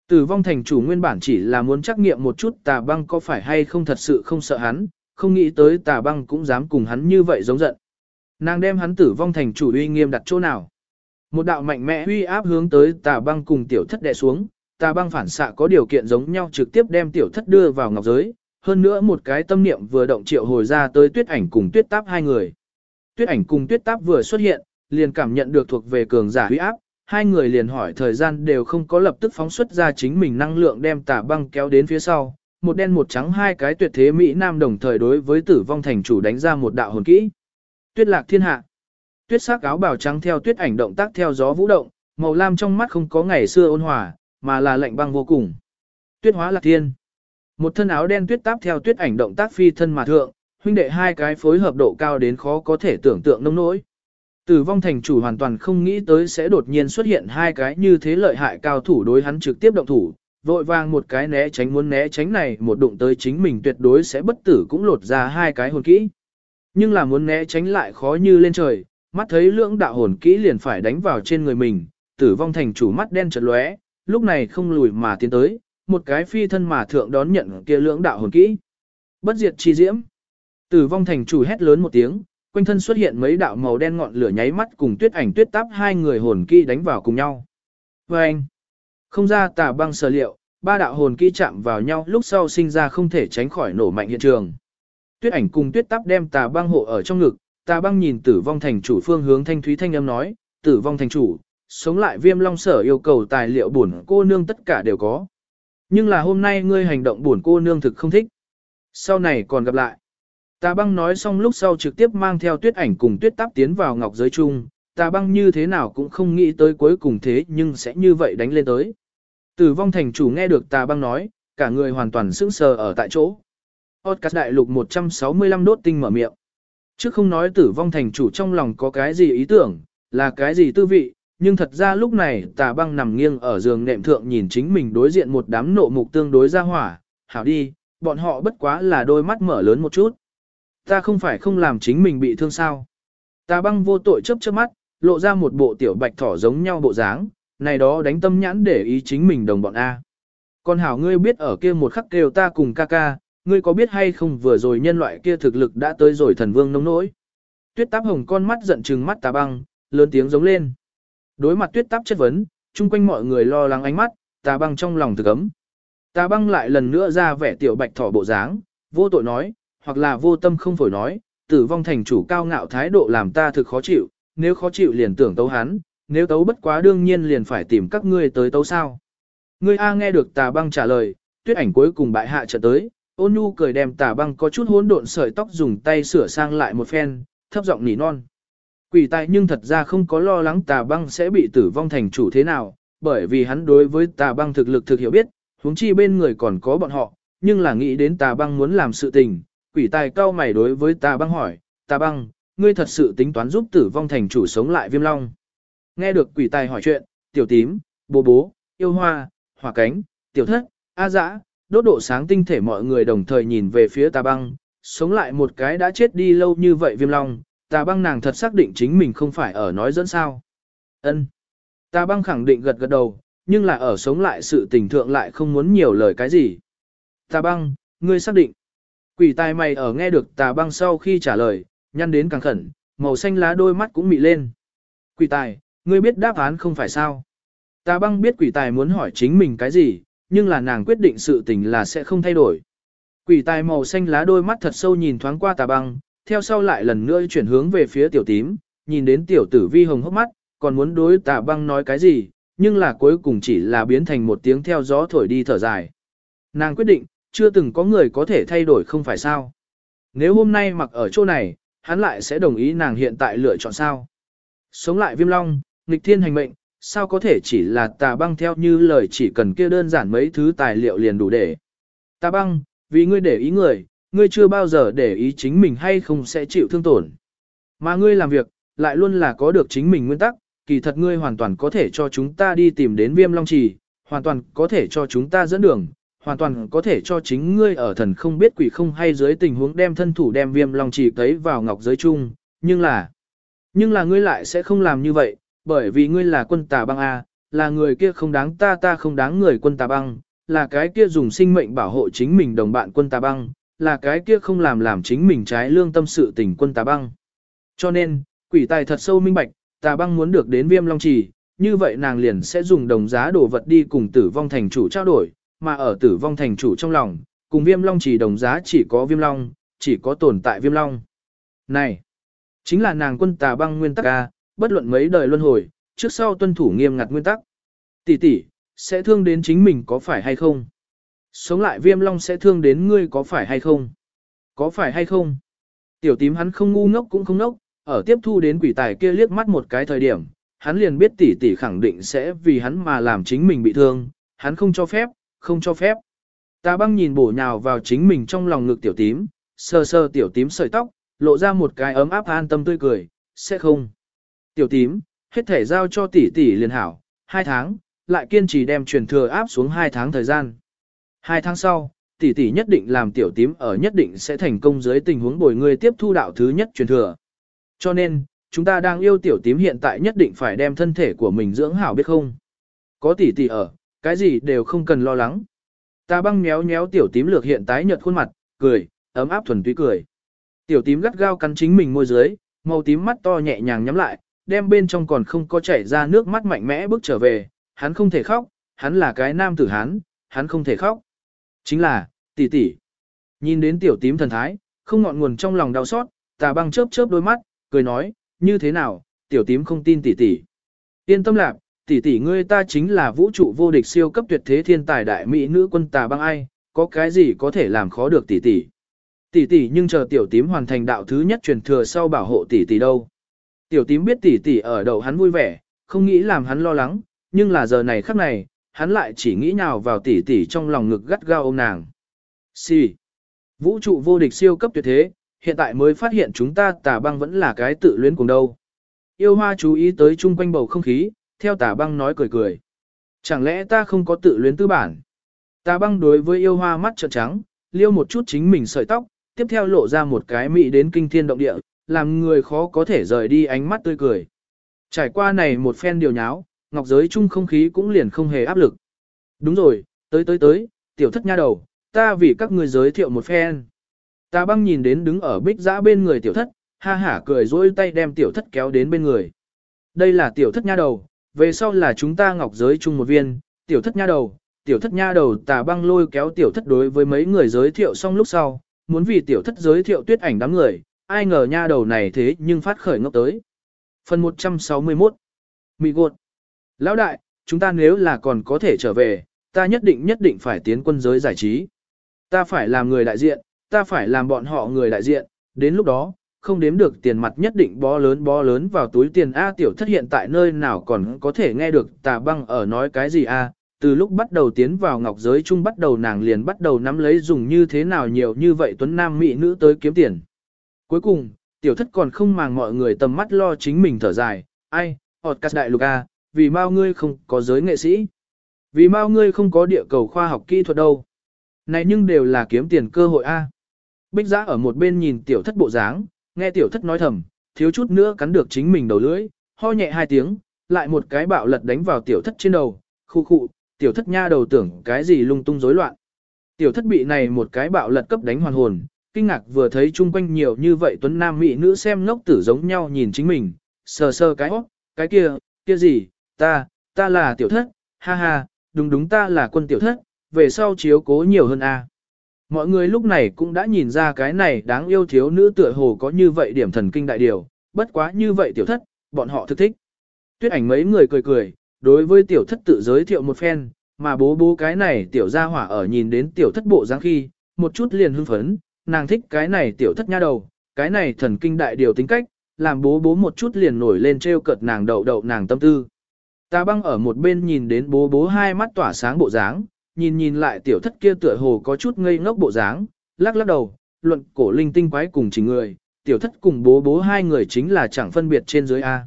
Tử vong thành chủ nguyên bản chỉ là muốn trắc nghiệm một chút tà băng có phải hay không thật sự không sợ hắn, không nghĩ tới tà băng cũng dám cùng hắn như vậy giống giận. Nàng đem hắn tử vong thành chủ uy nghiêm đặt chỗ nào. Một đạo mạnh mẽ uy áp hướng tới tà băng cùng tiểu thất đè xuống, tà băng phản xạ có điều kiện giống nhau trực tiếp đem tiểu thất đưa vào ngọc giới, hơn nữa một cái tâm niệm vừa động triệu hồi ra tới tuyết ảnh cùng tuyết táp hai người. Tuyết ảnh cùng tuyết táp vừa xuất hiện, liền cảm nhận được thuộc về cường giả huy áp, hai người liền hỏi thời gian đều không có lập tức phóng xuất ra chính mình năng lượng đem tà băng kéo đến phía sau, một đen một trắng hai cái tuyệt thế Mỹ Nam đồng thời đối với tử vong thành chủ đánh ra một đạo hồn kỹ. Tuyết lạc thiên hạ. Tuyết sắc áo bào trắng theo tuyết ảnh động tác theo gió vũ động, màu lam trong mắt không có ngày xưa ôn hòa, mà là lạnh băng vô cùng. Tuyết hóa lạc thiên. Một thân áo đen tuyết táp theo tuyết ảnh động tác phi thân mà thượng, huynh đệ hai cái phối hợp độ cao đến khó có thể tưởng tượng nông nỗi. Tử vong thành chủ hoàn toàn không nghĩ tới sẽ đột nhiên xuất hiện hai cái như thế lợi hại cao thủ đối hắn trực tiếp động thủ, vội vàng một cái né tránh muốn né tránh này một đụng tới chính mình tuyệt đối sẽ bất tử cũng lột ra hai cái hồn kỹ. Nhưng là muốn né tránh lại khó như lên trời, mắt thấy lưỡng đạo hồn kỹ liền phải đánh vào trên người mình, tử vong thành chủ mắt đen chật lóe, lúc này không lùi mà tiến tới, một cái phi thân mà thượng đón nhận kia lưỡng đạo hồn kỹ. Bất diệt chi diễm. Tử vong thành chủ hét lớn một tiếng, quanh thân xuất hiện mấy đạo màu đen ngọn lửa nháy mắt cùng tuyết ảnh tuyết táp hai người hồn kỹ đánh vào cùng nhau. Và anh, không ra tà băng sở liệu, ba đạo hồn kỹ chạm vào nhau lúc sau sinh ra không thể tránh khỏi nổ mạnh hiện trường. Tuyết ảnh cùng tuyết táp đem tà băng hộ ở trong ngực, tà băng nhìn tử vong thành chủ phương hướng thanh thúy thanh âm nói, tử vong thành chủ, sống lại viêm long sở yêu cầu tài liệu bổn cô nương tất cả đều có. Nhưng là hôm nay ngươi hành động bổn cô nương thực không thích. Sau này còn gặp lại. Tà băng nói xong lúc sau trực tiếp mang theo tuyết ảnh cùng tuyết táp tiến vào ngọc giới chung, tà băng như thế nào cũng không nghĩ tới cuối cùng thế nhưng sẽ như vậy đánh lên tới. Tử vong thành chủ nghe được tà băng nói, cả người hoàn toàn sững sờ ở tại chỗ. Podcast đại lục 165 đốt tinh mở miệng. Trước không nói tử vong thành chủ trong lòng có cái gì ý tưởng, là cái gì tư vị, nhưng thật ra lúc này tà băng nằm nghiêng ở giường nệm thượng nhìn chính mình đối diện một đám nộ mục tương đối ra hỏa, hảo đi, bọn họ bất quá là đôi mắt mở lớn một chút. Ta không phải không làm chính mình bị thương sao. ta băng vô tội chớp chớp mắt, lộ ra một bộ tiểu bạch thỏ giống nhau bộ dáng, này đó đánh tâm nhãn để ý chính mình đồng bọn A. Còn hảo ngươi biết ở kia một khắc kêu ta cùng ca ca, ngươi có biết hay không vừa rồi nhân loại kia thực lực đã tới rồi thần vương nông nỗi. Tuyết táp hồng con mắt giận trừng mắt tà băng, lớn tiếng giống lên. Đối mặt tuyết táp chất vấn, chung quanh mọi người lo lắng ánh mắt, tà băng trong lòng thực ấm. Tà băng lại lần nữa ra vẻ tiểu bạch thỏ bộ dáng, vô tội nói, hoặc là vô tâm không phổi nói, tử vong thành chủ cao ngạo thái độ làm ta thực khó chịu, nếu khó chịu liền tưởng tấu hắn, nếu tấu bất quá đương nhiên liền phải tìm các ngươi tới tấu sao. Ngươi A nghe được tà băng trả lời, tuyết ảnh cuối cùng bại hạ trở tới, ôn nhu cười đem tà băng có chút hỗn độn sợi tóc dùng tay sửa sang lại một phen, thấp giọng nỉ non. Quỷ tài nhưng thật ra không có lo lắng tà băng sẽ bị tử vong thành chủ thế nào, bởi vì hắn đối với tà băng thực lực thực hiểu biết, huống chi bên người còn có bọn họ, nhưng là nghĩ đến tà băng muốn làm sự tình, quỷ tài cao mày đối với tà băng hỏi, tà băng, ngươi thật sự tính toán giúp tử vong thành chủ sống lại viêm long. Nghe được quỷ tài hỏi chuyện, tiểu tím, bố bố, yêu hoa, hỏa cánh, tiểu thất, a dã, đốt độ sáng tinh thể mọi người đồng thời nhìn về phía tà băng, sống lại một cái đã chết đi lâu như vậy viêm long, tà băng nàng thật xác định chính mình không phải ở nói dẫn sao. ân Tà băng khẳng định gật gật đầu, nhưng là ở sống lại sự tình thượng lại không muốn nhiều lời cái gì. Tà băng, ngươi xác định. Quỷ tài mày ở nghe được tà băng sau khi trả lời, nhăn đến càng khẩn, màu xanh lá đôi mắt cũng mị lên. Quỷ tài, ngươi biết đáp án không phải sao. Tà băng biết quỷ tài muốn hỏi chính mình cái gì, nhưng là nàng quyết định sự tình là sẽ không thay đổi. Quỷ tài màu xanh lá đôi mắt thật sâu nhìn thoáng qua tà băng, theo sau lại lần nữa chuyển hướng về phía tiểu tím, nhìn đến tiểu tử vi hồng hốc mắt, còn muốn đối tà băng nói cái gì, nhưng là cuối cùng chỉ là biến thành một tiếng theo gió thổi đi thở dài. Nàng quyết định, chưa từng có người có thể thay đổi không phải sao. Nếu hôm nay mặc ở chỗ này, hắn lại sẽ đồng ý nàng hiện tại lựa chọn sao. Sống lại viêm long, nghịch thiên hành mệnh, sao có thể chỉ là tà băng theo như lời chỉ cần kia đơn giản mấy thứ tài liệu liền đủ để. Tà băng, vì ngươi để ý người, ngươi chưa bao giờ để ý chính mình hay không sẽ chịu thương tổn. Mà ngươi làm việc, lại luôn là có được chính mình nguyên tắc, kỳ thật ngươi hoàn toàn có thể cho chúng ta đi tìm đến viêm long trì, hoàn toàn có thể cho chúng ta dẫn đường, hoàn toàn có thể cho chính ngươi ở thần không biết quỷ không hay dưới tình huống đem thân thủ đem viêm long trì tấy vào ngọc giới chung, nhưng là, nhưng là ngươi lại sẽ không làm như vậy, bởi vì ngươi là quân tà băng A, là người kia không đáng ta ta không đáng người quân tà băng, là cái kia dùng sinh mệnh bảo hộ chính mình đồng bạn quân tà băng, là cái kia không làm làm chính mình trái lương tâm sự tình quân tà băng. Cho nên, quỷ tài thật sâu minh bạch, tà băng muốn được đến viêm long trì, như vậy nàng liền sẽ dùng đồng giá đồ vật đi cùng tử vong thành chủ trao đổi, mà ở tử vong thành chủ trong lòng, cùng viêm long chỉ đồng giá chỉ có viêm long, chỉ có tồn tại viêm long. Này, chính là nàng quân tà băng nguyên tắc A, bất luận mấy đời luân hồi, trước sau tuân thủ nghiêm ngặt nguyên tắc. Tỷ tỷ, sẽ thương đến chính mình có phải hay không? Sống lại viêm long sẽ thương đến ngươi có phải hay không? Có phải hay không? Tiểu tím hắn không ngu ngốc cũng không ngốc, ở tiếp thu đến quỷ tài kia liếc mắt một cái thời điểm, hắn liền biết tỷ tỷ khẳng định sẽ vì hắn mà làm chính mình bị thương, hắn không cho phép, không cho phép. Ta băng nhìn bổ nhào vào chính mình trong lòng ngực tiểu tím, sờ sờ tiểu tím sợi tóc, lộ ra một cái ấm áp an tâm tươi cười, sẽ không. Tiểu tím, hết thể giao cho tỷ tỷ liền hảo, hai tháng, lại kiên trì đem truyền thừa áp xuống hai tháng thời gian. Hai tháng sau, tỷ tỷ nhất định làm tiểu tím ở nhất định sẽ thành công dưới tình huống bồi người tiếp thu đạo thứ nhất truyền thừa. Cho nên, chúng ta đang yêu tiểu tím hiện tại nhất định phải đem thân thể của mình dưỡng hảo biết không. Có tỷ tỷ ở, cái gì đều không cần lo lắng. Ta băng méo méo tiểu tím lược hiện tái nhợt khuôn mặt, cười, ấm áp thuần túy cười. Tiểu tím gắt gao cắn chính mình môi dưới, màu tím mắt to nhẹ nhàng nhắm lại, đem bên trong còn không có chảy ra nước mắt mạnh mẽ bước trở về, hắn không thể khóc, hắn là cái nam tử hắn, hắn không thể khóc. Chính là, tỷ tỷ. Nhìn đến tiểu tím thần thái, không ngọn nguồn trong lòng đau xót, tà băng chớp chớp đôi mắt, cười nói, như thế nào, tiểu tím không tin tỷ tỷ. Yên tâm lạc, tỷ tỷ ngươi ta chính là vũ trụ vô địch siêu cấp tuyệt thế thiên tài đại mỹ nữ quân tà băng ai, có cái gì có thể làm khó được tỷ tỷ. Tỷ tỷ nhưng chờ tiểu tím hoàn thành đạo thứ nhất truyền thừa sau bảo hộ tỷ tỷ đâu. Tiểu tím biết tỷ tỷ ở đầu hắn vui vẻ, không nghĩ làm hắn lo lắng, nhưng là giờ này khắc này, hắn lại chỉ nghĩ nào vào tỷ tỷ trong lòng ngực gắt gao ôm nàng. Si. Vũ trụ vô địch siêu cấp tuyệt thế, hiện tại mới phát hiện chúng ta tà băng vẫn là cái tự luyến cùng đâu. Yêu hoa chú ý tới chung quanh bầu không khí, theo tà băng nói cười cười. Chẳng lẽ ta không có tự luyến tư bản? Tà băng đối với yêu hoa mắt trợn trắng, liêu một chút chính mình sợi tóc, tiếp theo lộ ra một cái mị đến kinh thiên động địa, làm người khó có thể rời đi ánh mắt tươi cười. Trải qua này một phen điều nháo, ngọc giới chung không khí cũng liền không hề áp lực. Đúng rồi, tới tới tới, tiểu thất nha đầu, ta vì các ngươi giới thiệu một phen. Ta băng nhìn đến đứng ở bích giã bên người tiểu thất, ha hả cười dối tay đem tiểu thất kéo đến bên người. Đây là tiểu thất nha đầu, về sau là chúng ta ngọc giới chung một viên, tiểu thất nha đầu, tiểu thất nha đầu tà băng lôi kéo tiểu thất đối với mấy người giới thiệu xong lúc sau, muốn vì tiểu thất giới thiệu tuyết ảnh đám người, ai ngờ nha đầu này thế nhưng phát khởi ngốc tới. Phần 161 Mị gột Lão đại, chúng ta nếu là còn có thể trở về, ta nhất định nhất định phải tiến quân giới giải trí. Ta phải làm người đại diện, ta phải làm bọn họ người đại diện, đến lúc đó, không đếm được tiền mặt nhất định bó lớn bó lớn vào túi tiền A tiểu thất hiện tại nơi nào còn có thể nghe được tà băng ở nói cái gì A, từ lúc bắt đầu tiến vào ngọc giới chung bắt đầu nàng liền bắt đầu nắm lấy dùng như thế nào nhiều như vậy tuấn nam mỹ nữ tới kiếm tiền. Cuối cùng, tiểu thất còn không màng mọi người tầm mắt lo chính mình thở dài, ai, họt cắt đại lục A, vì mau ngươi không có giới nghệ sĩ. Vì mau ngươi không có địa cầu khoa học kỹ thuật đâu. Này nhưng đều là kiếm tiền cơ hội A. Bích giã ở một bên nhìn tiểu thất bộ dáng, nghe tiểu thất nói thầm, thiếu chút nữa cắn được chính mình đầu lưỡi, ho nhẹ hai tiếng, lại một cái bạo lật đánh vào tiểu thất trên đầu, khu khụ, tiểu thất nha đầu tưởng cái gì lung tung rối loạn. Tiểu thất bị này một cái bạo lật cấp đánh hoàn hồn, kinh ngạc vừa thấy chung quanh nhiều như vậy tuấn nam mỹ nữ xem ngốc tử giống nhau nhìn chính mình, sờ sờ cái hót, cái kia, kia gì, ta, ta là tiểu thất, ha ha, đúng đúng ta là quân tiểu thất, về sau chiếu cố nhiều hơn a. Mọi người lúc này cũng đã nhìn ra cái này đáng yêu thiếu nữ tựa hồ có như vậy điểm thần kinh đại điều, bất quá như vậy tiểu thất, bọn họ thực thích. Tuyết ảnh mấy người cười cười, đối với tiểu thất tự giới thiệu một phen, mà bố bố cái này tiểu gia hỏa ở nhìn đến tiểu thất bộ dáng khi, một chút liền hưng phấn, nàng thích cái này tiểu thất nha đầu, cái này thần kinh đại điều tính cách, làm bố bố một chút liền nổi lên trêu cợt nàng đậu đậu nàng tâm tư. Ta băng ở một bên nhìn đến bố bố hai mắt tỏa sáng bộ dáng, nhìn nhìn lại tiểu thất kia tựa hồ có chút ngây ngốc bộ dáng, lắc lắc đầu, luận cổ linh tinh quái cùng chỉ người, tiểu thất cùng bố bố hai người chính là chẳng phân biệt trên dưới A.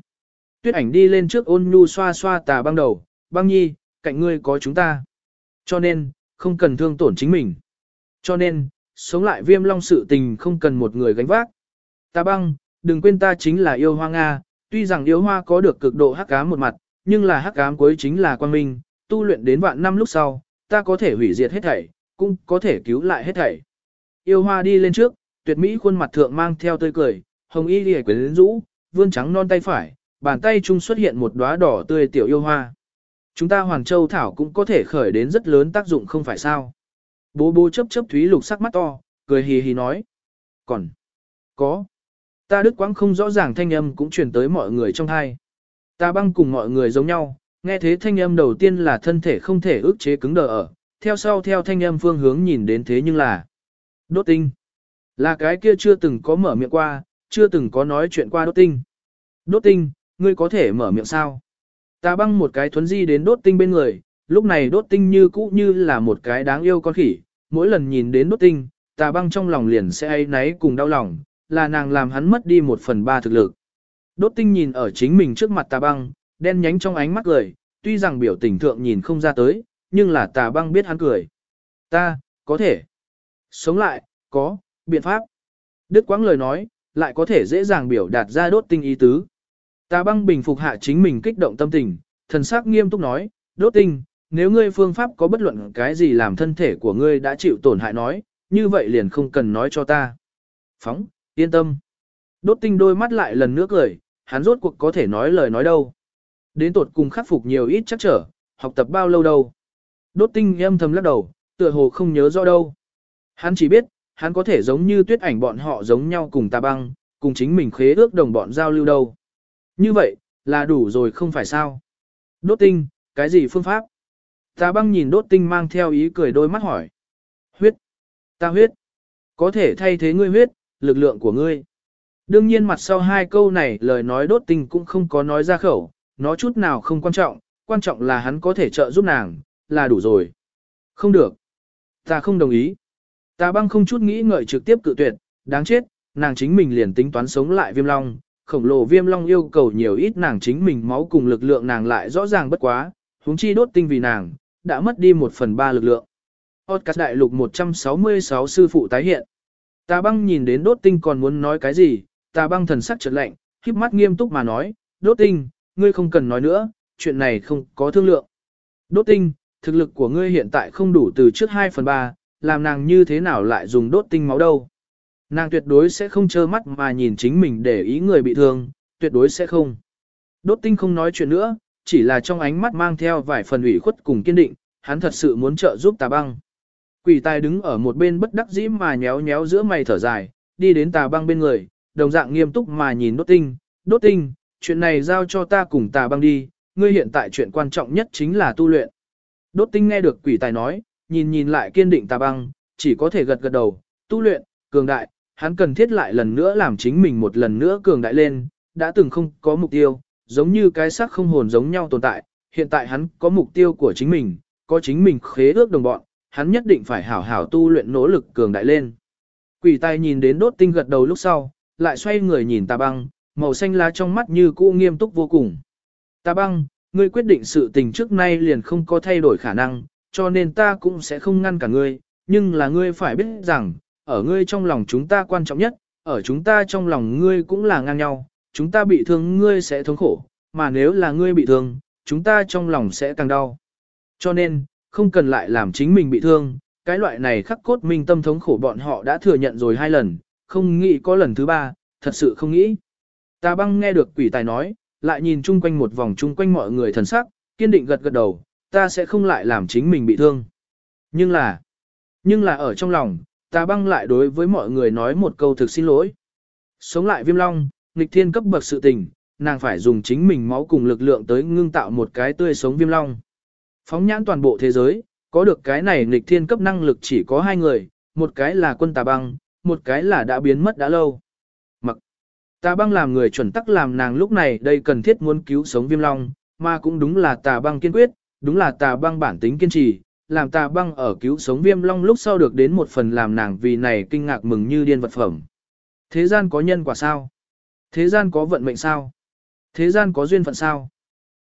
Tuyết ảnh đi lên trước ôn nhu xoa xoa tà băng đầu, băng nhi, cạnh ngươi có chúng ta. Cho nên, không cần thương tổn chính mình. Cho nên, sống lại viêm long sự tình không cần một người gánh vác. Tà băng, đừng quên ta chính là yêu hoa Nga, tuy rằng yêu hoa có được cực độ hắc ám một mặt, nhưng là hắc ám cuối chính là quan minh, tu luyện đến vạn năm lúc sau, ta có thể hủy diệt hết thảy, cũng có thể cứu lại hết thảy. Yêu hoa đi lên trước, tuyệt mỹ khuôn mặt thượng mang theo tươi cười, hồng y lìa quyến rũ, vươn trắng non tay phải, bàn tay chung xuất hiện một đóa đỏ tươi tiểu yêu hoa. Chúng ta Hoàng Châu Thảo cũng có thể khởi đến rất lớn tác dụng không phải sao. Bố bố chấp chấp thúy lục sắc mắt to, cười hì hì nói. Còn, có. Ta đức quãng không rõ ràng thanh âm cũng truyền tới mọi người trong thai. Ta băng cùng mọi người giống nhau, nghe thế thanh âm đầu tiên là thân thể không thể ức chế cứng đờ ở, theo sau theo thanh âm phương hướng nhìn đến thế nhưng là đốt tinh. Là cái kia chưa từng có mở miệng qua, chưa từng có nói chuyện qua đốt tinh. Đốt tinh, ngươi có thể mở miệng sao? Ta băng một cái thuấn di đến đốt tinh bên người, lúc này đốt tinh như cũ như là một cái đáng yêu con khỉ, mỗi lần nhìn đến đốt tinh, ta băng trong lòng liền sẽ ấy náy cùng đau lòng, là nàng làm hắn mất đi một phần ba thực lực. Đốt tinh nhìn ở chính mình trước mặt ta băng, đen nhánh trong ánh mắt cười, tuy rằng biểu tình thượng nhìn không ra tới, nhưng là tà băng biết hắn cười. Ta, có thể. Sống lại, có, biện pháp. Đức quãng lời nói, lại có thể dễ dàng biểu đạt ra đốt tinh ý tứ. Tà băng bình phục hạ chính mình kích động tâm tình, thần sắc nghiêm túc nói, đốt tinh, nếu ngươi phương pháp có bất luận cái gì làm thân thể của ngươi đã chịu tổn hại nói, như vậy liền không cần nói cho ta. Phóng, yên tâm. Đốt tinh đôi mắt lại lần nữa cười, hắn rốt cuộc có thể nói lời nói đâu. Đến tột cùng khắc phục nhiều ít chắc trở, học tập bao lâu đâu. Đốt tinh âm thầm lắc đầu, tựa hồ không nhớ rõ đâu. Hắn chỉ biết, hắn có thể giống như tuyết ảnh bọn họ giống nhau cùng ta băng, cùng chính mình khế ước đồng bọn giao lưu đâu. Như vậy, là đủ rồi không phải sao. Đốt tinh, cái gì phương pháp? Ta băng nhìn đốt tinh mang theo ý cười đôi mắt hỏi. Huyết. Ta huyết. Có thể thay thế ngươi huyết, lực lượng của ngươi. Đương nhiên mặt sau hai câu này lời nói đốt tinh cũng không có nói ra khẩu, nó chút nào không quan trọng, quan trọng là hắn có thể trợ giúp nàng, là đủ rồi. Không được. Ta không đồng ý. Ta băng không chút nghĩ ngợi trực tiếp cự tuyệt, đáng chết, nàng chính mình liền tính toán sống lại viêm long, khổng lồ viêm long yêu cầu nhiều ít nàng chính mình máu cùng lực lượng nàng lại rõ ràng bất quá, huống chi đốt tinh vì nàng, đã mất đi một phần ba lực lượng. Podcast đại lục 166 sư phụ tái hiện. Tà băng nhìn đến đốt tinh còn muốn nói cái gì, tà băng thần sắc trật lạnh, khiếp mắt nghiêm túc mà nói, đốt tinh, ngươi không cần nói nữa, chuyện này không có thương lượng. Đốt tinh, thực lực của ngươi hiện tại không đủ từ trước 2 phần 3, làm nàng như thế nào lại dùng đốt tinh máu đâu. Nàng tuyệt đối sẽ không trơ mắt mà nhìn chính mình để ý người bị thương, tuyệt đối sẽ không. Đốt tinh không nói chuyện nữa, chỉ là trong ánh mắt mang theo vài phần ủy khuất cùng kiên định, hắn thật sự muốn trợ giúp tà băng. Quỷ tài đứng ở một bên bất đắc dĩ mà nhéo nhéo giữa mày thở dài, đi đến tà băng bên người, đồng dạng nghiêm túc mà nhìn đốt tinh, đốt tinh, chuyện này giao cho ta cùng tà băng đi, ngươi hiện tại chuyện quan trọng nhất chính là tu luyện. Đốt tinh nghe được quỷ tài nói, nhìn nhìn lại kiên định tà băng, chỉ có thể gật gật đầu, tu luyện, cường đại, hắn cần thiết lại lần nữa làm chính mình một lần nữa cường đại lên, đã từng không có mục tiêu, giống như cái xác không hồn giống nhau tồn tại, hiện tại hắn có mục tiêu của chính mình, có chính mình khế ước đồng bọn, hắn nhất định phải hảo hảo tu luyện nỗ lực cường đại lên. Quỷ tài nhìn đến đốt tinh gật đầu lúc sau, lại xoay người nhìn tà băng, màu xanh lá trong mắt như cũ nghiêm túc vô cùng. Ta băng, ngươi quyết định sự tình trước nay liền không có thay đổi khả năng, cho nên ta cũng sẽ không ngăn cả ngươi, nhưng là ngươi phải biết rằng, ở ngươi trong lòng chúng ta quan trọng nhất, ở chúng ta trong lòng ngươi cũng là ngang nhau, chúng ta bị thương ngươi sẽ thống khổ, mà nếu là ngươi bị thương, chúng ta trong lòng sẽ càng đau. Cho nên, không cần lại làm chính mình bị thương, cái loại này khắc cốt minh tâm thống khổ bọn họ đã thừa nhận rồi hai lần, không nghĩ có lần thứ ba, thật sự không nghĩ. Ta băng nghe được quỷ tài nói, lại nhìn chung quanh một vòng chung quanh mọi người thần sắc, kiên định gật gật đầu, ta sẽ không lại làm chính mình bị thương. Nhưng là, nhưng là ở trong lòng, ta băng lại đối với mọi người nói một câu thực xin lỗi. Sống lại viêm long, nghịch thiên cấp bậc sự tình, nàng phải dùng chính mình máu cùng lực lượng tới ngưng tạo một cái tươi sống viêm long. Phóng nhãn toàn bộ thế giới, có được cái này nghịch thiên cấp năng lực chỉ có hai người, một cái là quân tà băng, một cái là đã biến mất đã lâu. Tà băng làm người chuẩn tắc làm nàng lúc này đây cần thiết muốn cứu sống viêm long, mà cũng đúng là tà băng kiên quyết, đúng là tà băng bản tính kiên trì, làm tà băng ở cứu sống viêm long lúc sau được đến một phần làm nàng vì này kinh ngạc mừng như điên vật phẩm. Thế gian có nhân quả sao? Thế gian có vận mệnh sao? Thế gian có duyên phận sao?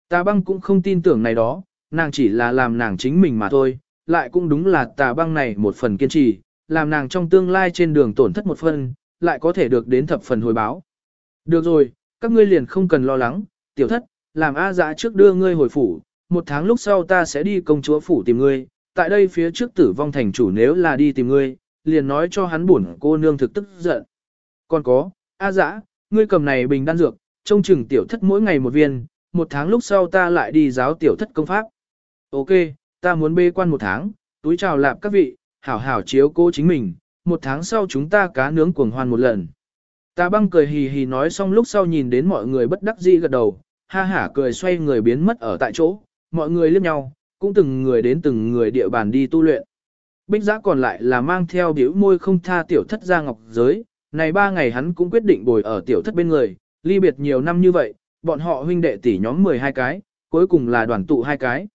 Tà băng cũng không tin tưởng này đó, nàng chỉ là làm nàng chính mình mà thôi, lại cũng đúng là tà băng này một phần kiên trì, làm nàng trong tương lai trên đường tổn thất một phần, lại có thể được đến thập phần hồi báo. Được rồi, các ngươi liền không cần lo lắng, tiểu thất, làm A dã trước đưa ngươi hồi phủ, một tháng lúc sau ta sẽ đi công chúa phủ tìm ngươi, tại đây phía trước tử vong thành chủ nếu là đi tìm ngươi, liền nói cho hắn buồn cô nương thực tức giận. Còn có, A dã, ngươi cầm này bình đan dược, trông chừng tiểu thất mỗi ngày một viên, một tháng lúc sau ta lại đi giáo tiểu thất công pháp. Ok, ta muốn bê quan một tháng, túi chào lạp các vị, hảo hảo chiếu cố chính mình, một tháng sau chúng ta cá nướng cuồng hoan một lần. Tà băng cười hì hì nói xong lúc sau nhìn đến mọi người bất đắc dĩ gật đầu, ha hả cười xoay người biến mất ở tại chỗ, mọi người liếc nhau, cũng từng người đến từng người địa bàn đi tu luyện. Bích giã còn lại là mang theo biểu môi không tha tiểu thất ra ngọc giới, này ba ngày hắn cũng quyết định bồi ở tiểu thất bên người, ly biệt nhiều năm như vậy, bọn họ huynh đệ tỷ nhóm 12 cái, cuối cùng là đoàn tụ hai cái.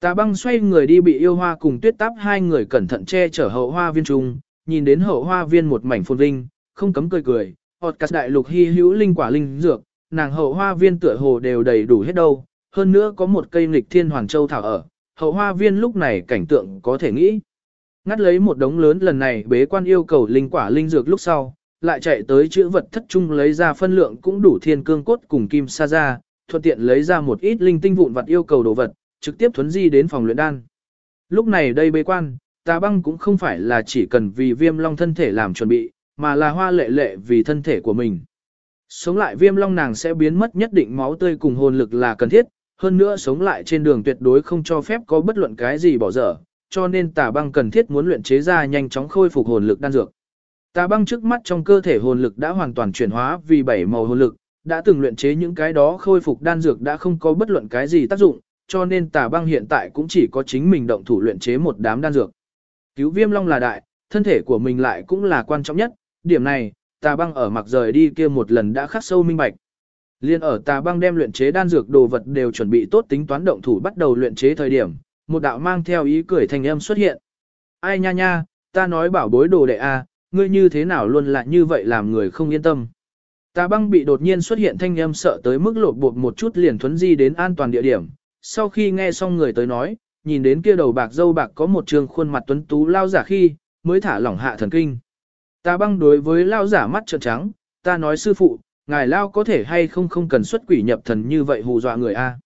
Tà băng xoay người đi bị yêu hoa cùng tuyết táp hai người cẩn thận che chở hậu hoa viên trung, nhìn đến hậu hoa viên một mảnh phồn vinh, không cấm cười cười, họt cắt đại lục hy hữu linh quả linh dược, nàng hậu hoa viên tựa hồ đều đầy đủ hết đâu, hơn nữa có một cây nghịch thiên hoàn châu thảo ở, hậu hoa viên lúc này cảnh tượng có thể nghĩ. Ngắt lấy một đống lớn lần này bế quan yêu cầu linh quả linh dược lúc sau, lại chạy tới chữ vật thất trung lấy ra phân lượng cũng đủ thiên cương cốt cùng kim sa ra, thuận tiện lấy ra một ít linh tinh vụn vật yêu cầu đồ vật, trực tiếp thuấn di đến phòng luyện đan. Lúc này đây bế quan, tà băng cũng không phải là chỉ cần vì viêm long thân thể làm chuẩn bị, mà là hoa lệ lệ vì thân thể của mình. Sống lại viêm long nàng sẽ biến mất nhất định máu tươi cùng hồn lực là cần thiết, hơn nữa sống lại trên đường tuyệt đối không cho phép có bất luận cái gì bỏ dở, cho nên tà băng cần thiết muốn luyện chế ra nhanh chóng khôi phục hồn lực đan dược. Tà băng trước mắt trong cơ thể hồn lực đã hoàn toàn chuyển hóa vì bảy màu hồn lực, đã từng luyện chế những cái đó khôi phục đan dược đã không có bất luận cái gì tác dụng, cho nên tà băng hiện tại cũng chỉ có chính mình động thủ luyện chế một đám đan dược. Cứu viêm long là đại, thân thể của mình lại cũng là quan trọng nhất, điểm này, tà băng ở mặc rời đi kia một lần đã khắc sâu minh bạch. Liên ở tà băng đem luyện chế đan dược đồ vật đều chuẩn bị tốt tính toán động thủ bắt đầu luyện chế thời điểm, một đạo mang theo ý cười thành âm xuất hiện. Ai nha nha, ta nói bảo bối đồ đệ a, ngươi như thế nào luôn lại như vậy làm người không yên tâm. Tà băng bị đột nhiên xuất hiện thanh âm sợ tới mức lột bột một chút liền thuấn di đến an toàn địa điểm. Sau khi nghe xong người tới nói, nhìn đến kia đầu bạc dâu bạc có một trường khuôn mặt tuấn tú lao giả khi, mới thả lỏng hạ thần kinh. Ta băng đối với lao giả mắt trợn trắng, ta nói sư phụ, ngài lao có thể hay không không cần xuất quỷ nhập thần như vậy hù dọa người a.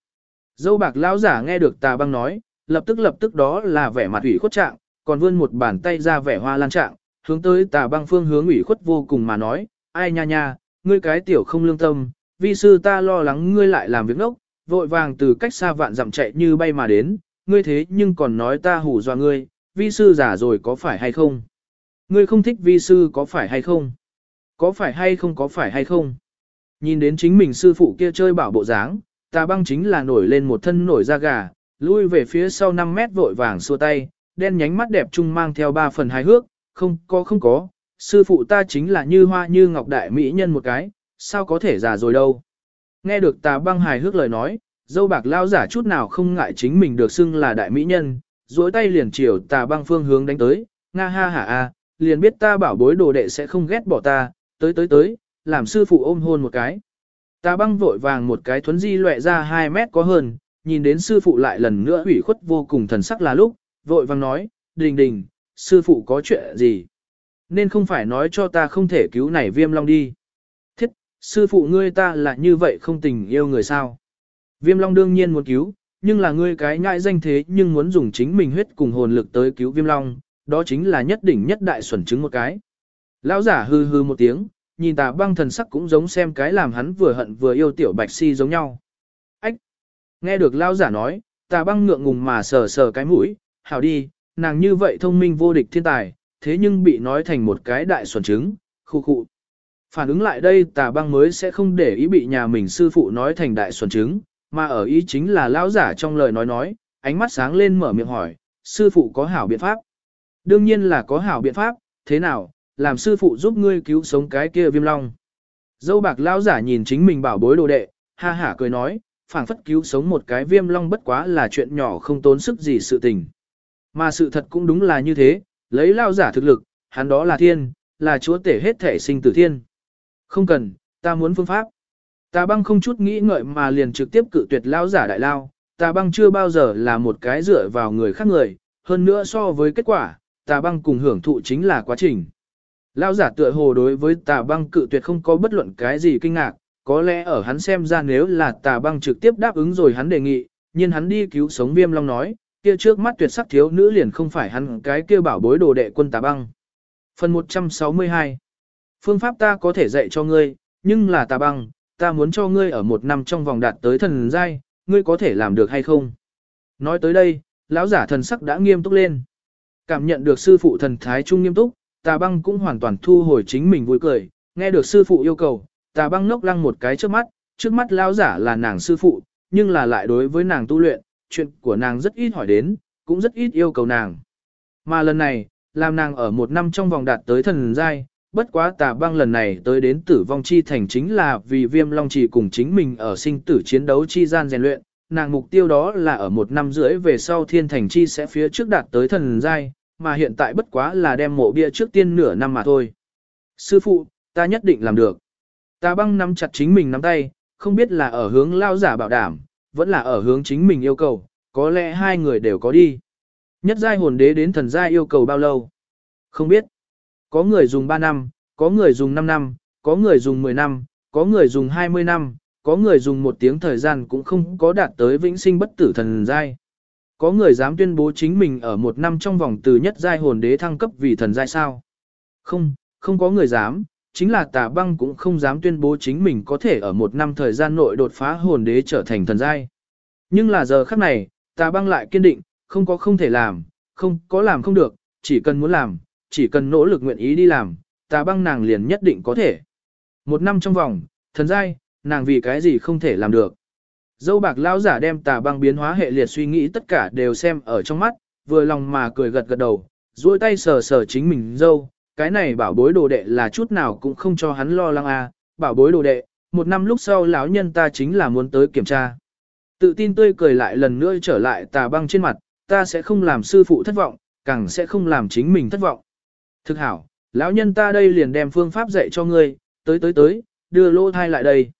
Dâu bạc lao giả nghe được tà băng nói, lập tức lập tức đó là vẻ mặt ủy khuất trạng, còn vươn một bàn tay ra vẻ hoa lan trạng, hướng tới tà băng phương hướng ủy khuất vô cùng mà nói, ai nha nha, ngươi cái tiểu không lương tâm, vi sư ta lo lắng ngươi lại làm việc ngốc, vội vàng từ cách xa vạn dặm chạy như bay mà đến, ngươi thế nhưng còn nói ta hù dọa ngươi, vi sư giả rồi có phải hay không? Ngươi không thích vi sư có phải hay không? Có phải hay không có phải hay không? Nhìn đến chính mình sư phụ kia chơi bảo bộ dáng, tà băng chính là nổi lên một thân nổi da gà, lui về phía sau 5 mét vội vàng xua tay, đen nhánh mắt đẹp trung mang theo 3 phần hài hước, không có không có, sư phụ ta chính là như hoa như ngọc đại mỹ nhân một cái, sao có thể già rồi đâu. Nghe được tà băng hài hước lời nói, dâu bạc lao giả chút nào không ngại chính mình được xưng là đại mỹ nhân, duỗi tay liền chiều tà băng phương hướng đánh tới, nga ha hả a, liền biết ta bảo bối đồ đệ sẽ không ghét bỏ ta, tới tới tới, làm sư phụ ôm hôn một cái. ta băng vội vàng một cái thuấn di loẹ ra 2 mét có hơn, nhìn đến sư phụ lại lần nữa ủy khuất vô cùng thần sắc là lúc, vội vàng nói, đình đình, sư phụ có chuyện gì? Nên không phải nói cho ta không thể cứu này viêm long đi. Thiết, sư phụ ngươi ta là như vậy không tình yêu người sao? Viêm long đương nhiên muốn cứu, nhưng là ngươi cái ngại danh thế nhưng muốn dùng chính mình huyết cùng hồn lực tới cứu viêm long, đó chính là nhất đỉnh nhất đại xuẩn chứng một cái. Lão giả hư hư một tiếng, nhìn tà băng thần sắc cũng giống xem cái làm hắn vừa hận vừa yêu tiểu bạch si giống nhau. Ách! Nghe được lão giả nói, tà băng ngượng ngùng mà sờ sờ cái mũi, hảo đi, nàng như vậy thông minh vô địch thiên tài, thế nhưng bị nói thành một cái đại xuẩn chứng khu khu. Phản ứng lại đây tà băng mới sẽ không để ý bị nhà mình sư phụ nói thành đại xuẩn chứng mà ở ý chính là lão giả trong lời nói nói, ánh mắt sáng lên mở miệng hỏi, sư phụ có hảo biện pháp. Đương nhiên là có hảo biện pháp, thế nào, làm sư phụ giúp ngươi cứu sống cái kia viêm long. Dâu bạc lão giả nhìn chính mình bảo bối đồ đệ, ha hả cười nói, phảng phất cứu sống một cái viêm long bất quá là chuyện nhỏ không tốn sức gì sự tình. Mà sự thật cũng đúng là như thế, lấy lao giả thực lực, hắn đó là thiên, là chúa tể hết thể sinh tử thiên. Không cần, ta muốn phương pháp. Tà băng không chút nghĩ ngợi mà liền trực tiếp cự tuyệt lao giả đại lao, tà băng chưa bao giờ là một cái dựa vào người khác người, hơn nữa so với kết quả, tà băng cùng hưởng thụ chính là quá trình. Lão giả tựa hồ đối với tà băng cự tuyệt không có bất luận cái gì kinh ngạc, có lẽ ở hắn xem ra nếu là tà băng trực tiếp đáp ứng rồi hắn đề nghị, nhưng hắn đi cứu sống viêm long nói, kia trước mắt tuyệt sắc thiếu nữ liền không phải hắn cái kia bảo bối đồ đệ quân tà băng. Phần 162 Phương pháp ta có thể dạy cho ngươi, nhưng là tà băng, ta muốn cho ngươi ở một năm trong vòng đạt tới thần giai, ngươi có thể làm được hay không? Nói tới đây, lão giả thần sắc đã nghiêm túc lên. Cảm nhận được sư phụ thần thái trung nghiêm túc, tà băng cũng hoàn toàn thu hồi chính mình vui cười, nghe được sư phụ yêu cầu, tà băng ngốc lăng một cái trước mắt, trước mắt lao giả là nàng sư phụ, nhưng là lại đối với nàng tu luyện, chuyện của nàng rất ít hỏi đến, cũng rất ít yêu cầu nàng. Mà lần này, làm nàng ở một năm trong vòng đạt tới thần giai, bất quá tà băng lần này tới đến tử vong chi thành chính là vì viêm long chỉ cùng chính mình ở sinh tử chiến đấu chi gian rèn luyện, nàng mục tiêu đó là ở một năm rưỡi về sau thiên thành chi sẽ phía trước đạt tới thần giai, mà hiện tại bất quá là đem mộ bia trước tiên nửa năm mà thôi. Sư phụ, ta nhất định làm được. ta băng nắm chặt chính mình nắm tay, không biết là ở hướng lao giả bảo đảm, vẫn là ở hướng chính mình yêu cầu, có lẽ hai người đều có đi. Nhất giai hồn đế đến thần giai yêu cầu bao lâu? Không biết. Có người dùng 3 năm, có người dùng 5 năm, có người dùng 10 năm, có người dùng 20 năm, có người dùng một tiếng thời gian cũng không có đạt tới vĩnh sinh bất tử thần giai. Có người dám tuyên bố chính mình ở một năm trong vòng từ nhất giai hồn đế thăng cấp vì thần giai sao? Không, không có người dám, chính là tà băng cũng không dám tuyên bố chính mình có thể ở một năm thời gian nội đột phá hồn đế trở thành thần giai. Nhưng là giờ khắc này, tà băng lại kiên định, không có không thể làm, không có làm không được, chỉ cần muốn làm, chỉ cần nỗ lực nguyện ý đi làm, tà băng nàng liền nhất định có thể. Một năm trong vòng, thần giai, nàng vì cái gì không thể làm được. Dâu bạc lão giả đem tà băng biến hóa hệ liệt suy nghĩ tất cả đều xem ở trong mắt, vừa lòng mà cười gật gật đầu, duỗi tay sờ sờ chính mình dâu, cái này bảo bối đồ đệ là chút nào cũng không cho hắn lo lắng à, bảo bối đồ đệ, một năm lúc sau lão nhân ta chính là muốn tới kiểm tra. Tự tin tươi cười lại lần nữa trở lại tà băng trên mặt, ta sẽ không làm sư phụ thất vọng, càng sẽ không làm chính mình thất vọng. Thực hảo, lão nhân ta đây liền đem phương pháp dạy cho ngươi, tới tới tới, đưa lô thai lại đây.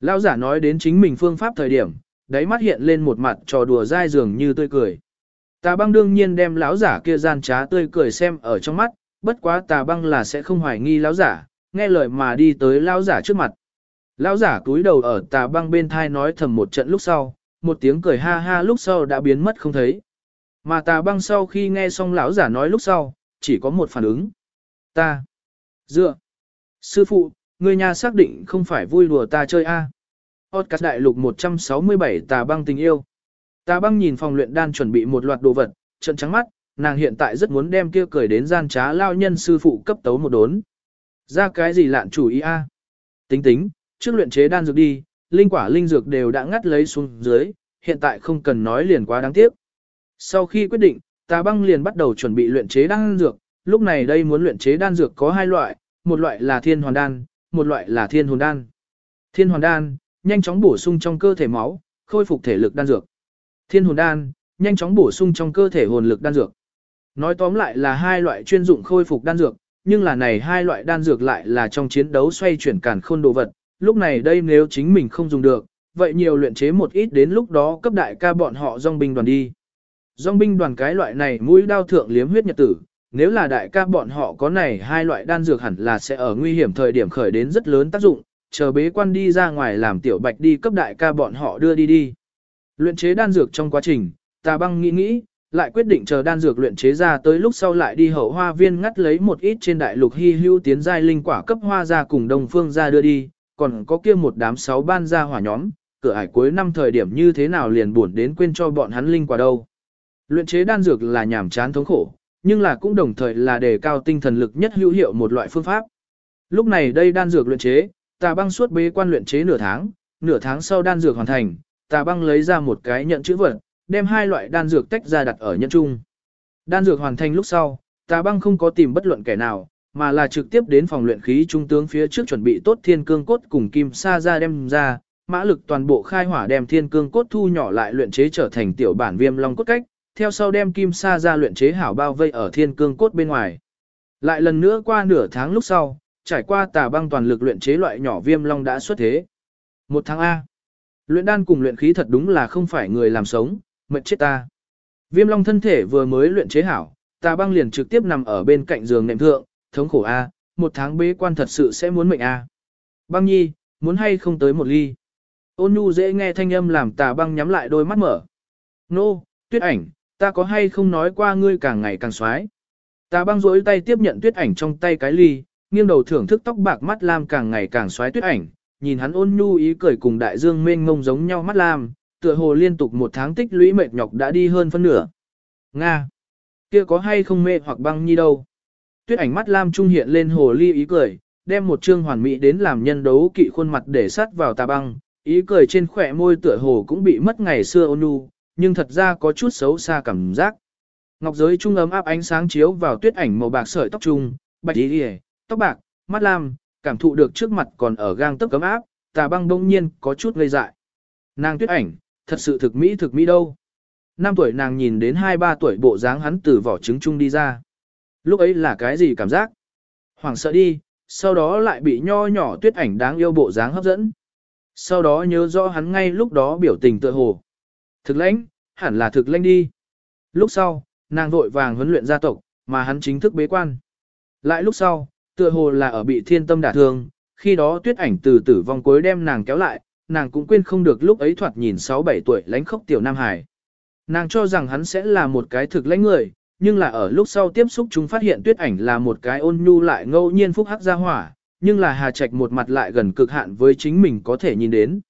Lão giả nói đến chính mình phương pháp thời điểm, đáy mắt hiện lên một mặt trò đùa dai dường như tươi cười. Tà băng đương nhiên đem lão giả kia gian trá tươi cười xem ở trong mắt, bất quá tà băng là sẽ không hoài nghi lão giả, nghe lời mà đi tới lão giả trước mặt. Lão giả cúi đầu ở tà băng bên thai nói thầm một trận lúc sau, một tiếng cười ha ha lúc sau đã biến mất không thấy. Mà tà băng sau khi nghe xong lão giả nói lúc sau, chỉ có một phản ứng. Ta. Dựa. Sư phụ, người nhà xác định không phải vui đùa ta chơi a. À. Podcast đại lục 167 tà băng tình yêu. Tà băng nhìn phòng luyện đan chuẩn bị một loạt đồ vật, trận trắng mắt, nàng hiện tại rất muốn đem kia cười đến gian trá lao nhân sư phụ cấp tấu một đốn. Ra cái gì lạn chủ ý a? Tính tính, trước luyện chế đan dược đi, linh quả linh dược đều đã ngắt lấy xuống dưới, hiện tại không cần nói liền quá đáng tiếc. Sau khi quyết định, tà băng liền bắt đầu chuẩn bị luyện chế đan dược, lúc này đây muốn luyện chế đan dược có hai loại, một loại là thiên hoàn đan, một loại là thiên hồn đan. Thiên hoàn đan, nhanh chóng bổ sung trong cơ thể máu, khôi phục thể lực đan dược. Thiên hồn đan, nhanh chóng bổ sung trong cơ thể hồn lực đan dược. Nói tóm lại là hai loại chuyên dụng khôi phục đan dược, nhưng là này hai loại đan dược lại là trong chiến đấu xoay chuyển cản khôn đồ vật, lúc này đây nếu chính mình không dùng được, vậy nhiều luyện chế một ít đến lúc đó cấp đại ca bọn họ dòng binh đoàn đi. Dòng binh đoàn cái loại này mũi đao thượng liếm huyết nhật tử, nếu là đại ca bọn họ có này hai loại đan dược hẳn là sẽ ở nguy hiểm thời điểm khởi đến rất lớn tác dụng, chờ bế quan đi ra ngoài làm tiểu bạch đi cấp đại ca bọn họ đưa đi đi. Luyện chế đan dược trong quá trình, tà băng nghĩ nghĩ, lại quyết định chờ đan dược luyện chế ra tới lúc sau lại đi hậu hoa viên ngắt lấy một ít trên đại lục hy hữu tiến giai linh quả cấp hoa ra cùng đồng phương ra đưa đi, còn có kia một đám sáu ban ra hỏa nhóm, cửa ải cuối năm thời điểm như thế nào liền buồn đến quên cho bọn hắn linh quả đâu. Luyện chế đan dược là nhảm chán thống khổ, nhưng là cũng đồng thời là đề cao tinh thần lực nhất hữu hiệu một loại phương pháp. Lúc này đây đan dược luyện chế, tà băng suốt bế quan luyện chế nửa tháng, nửa tháng sau đan dược hoàn thành, tà băng lấy ra một cái nhận chữ vật, đem hai loại đan dược tách ra đặt ở nhân trung. Đan dược hoàn thành lúc sau, tà băng không có tìm bất luận kẻ nào, mà là trực tiếp đến phòng luyện khí trung tướng phía trước chuẩn bị tốt thiên cương cốt cùng kim sa ra đem ra, mã lực toàn bộ khai hỏa đem thiên cương cốt thu nhỏ lại luyện chế trở thành tiểu bản viêm long cốt cách, theo sau đem kim sa ra luyện chế hảo bao vây ở thiên cương cốt bên ngoài. Lại lần nữa qua nửa tháng lúc sau, trải qua tà băng toàn lực luyện chế loại nhỏ viêm long đã xuất thế. Một tháng A. Luyện đan cùng luyện khí thật đúng là không phải người làm sống, mệt chết ta. Viêm long thân thể vừa mới luyện chế hảo, tà băng liền trực tiếp nằm ở bên cạnh giường nệm thượng, thống khổ A, một tháng bế quan thật sự sẽ muốn mệnh A. Băng nhi, muốn hay không tới một ly. Ôn nhu dễ nghe thanh âm làm tà băng nhắm lại đôi mắt mở. Nô, tuyết ảnh, ta có hay không nói qua ngươi càng ngày càng xoái. ta băng rỗi tay tiếp nhận tuyết ảnh trong tay cái ly, nghiêng đầu thưởng thức tóc bạc mắt lam càng ngày càng xoái tuyết ảnh, nhìn hắn ôn nhu ý cười cùng đại dương mênh mông giống nhau mắt lam, tựa hồ liên tục một tháng tích lũy mệt nhọc đã đi hơn phân nửa. Nga! Kia có hay không mê hoặc băng nhi đâu? Tuyết ảnh mắt lam trung hiện lên hồ ly ý cười, đem một trương hoàn mỹ đến làm nhân đấu kỵ khuôn mặt để sát vào tà băng, ý cười trên khỏe môi tựa hồ cũng bị mất ngày xưa ôn nhu, nhưng thật ra có chút xấu xa cảm giác. Ngọc giới trung ấm áp ánh sáng chiếu vào tuyết ảnh màu bạc sợi tóc trung, bạch y tóc bạc, mắt lam, cảm thụ được trước mặt còn ở gang tấc cấm áp, tà băng đông nhiên có chút ngây dại. Nàng tuyết ảnh, thật sự thực mỹ thực mỹ đâu. Năm tuổi nàng nhìn đến hai ba tuổi bộ dáng hắn từ vỏ trứng trung đi ra. Lúc ấy là cái gì cảm giác? Hoảng sợ đi, sau đó lại bị nho nhỏ tuyết ảnh đáng yêu bộ dáng hấp dẫn. Sau đó nhớ rõ hắn ngay lúc đó biểu tình tựa hồ. Thực lãnh, hẳn là thực lãnh đi. Lúc sau, nàng vội vàng huấn luyện gia tộc, mà hắn chính thức bế quan. Lại lúc sau, tựa hồ là ở bị thiên tâm đả thương, khi đó tuyết ảnh từ tử vong cuối đem nàng kéo lại, nàng cũng quên không được lúc ấy thoạt nhìn 6-7 tuổi lánh khốc tiểu Nam Hải. Nàng cho rằng hắn sẽ là một cái thực lãnh người, nhưng là ở lúc sau tiếp xúc chúng phát hiện tuyết ảnh là một cái ôn nhu lại ngẫu nhiên phúc hắc gia hỏa, nhưng là Hà Trạch một mặt lại gần cực hạn với chính mình có thể nhìn đến.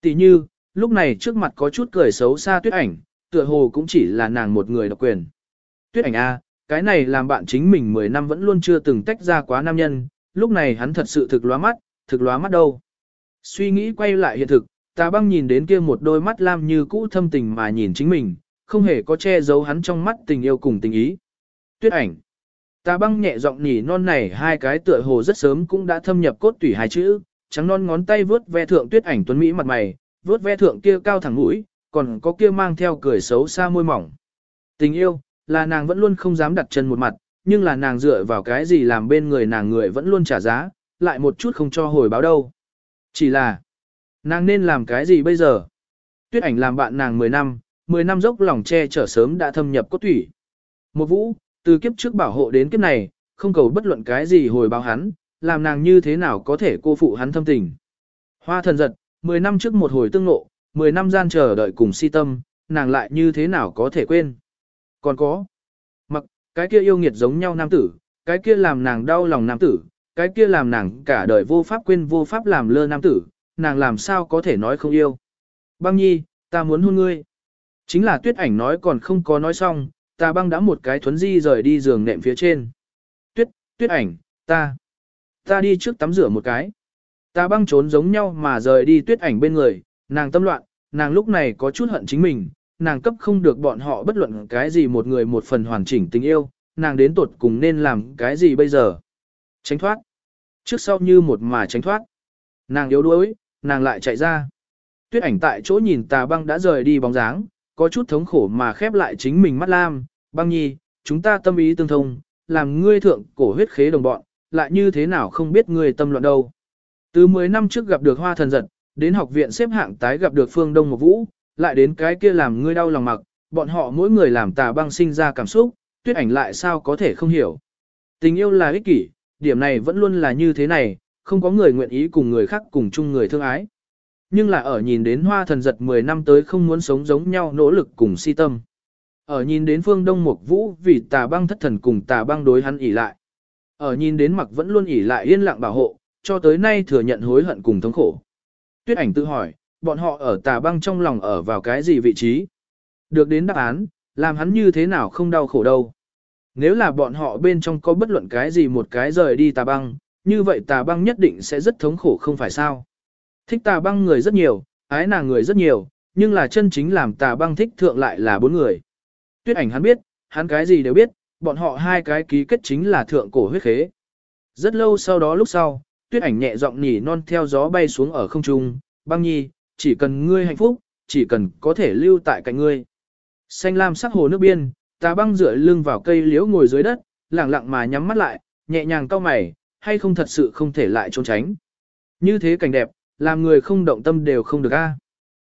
Tỷ như, lúc này trước mặt có chút cười xấu xa tuyết ảnh, tựa hồ cũng chỉ là nàng một người độc quyền. Tuyết ảnh A, cái này làm bạn chính mình 10 năm vẫn luôn chưa từng tách ra quá nam nhân, lúc này hắn thật sự thực lóa mắt, thực lóa mắt đâu. Suy nghĩ quay lại hiện thực, tà băng nhìn đến kia một đôi mắt lam như cũ thâm tình mà nhìn chính mình, không hề có che giấu hắn trong mắt tình yêu cùng tình ý. Tuyết ảnh. Tà băng nhẹ giọng nhỉ non này hai cái tựa hồ rất sớm cũng đã thâm nhập cốt tủy hai chữ, trắng non ngón tay vướt ve thượng tuyết ảnh tuấn mỹ mặt mày, vuốt ve thượng kia cao thẳng mũi, còn có kia mang theo cười xấu xa môi mỏng. Tình yêu, là nàng vẫn luôn không dám đặt chân một mặt, nhưng là nàng dựa vào cái gì làm bên người nàng người vẫn luôn trả giá, lại một chút không cho hồi báo đâu. Chỉ là, nàng nên làm cái gì bây giờ? Tuyết ảnh làm bạn nàng 10 năm, 10 năm dốc lòng che chở sớm đã thâm nhập cốt thủy. Một vũ, từ kiếp trước bảo hộ đến kiếp này, không cầu bất luận cái gì hồi báo hắn, làm nàng như thế nào có thể cô phụ hắn thâm tình. Hoa thần giật, 10 năm trước một hồi tương ngộ, 10 năm gian chờ đợi cùng si tâm, nàng lại như thế nào có thể quên. Còn có, mặc, cái kia yêu nghiệt giống nhau nam tử, cái kia làm nàng đau lòng nam tử, cái kia làm nàng cả đời vô pháp quên vô pháp làm lơ nam tử, nàng làm sao có thể nói không yêu. Băng nhi, ta muốn hôn ngươi. Chính là tuyết ảnh nói còn không có nói xong, ta băng đã một cái thuấn di rời đi giường nệm phía trên. Tuyết, tuyết ảnh, ta, ta đi trước tắm rửa một cái. Ta băng trốn giống nhau mà rời đi tuyết ảnh bên người, nàng tâm loạn, nàng lúc này có chút hận chính mình, nàng cấp không được bọn họ bất luận cái gì một người một phần hoàn chỉnh tình yêu, nàng đến tuột cùng nên làm cái gì bây giờ. Tránh thoát. Trước sau như một mà tránh thoát. Nàng yếu đuối, nàng lại chạy ra. Tuyết ảnh tại chỗ nhìn tà băng đã rời đi bóng dáng, có chút thống khổ mà khép lại chính mình mắt lam. Băng nhi, chúng ta tâm ý tương thông, làm ngươi thượng cổ huyết khế đồng bọn, lại như thế nào không biết ngươi tâm loạn đâu. Từ 10 năm trước gặp được hoa thần giật, đến học viện xếp hạng tái gặp được phương Đông một vũ, lại đến cái kia làm ngươi đau lòng mặc, bọn họ mỗi người làm tà băng sinh ra cảm xúc, tuyết ảnh lại sao có thể không hiểu. Tình yêu là ích kỷ, điểm này vẫn luôn là như thế này, không có người nguyện ý cùng người khác cùng chung người thương ái. Nhưng là ở nhìn đến hoa thần giật 10 năm tới không muốn sống giống nhau nỗ lực cùng si tâm. Ở nhìn đến phương Đông một Vũ vì tà băng thất thần cùng tà băng đối hắn ỉ lại. Ở nhìn đến mặc vẫn luôn ỉ lại yên lặng bảo hộ, cho tới nay thừa nhận hối hận cùng thống khổ. Tuyết ảnh tự hỏi, bọn họ ở tà băng trong lòng ở vào cái gì vị trí? Được đến đáp án, làm hắn như thế nào không đau khổ đâu. Nếu là bọn họ bên trong có bất luận cái gì một cái rời đi tà băng, như vậy tà băng nhất định sẽ rất thống khổ không phải sao. Thích tà băng người rất nhiều, ái nàng người rất nhiều, nhưng là chân chính làm tà băng thích thượng lại là bốn người. Tuyết ảnh hắn biết, hắn cái gì đều biết, bọn họ hai cái ký kết chính là thượng cổ huyết khế. Rất lâu sau đó lúc sau, tuyết ảnh nhẹ giọng nhỉ non theo gió bay xuống ở không trung, băng nhi, chỉ cần ngươi hạnh phúc, chỉ cần có thể lưu tại cạnh ngươi. Xanh lam sắc hồ nước biên, ta băng dựa lưng vào cây liễu ngồi dưới đất, lặng lặng mà nhắm mắt lại, nhẹ nhàng cau mày, hay không thật sự không thể lại trốn tránh. Như thế cảnh đẹp, làm người không động tâm đều không được a.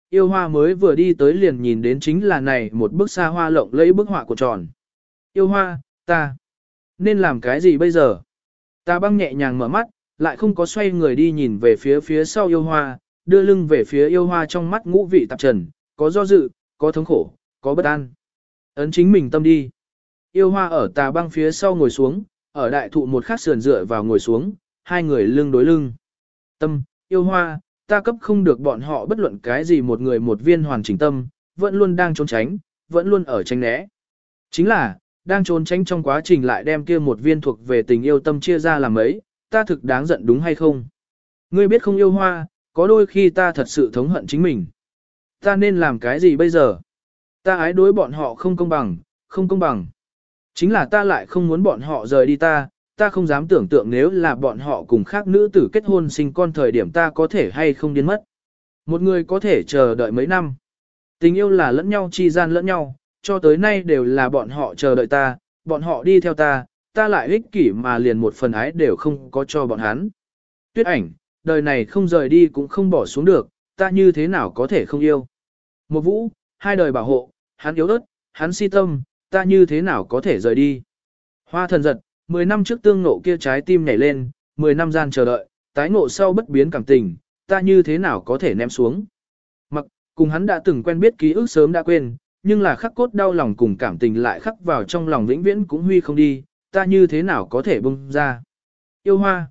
Yêu hoa mới vừa đi tới liền nhìn đến chính là này một bức xa hoa lộng lẫy bức họa của tròn. Yêu hoa, ta, nên làm cái gì bây giờ? Ta băng nhẹ nhàng mở mắt, lại không có xoay người đi nhìn về phía phía sau yêu hoa, đưa lưng về phía yêu hoa trong mắt ngũ vị tạp trần, có do dự, có thống khổ, có bất an. Ấn chính mình tâm đi. Yêu hoa ở tà băng phía sau ngồi xuống, ở đại thụ một khắc sườn dựa vào ngồi xuống, hai người lưng đối lưng. Tâm, yêu hoa, ta cấp không được bọn họ bất luận cái gì một người một viên hoàn chỉnh tâm, vẫn luôn đang trốn tránh, vẫn luôn ở tránh né. Chính là, đang trốn tránh trong quá trình lại đem kia một viên thuộc về tình yêu tâm chia ra làm ấy, ta thực đáng giận đúng hay không? Ngươi biết không yêu hoa, có đôi khi ta thật sự thống hận chính mình. Ta nên làm cái gì bây giờ? Ta ái đối bọn họ không công bằng, không công bằng. Chính là ta lại không muốn bọn họ rời đi ta, ta không dám tưởng tượng nếu là bọn họ cùng khác nữ tử kết hôn sinh con thời điểm ta có thể hay không điên mất. Một người có thể chờ đợi mấy năm. Tình yêu là lẫn nhau chi gian lẫn nhau, cho tới nay đều là bọn họ chờ đợi ta, bọn họ đi theo ta, ta lại ích kỷ mà liền một phần ái đều không có cho bọn hắn. Tuyết ảnh, đời này không rời đi cũng không bỏ xuống được, ta như thế nào có thể không yêu. Một vũ, hai đời bảo hộ, hắn yếu ớt, hắn si tâm, ta như thế nào có thể rời đi. Hoa thần giật, 10 năm trước tương ngộ kia trái tim nhảy lên, 10 năm gian chờ đợi, tái ngộ sau bất biến cảm tình, ta như thế nào có thể ném xuống. Mặc, cùng hắn đã từng quen biết ký ức sớm đã quên, nhưng là khắc cốt đau lòng cùng cảm tình lại khắc vào trong lòng vĩnh viễn cũng huy không đi, ta như thế nào có thể bung ra. Yêu hoa,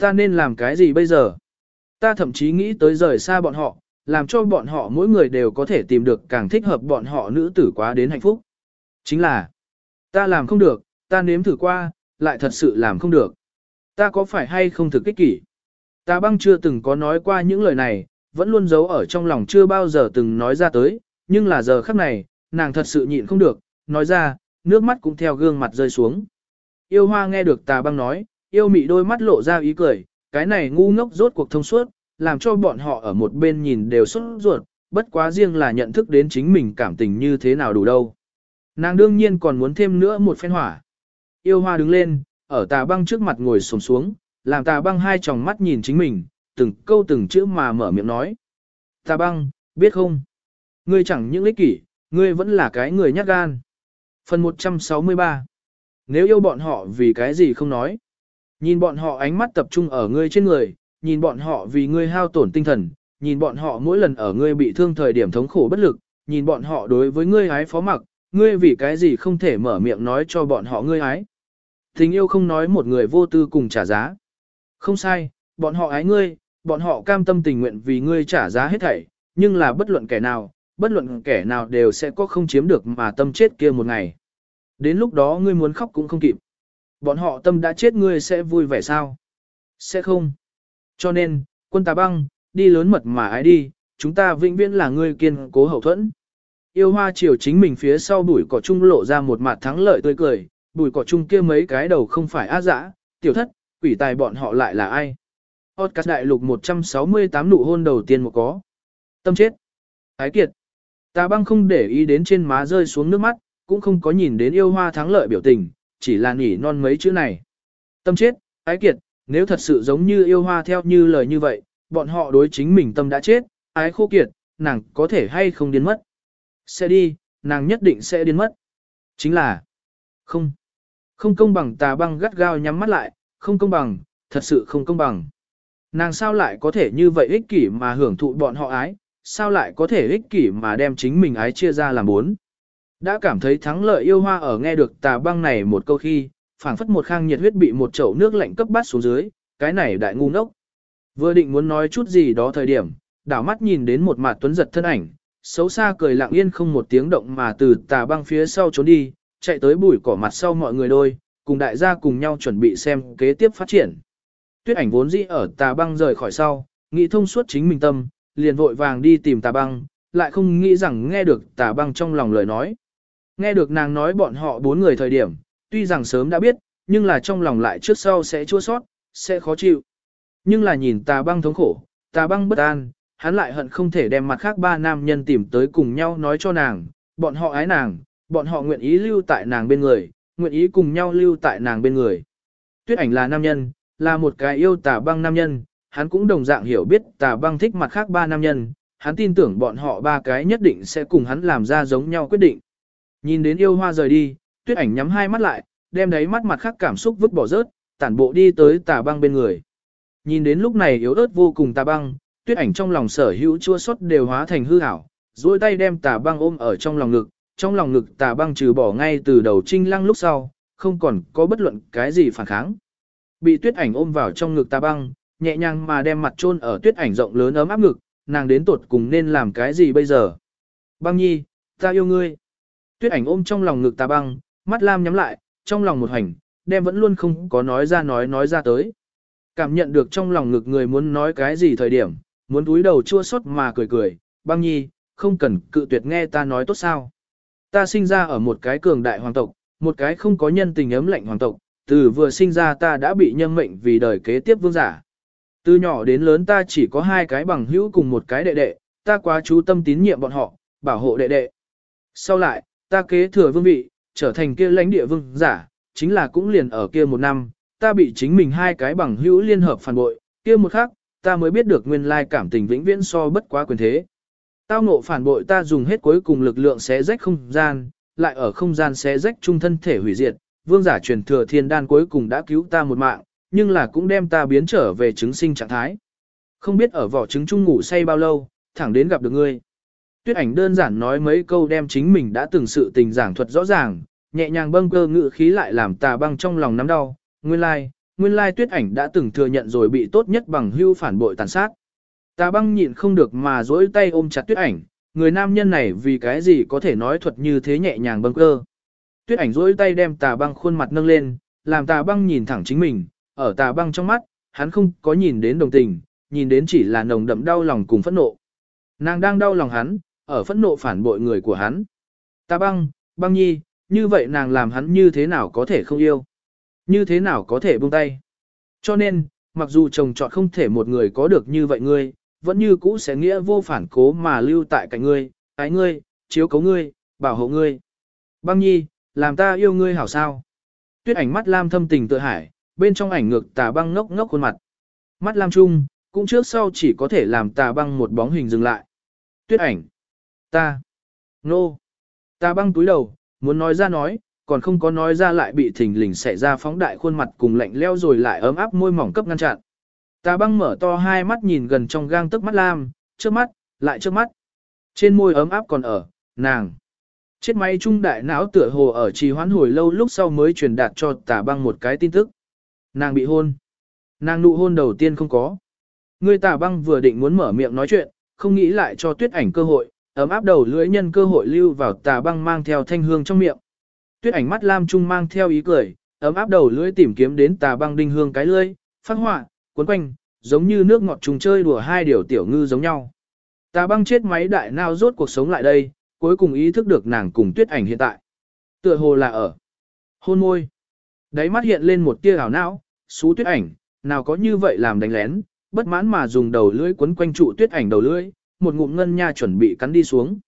ta nên làm cái gì bây giờ? Ta thậm chí nghĩ tới rời xa bọn họ, làm cho bọn họ mỗi người đều có thể tìm được càng thích hợp bọn họ nữ tử quá đến hạnh phúc. Chính là, ta làm không được, ta nếm thử qua, lại thật sự làm không được. Ta có phải hay không thực kích kỷ? Ta băng chưa từng có nói qua những lời này, vẫn luôn giấu ở trong lòng chưa bao giờ từng nói ra tới, nhưng là giờ khắc này, nàng thật sự nhịn không được, nói ra, nước mắt cũng theo gương mặt rơi xuống. Yêu hoa nghe được tà băng nói, yêu mị đôi mắt lộ ra ý cười, cái này ngu ngốc rốt cuộc thông suốt, làm cho bọn họ ở một bên nhìn đều sốt ruột, bất quá riêng là nhận thức đến chính mình cảm tình như thế nào đủ đâu. Nàng đương nhiên còn muốn thêm nữa một phen hỏa. Yêu hoa đứng lên, ở tà băng trước mặt ngồi sồm xuống, làm tà băng hai tròng mắt nhìn chính mình, từng câu từng chữ mà mở miệng nói. Tà băng, biết không? Ngươi chẳng những lý kỷ, ngươi vẫn là cái người nhát gan. Phần 163 nếu yêu bọn họ vì cái gì không nói? Nhìn bọn họ ánh mắt tập trung ở ngươi trên người, nhìn bọn họ vì ngươi hao tổn tinh thần, nhìn bọn họ mỗi lần ở ngươi bị thương thời điểm thống khổ bất lực, nhìn bọn họ đối với ngươi ái phó mặc, ngươi vì cái gì không thể mở miệng nói cho bọn họ ngươi ái. Tình yêu không nói một người vô tư cùng trả giá. Không sai, bọn họ ái ngươi, bọn họ cam tâm tình nguyện vì ngươi trả giá hết thảy, nhưng là bất luận kẻ nào, bất luận kẻ nào đều sẽ có không chiếm được mà tâm chết kia một ngày. Đến lúc đó ngươi muốn khóc cũng không kịp. Bọn họ tâm đã chết ngươi sẽ vui vẻ sao? Sẽ không. Cho nên, quân tà băng, đi lớn mật mà ái đi, chúng ta vĩnh viễn là ngươi kiên cố hậu thuẫn. Yêu hoa chiều chính mình phía sau bụi cỏ trung lộ ra một mặt thắng lợi tươi cười, bụi cỏ trung kia mấy cái đầu không phải á dã, tiểu thất, quỷ tài bọn họ lại là ai? Podcast đại lục 168 nụ hôn đầu tiên một có. Tâm chết. Ái kiệt. Tà băng không để ý đến trên má rơi xuống nước mắt, cũng không có nhìn đến yêu hoa thắng lợi biểu tình, chỉ là nỉ non mấy chữ này. Tâm chết, ái kiệt, nếu thật sự giống như yêu hoa theo như lời như vậy, bọn họ đối chính mình tâm đã chết, ái khô kiệt, nàng có thể hay không điên mất. Sẽ đi, nàng nhất định sẽ điên mất. Chính là, không, không công bằng tà băng gắt gao nhắm mắt lại, không công bằng, thật sự không công bằng. Nàng sao lại có thể như vậy ích kỷ mà hưởng thụ bọn họ ái, sao lại có thể ích kỷ mà đem chính mình ái chia ra làm bốn. Đã cảm thấy thắng lợi yêu hoa ở nghe được tà băng này một câu khi, phảng phất một khang nhiệt huyết bị một chậu nước lạnh cấp bát xuống dưới, cái này đại ngu ngốc. Vừa định muốn nói chút gì đó thời điểm, đảo mắt nhìn đến một mặt tuấn giật thân ảnh, xấu xa cười lặng yên không một tiếng động mà từ tà băng phía sau trốn đi, chạy tới bụi cỏ mặt sau mọi người đôi, cùng đại gia cùng nhau chuẩn bị xem kế tiếp phát triển. Tuyết ảnh vốn dĩ ở tà băng rời khỏi sau, nghĩ thông suốt chính mình tâm, liền vội vàng đi tìm tà băng, lại không nghĩ rằng nghe được tà băng trong lòng lời nói. Nghe được nàng nói bọn họ bốn người thời điểm, tuy rằng sớm đã biết, nhưng là trong lòng lại trước sau sẽ chua sót, sẽ khó chịu. Nhưng là nhìn tà băng thống khổ, tà băng bất an, hắn lại hận không thể đem mặt khác ba nam nhân tìm tới cùng nhau nói cho nàng, bọn họ ái nàng, bọn họ nguyện ý lưu tại nàng bên người, nguyện ý cùng nhau lưu tại nàng bên người. Tuyết ảnh là nam nhân, là một cái yêu tà băng nam nhân, hắn cũng đồng dạng hiểu biết tà băng thích mặt khác ba nam nhân, hắn tin tưởng bọn họ ba cái nhất định sẽ cùng hắn làm ra giống nhau quyết định. Nhìn đến yêu hoa rời đi, tuyết ảnh nhắm hai mắt lại, đem đáy mắt mặt khác cảm xúc vứt bỏ rớt, tản bộ đi tới tà băng bên người. Nhìn đến lúc này yếu ớt vô cùng tà băng, tuyết ảnh trong lòng sở hữu chua xót đều hóa thành hư ảo, duỗi tay đem tà băng ôm ở trong lòng ngực, trong lòng ngực tà băng trừ bỏ ngay từ đầu trinh lăng lúc sau, không còn có bất luận cái gì phản kháng. Bị tuyết ảnh ôm vào trong ngực tà băng, nhẹ nhàng mà đem mặt chôn ở tuyết ảnh rộng lớn ấm áp ngực, nàng đến tuột cùng nên làm cái gì bây giờ? Băng nhi, ta yêu ngươi. Tuyết ảnh ôm trong lòng ngực tà băng, mắt lam nhắm lại, trong lòng một hành, đem vẫn luôn không có nói ra nói nói ra tới. Cảm nhận được trong lòng ngực người muốn nói cái gì thời điểm, muốn túi đầu chua xót mà cười cười, băng nhi, không cần cự tuyệt nghe ta nói tốt sao. Ta sinh ra ở một cái cường đại hoàng tộc, một cái không có nhân tình ấm lạnh hoàng tộc, từ vừa sinh ra ta đã bị nhân mệnh vì đời kế tiếp vương giả. Từ nhỏ đến lớn ta chỉ có hai cái bằng hữu cùng một cái đệ đệ, ta quá chú tâm tín nhiệm bọn họ, bảo hộ đệ đệ. Sau lại, ta kế thừa vương vị, trở thành kia lãnh địa vương giả, chính là cũng liền ở kia một năm, ta bị chính mình hai cái bằng hữu liên hợp phản bội, kia một khắc, ta mới biết được nguyên lai cảm tình vĩnh viễn so bất quá quyền thế. Tao ngộ phản bội ta dùng hết cuối cùng lực lượng xé rách không gian, lại ở không gian xé rách trung thân thể hủy diệt, vương giả truyền thừa thiên đan cuối cùng đã cứu ta một mạng, nhưng là cũng đem ta biến trở về trứng sinh trạng thái. Không biết ở vỏ trứng trung ngủ say bao lâu, thẳng đến gặp được ngươi. Tuyết ảnh đơn giản nói mấy câu đem chính mình đã từng sự tình giảng thuật rõ ràng, nhẹ nhàng bâng cơ ngự khí lại làm tà băng trong lòng nắm đau, nguyên lai, nguyên lai tuyết ảnh đã từng thừa nhận rồi bị tốt nhất bằng hưu phản bội tàn sát. Tà băng nhịn không được mà dỗi tay ôm chặt tuyết ảnh, người nam nhân này vì cái gì có thể nói thuật như thế nhẹ nhàng bâng cơ. Tuyết ảnh dỗi tay đem tà băng khuôn mặt nâng lên, làm tà băng nhìn thẳng chính mình, ở tà băng trong mắt, hắn không có nhìn đến đồng tình, nhìn đến chỉ là nồng đậm đau lòng cùng phẫn nộ. Nàng đang đau lòng hắn, ở phẫn nộ phản bội người của hắn. ta băng, băng nhi, như vậy nàng làm hắn như thế nào có thể không yêu. Như thế nào có thể buông tay. Cho nên, mặc dù chồng chọn không thể một người có được như vậy ngươi, vẫn như cũ sẽ nghĩa vô phản cố mà lưu tại cạnh ngươi, ái ngươi, chiếu cấu ngươi, bảo hộ ngươi. Băng nhi, làm ta yêu ngươi hảo sao. Tuyết ảnh mắt lam thâm tình tự hải, bên trong ảnh ngược tà băng ngốc ngốc khuôn mặt. Mắt lam trung, cũng trước sau chỉ có thể làm tà băng một bóng hình dừng lại. Tuyết ảnh. Ta. Nô. ta băng túi đầu, muốn nói ra nói, còn không có nói ra lại bị thình lình xảy ra phóng đại khuôn mặt cùng lạnh leo rồi lại ấm áp môi mỏng cấp ngăn chặn. Ta băng mở to hai mắt nhìn gần trong gang tức mắt lam, trước mắt, lại trước mắt. Trên môi ấm áp còn ở, nàng. Chết máy trung đại não tựa hồ ở trì hoãn hồi lâu lúc sau mới truyền đạt cho tà băng một cái tin tức. Nàng bị hôn. Nàng nụ hôn đầu tiên không có. Người tà băng vừa định muốn mở miệng nói chuyện, không nghĩ lại cho tuyết ảnh cơ hội, ấm áp đầu lưỡi nhân cơ hội lưu vào tà băng mang theo thanh hương trong miệng. Tuyết ảnh mắt lam trung mang theo ý cười, ấm áp đầu lưỡi tìm kiếm đến tà băng đinh hương cái lưỡi, phát họa, cuốn quanh, giống như nước ngọt trùng chơi đùa hai điều tiểu ngư giống nhau. Tà băng chết máy đại nao rốt cuộc sống lại đây, cuối cùng ý thức được nàng cùng tuyết ảnh hiện tại. Tựa hồ là ở hôn môi. Đáy mắt hiện lên một tia ảo não, xú tuyết ảnh, nào có như vậy làm đánh lén, bất mãn mà dùng đầu lưỡi quấn quanh trụ tuyết ảnh đầu lưỡi, một ngụm ngân nha chuẩn bị cắn đi xuống.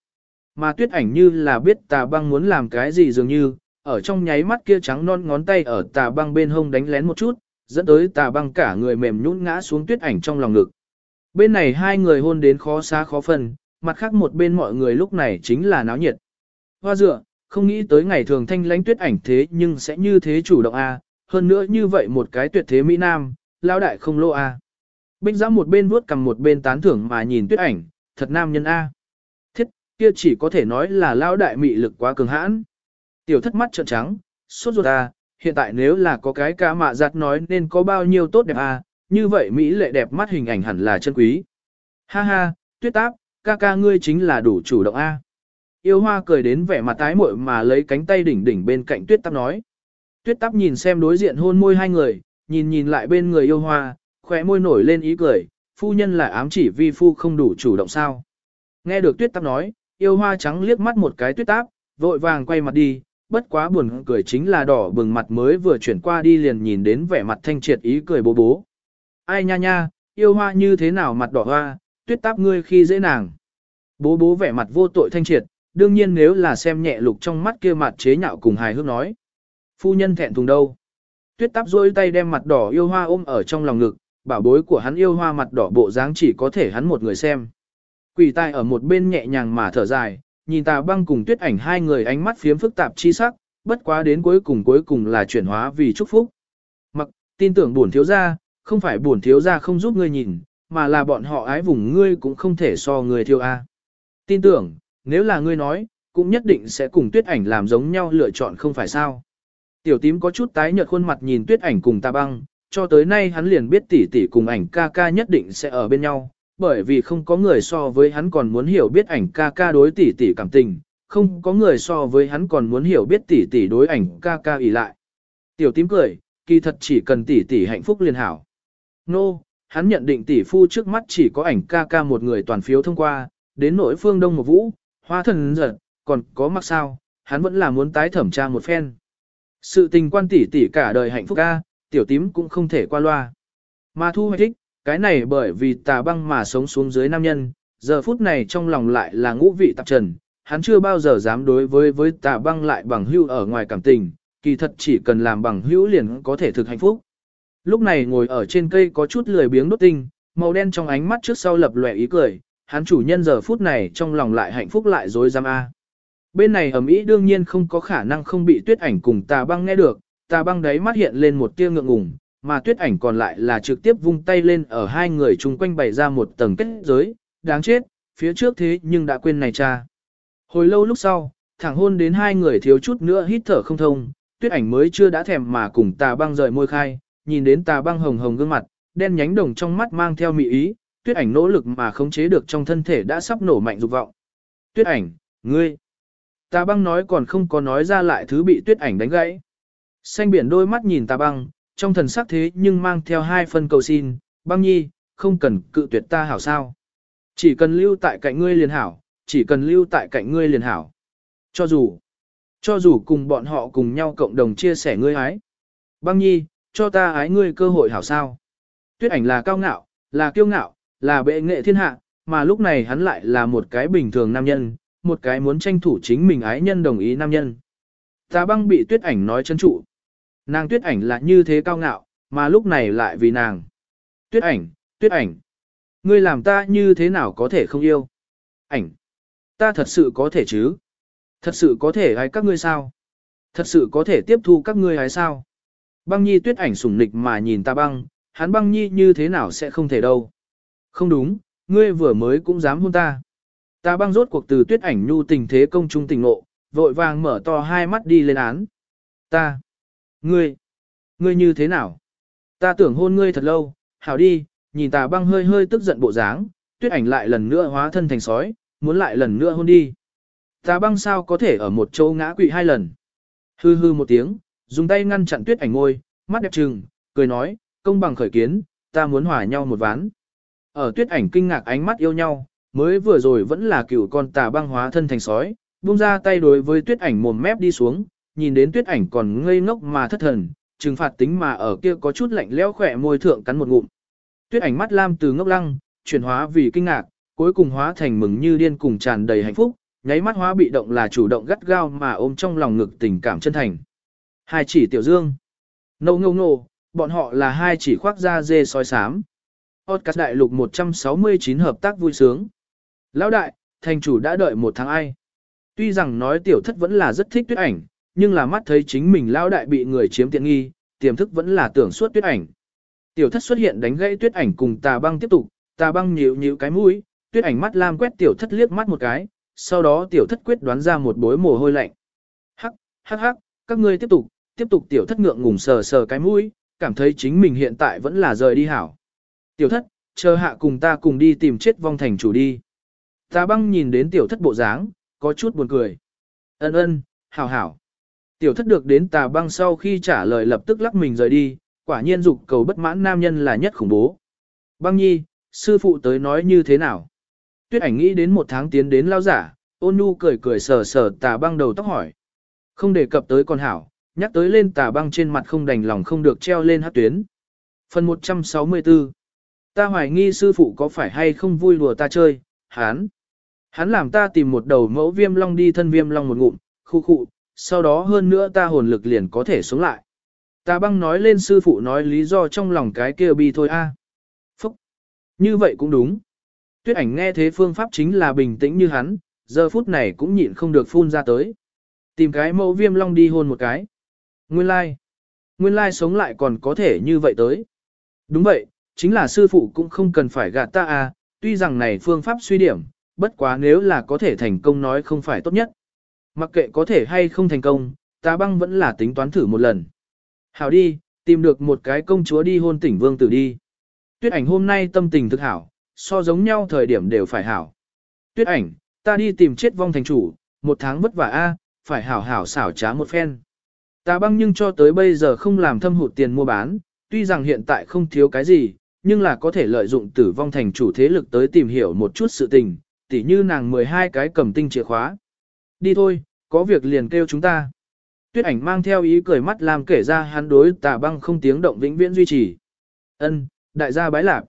Mà tuyết ảnh như là biết tà băng muốn làm cái gì dường như, ở trong nháy mắt kia trắng non ngón tay ở tà băng bên hông đánh lén một chút, dẫn tới tà băng cả người mềm nhũn ngã xuống tuyết ảnh trong lòng ngực. Bên này hai người hôn đến khó xa khó phân, mặt khác một bên mọi người lúc này chính là náo nhiệt. Hoa dựa, không nghĩ tới ngày thường thanh lãnh tuyết ảnh thế nhưng sẽ như thế chủ động a, hơn nữa như vậy một cái tuyệt thế Mỹ Nam, lao đại không lô a. Bích giã một bên vuốt cầm một bên tán thưởng mà nhìn tuyết ảnh, thật nam nhân a. Thiết, kia chỉ có thể nói là lao đại mị lực quá cường hãn. Tiểu thất mắt trợn trắng, sốt ruột a, hiện tại nếu là có cái ca mạ giặt nói nên có bao nhiêu tốt đẹp a, như vậy Mỹ lệ đẹp mắt hình ảnh hẳn là chân quý. Ha ha, tuyết táp, ca ca ngươi chính là đủ chủ động a. Yêu hoa cười đến vẻ mặt tái muội mà lấy cánh tay đỉnh đỉnh bên cạnh tuyết táp nói. Tuyết táp nhìn xem đối diện hôn môi hai người, nhìn nhìn lại bên người yêu hoa, khóe môi nổi lên ý cười, phu nhân là ám chỉ vi phu không đủ chủ động sao. Nghe được tuyết táp nói, yêu hoa trắng liếc mắt một cái tuyết táp, vội vàng quay mặt đi, bất quá buồn cười chính là đỏ bừng mặt mới vừa chuyển qua đi liền nhìn đến vẻ mặt thanh triệt ý cười bố bố. Ai nha nha, yêu hoa như thế nào mặt đỏ hoa, tuyết táp ngươi khi dễ nàng. Bố bố vẻ mặt vô tội thanh triệt, đương nhiên nếu là xem nhẹ lục trong mắt kia mặt chế nhạo cùng hài hước nói. Phu nhân thẹn thùng đâu? Tuyết táp rôi tay đem mặt đỏ yêu hoa ôm ở trong lòng ngực, bảo bối của hắn yêu hoa mặt đỏ bộ dáng chỉ có thể hắn một người xem. Quỷ tai ở một bên nhẹ nhàng mà thở dài, nhìn tà băng cùng tuyết ảnh hai người ánh mắt phiếm phức tạp chi sắc, bất quá đến cuối cùng cuối cùng là chuyển hóa vì chúc phúc. Mặc, tin tưởng buồn thiếu gia, không phải buồn thiếu gia không giúp ngươi nhìn, mà là bọn họ ái vùng ngươi cũng không thể so người thiêu a. Tin tưởng, nếu là ngươi nói, cũng nhất định sẽ cùng tuyết ảnh làm giống nhau lựa chọn không phải sao. Tiểu tím có chút tái nhợt khuôn mặt nhìn tuyết ảnh cùng ta băng, cho tới nay hắn liền biết tỷ tỷ cùng ảnh ca ca nhất định sẽ ở bên nhau, bởi vì không có người so với hắn còn muốn hiểu biết ảnh ca ca đối tỷ tỷ cảm tình, không có người so với hắn còn muốn hiểu biết tỷ tỷ đối ảnh ca ca ỷ lại. Tiểu tím cười, kỳ thật chỉ cần tỷ tỷ hạnh phúc liền hảo. Nô, no, hắn nhận định tỷ phu trước mắt chỉ có ảnh ca ca một người toàn phiếu thông qua, đến nỗi phương đông một vũ, hoa thần giật, còn có mặc sao, hắn vẫn là muốn tái thẩm tra một phen. Sự tình quan tỷ tỷ cả đời hạnh phúc ca, tiểu tím cũng không thể qua loa. Mà thu hoạch thích, cái này bởi vì tà băng mà sống xuống dưới nam nhân, giờ phút này trong lòng lại là ngũ vị tạp trần, hắn chưa bao giờ dám đối với với tà băng lại bằng hữu ở ngoài cảm tình, kỳ thật chỉ cần làm bằng hữu liền có thể thực hạnh phúc. Lúc này ngồi ở trên cây có chút lười biếng đốt tinh, màu đen trong ánh mắt trước sau lập lòe ý cười, hắn chủ nhân giờ phút này trong lòng lại hạnh phúc lại dối dám a. Bên này ẩm ý đương nhiên không có khả năng không bị tuyết ảnh cùng tà băng nghe được, tà băng đấy mắt hiện lên một tia ngượng ngùng, mà tuyết ảnh còn lại là trực tiếp vung tay lên ở hai người chung quanh bày ra một tầng kết giới, đáng chết, phía trước thế nhưng đã quên này cha. Hồi lâu lúc sau, thẳng hôn đến hai người thiếu chút nữa hít thở không thông, tuyết ảnh mới chưa đã thèm mà cùng tà băng rời môi khai, nhìn đến tà băng hồng hồng gương mặt, đen nhánh đồng trong mắt mang theo mị ý, tuyết ảnh nỗ lực mà khống chế được trong thân thể đã sắp nổ mạnh dục vọng. Tuyết ảnh, ngươi. Tà băng nói còn không có nói ra lại thứ bị tuyết ảnh đánh gãy. Xanh biển đôi mắt nhìn tà băng, trong thần sắc thế nhưng mang theo hai phân cầu xin, băng nhi, không cần cự tuyệt ta hảo sao. Chỉ cần lưu tại cạnh ngươi liền hảo, chỉ cần lưu tại cạnh ngươi liền hảo. Cho dù, cho dù cùng bọn họ cùng nhau cộng đồng chia sẻ ngươi ái. Băng nhi, cho ta ái ngươi cơ hội hảo sao. Tuyết ảnh là cao ngạo, là kiêu ngạo, là bệ nghệ thiên hạ, mà lúc này hắn lại là một cái bình thường nam nhân, một cái muốn tranh thủ chính mình ái nhân đồng ý nam nhân. Ta băng bị tuyết ảnh nói chân trụ. Nàng tuyết ảnh là như thế cao ngạo, mà lúc này lại vì nàng. Tuyết ảnh, tuyết ảnh. Ngươi làm ta như thế nào có thể không yêu? Ảnh. Ta thật sự có thể chứ? Thật sự có thể hay các ngươi sao? Thật sự có thể tiếp thu các ngươi hay sao? Băng nhi tuyết ảnh sủng nịch mà nhìn ta băng, hắn băng nhi như thế nào sẽ không thể đâu. Không đúng, ngươi vừa mới cũng dám hôn ta. Ta băng rốt cuộc từ tuyết ảnh nhu tình thế công trung tình ngộ, vội vàng mở to hai mắt đi lên án. Ta, ngươi, ngươi như thế nào? Ta tưởng hôn ngươi thật lâu, hảo đi, nhìn tà băng hơi hơi tức giận bộ dáng, tuyết ảnh lại lần nữa hóa thân thành sói, muốn lại lần nữa hôn đi. Tà băng sao có thể ở một chỗ ngã quỵ hai lần? Hư hư một tiếng, dùng tay ngăn chặn tuyết ảnh ngôi, mắt đẹp trừng, cười nói, công bằng khởi kiến, ta muốn hòa nhau một ván. Ở tuyết ảnh kinh ngạc ánh mắt yêu nhau, mới vừa rồi vẫn là cựu con tà băng hóa thân thành sói, buông ra tay đối với tuyết ảnh mồm mép đi xuống, nhìn đến tuyết ảnh còn ngây ngốc mà thất thần, trừng phạt tính mà ở kia có chút lạnh lẽo khỏe môi thượng cắn một ngụm. Tuyết ảnh mắt lam từ ngốc lăng, chuyển hóa vì kinh ngạc, cuối cùng hóa thành mừng như điên cùng tràn đầy hạnh phúc, nháy mắt hóa bị động là chủ động gắt gao mà ôm trong lòng ngực tình cảm chân thành. Hai chỉ tiểu dương. Nâu ngâu nô, bọn họ là hai chỉ khoác da dê sói sám. Podcast đại lục 169 hợp tác vui sướng. Lão đại, thành chủ đã đợi một tháng ai. Tuy rằng nói tiểu thất vẫn là rất thích tuyết ảnh, nhưng là mắt thấy chính mình lão đại bị người chiếm tiện nghi, tiềm thức vẫn là tưởng suốt tuyết ảnh. Tiểu thất xuất hiện đánh gãy tuyết ảnh cùng tà băng tiếp tục, tà băng nhíu nhíu cái mũi, tuyết ảnh mắt lam quét tiểu thất liếc mắt một cái, sau đó tiểu thất quyết đoán ra một bối mồ hôi lạnh. Hắc, hắc hắc, các ngươi tiếp tục, tiếp tục tiểu thất ngượng ngùng sờ sờ cái mũi, cảm thấy chính mình hiện tại vẫn là rời đi hảo. Tiểu thất, chờ hạ cùng ta cùng đi tìm chết vong thành chủ đi. Tà băng nhìn đến tiểu thất bộ dáng, có chút buồn cười. Ân ân, hảo hảo. Tiểu thất được đến tà băng sau khi trả lời lập tức lắc mình rời đi, quả nhiên dục cầu bất mãn nam nhân là nhất khủng bố. Băng nhi, sư phụ tới nói như thế nào? Tuyết ảnh nghĩ đến một tháng tiến đến lao giả, ôn nhu cười cười sờ sờ tà băng đầu tóc hỏi. Không đề cập tới con hảo, nhắc tới lên tà băng trên mặt không đành lòng không được treo lên hát tuyến. Phần 164 Ta hoài nghi sư phụ có phải hay không vui lùa ta chơi, hán. Hắn làm ta tìm một đầu mẫu viêm long đi thân viêm long một ngụm, khu khu, sau đó hơn nữa ta hồn lực liền có thể sống lại. Ta băng nói lên sư phụ nói lý do trong lòng cái kia bi thôi a. À. Phúc. Như vậy cũng đúng. Tuyết ảnh nghe thế phương pháp chính là bình tĩnh như hắn, giờ phút này cũng nhịn không được phun ra tới. Tìm cái mẫu viêm long đi hôn một cái. Nguyên lai. Like. Nguyên lai like sống lại còn có thể như vậy tới. Đúng vậy, chính là sư phụ cũng không cần phải gạt ta à, tuy rằng này phương pháp suy điểm, bất quá nếu là có thể thành công nói không phải tốt nhất. Mặc kệ có thể hay không thành công, ta băng vẫn là tính toán thử một lần. Hảo đi, tìm được một cái công chúa đi hôn tỉnh vương tử đi. Tuyết ảnh hôm nay tâm tình thực hảo, so giống nhau thời điểm đều phải hảo. Tuyết ảnh, ta đi tìm chết vong thành chủ, một tháng vất vả a, phải hảo hảo xảo trá một phen. Ta băng nhưng cho tới bây giờ không làm thâm hụt tiền mua bán, tuy rằng hiện tại không thiếu cái gì, nhưng là có thể lợi dụng tử vong thành chủ thế lực tới tìm hiểu một chút sự tình, tỉ như nàng 12 cái cầm tinh chìa khóa. Đi thôi, có việc liền kêu chúng ta. Tuyết ảnh mang theo ý cười mắt làm kể ra hắn đối tà băng không tiếng động vĩnh viễn duy trì. Ân, đại gia bái lạc.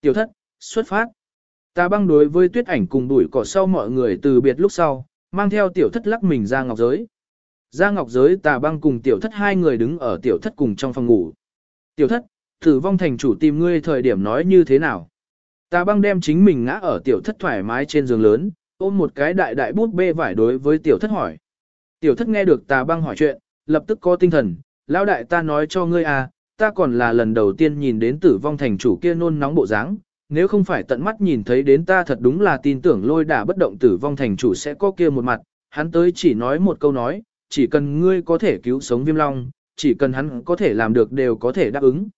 Tiểu thất, xuất phát. Tà băng đối với tuyết ảnh cùng đuổi cỏ sau mọi người từ biệt lúc sau, mang theo tiểu thất lắc mình ra ngọc giới. Ra ngọc giới tà băng cùng tiểu thất hai người đứng ở tiểu thất cùng trong phòng ngủ. Tiểu thất, thử vong thành chủ tìm ngươi thời điểm nói như thế nào? Tà băng đem chính mình ngã ở tiểu thất thoải mái trên giường lớn, ôm một cái đại đại bút bê vải đối với tiểu thất hỏi. Tiểu thất nghe được tà băng hỏi chuyện, lập tức có tinh thần, lão đại ta nói cho ngươi à, ta còn là lần đầu tiên nhìn đến tử vong thành chủ kia nôn nóng bộ dáng, nếu không phải tận mắt nhìn thấy đến ta thật đúng là tin tưởng lôi đả bất động tử vong thành chủ sẽ có kia một mặt, hắn tới chỉ nói một câu nói, chỉ cần ngươi có thể cứu sống viêm long, chỉ cần hắn có thể làm được đều có thể đáp ứng.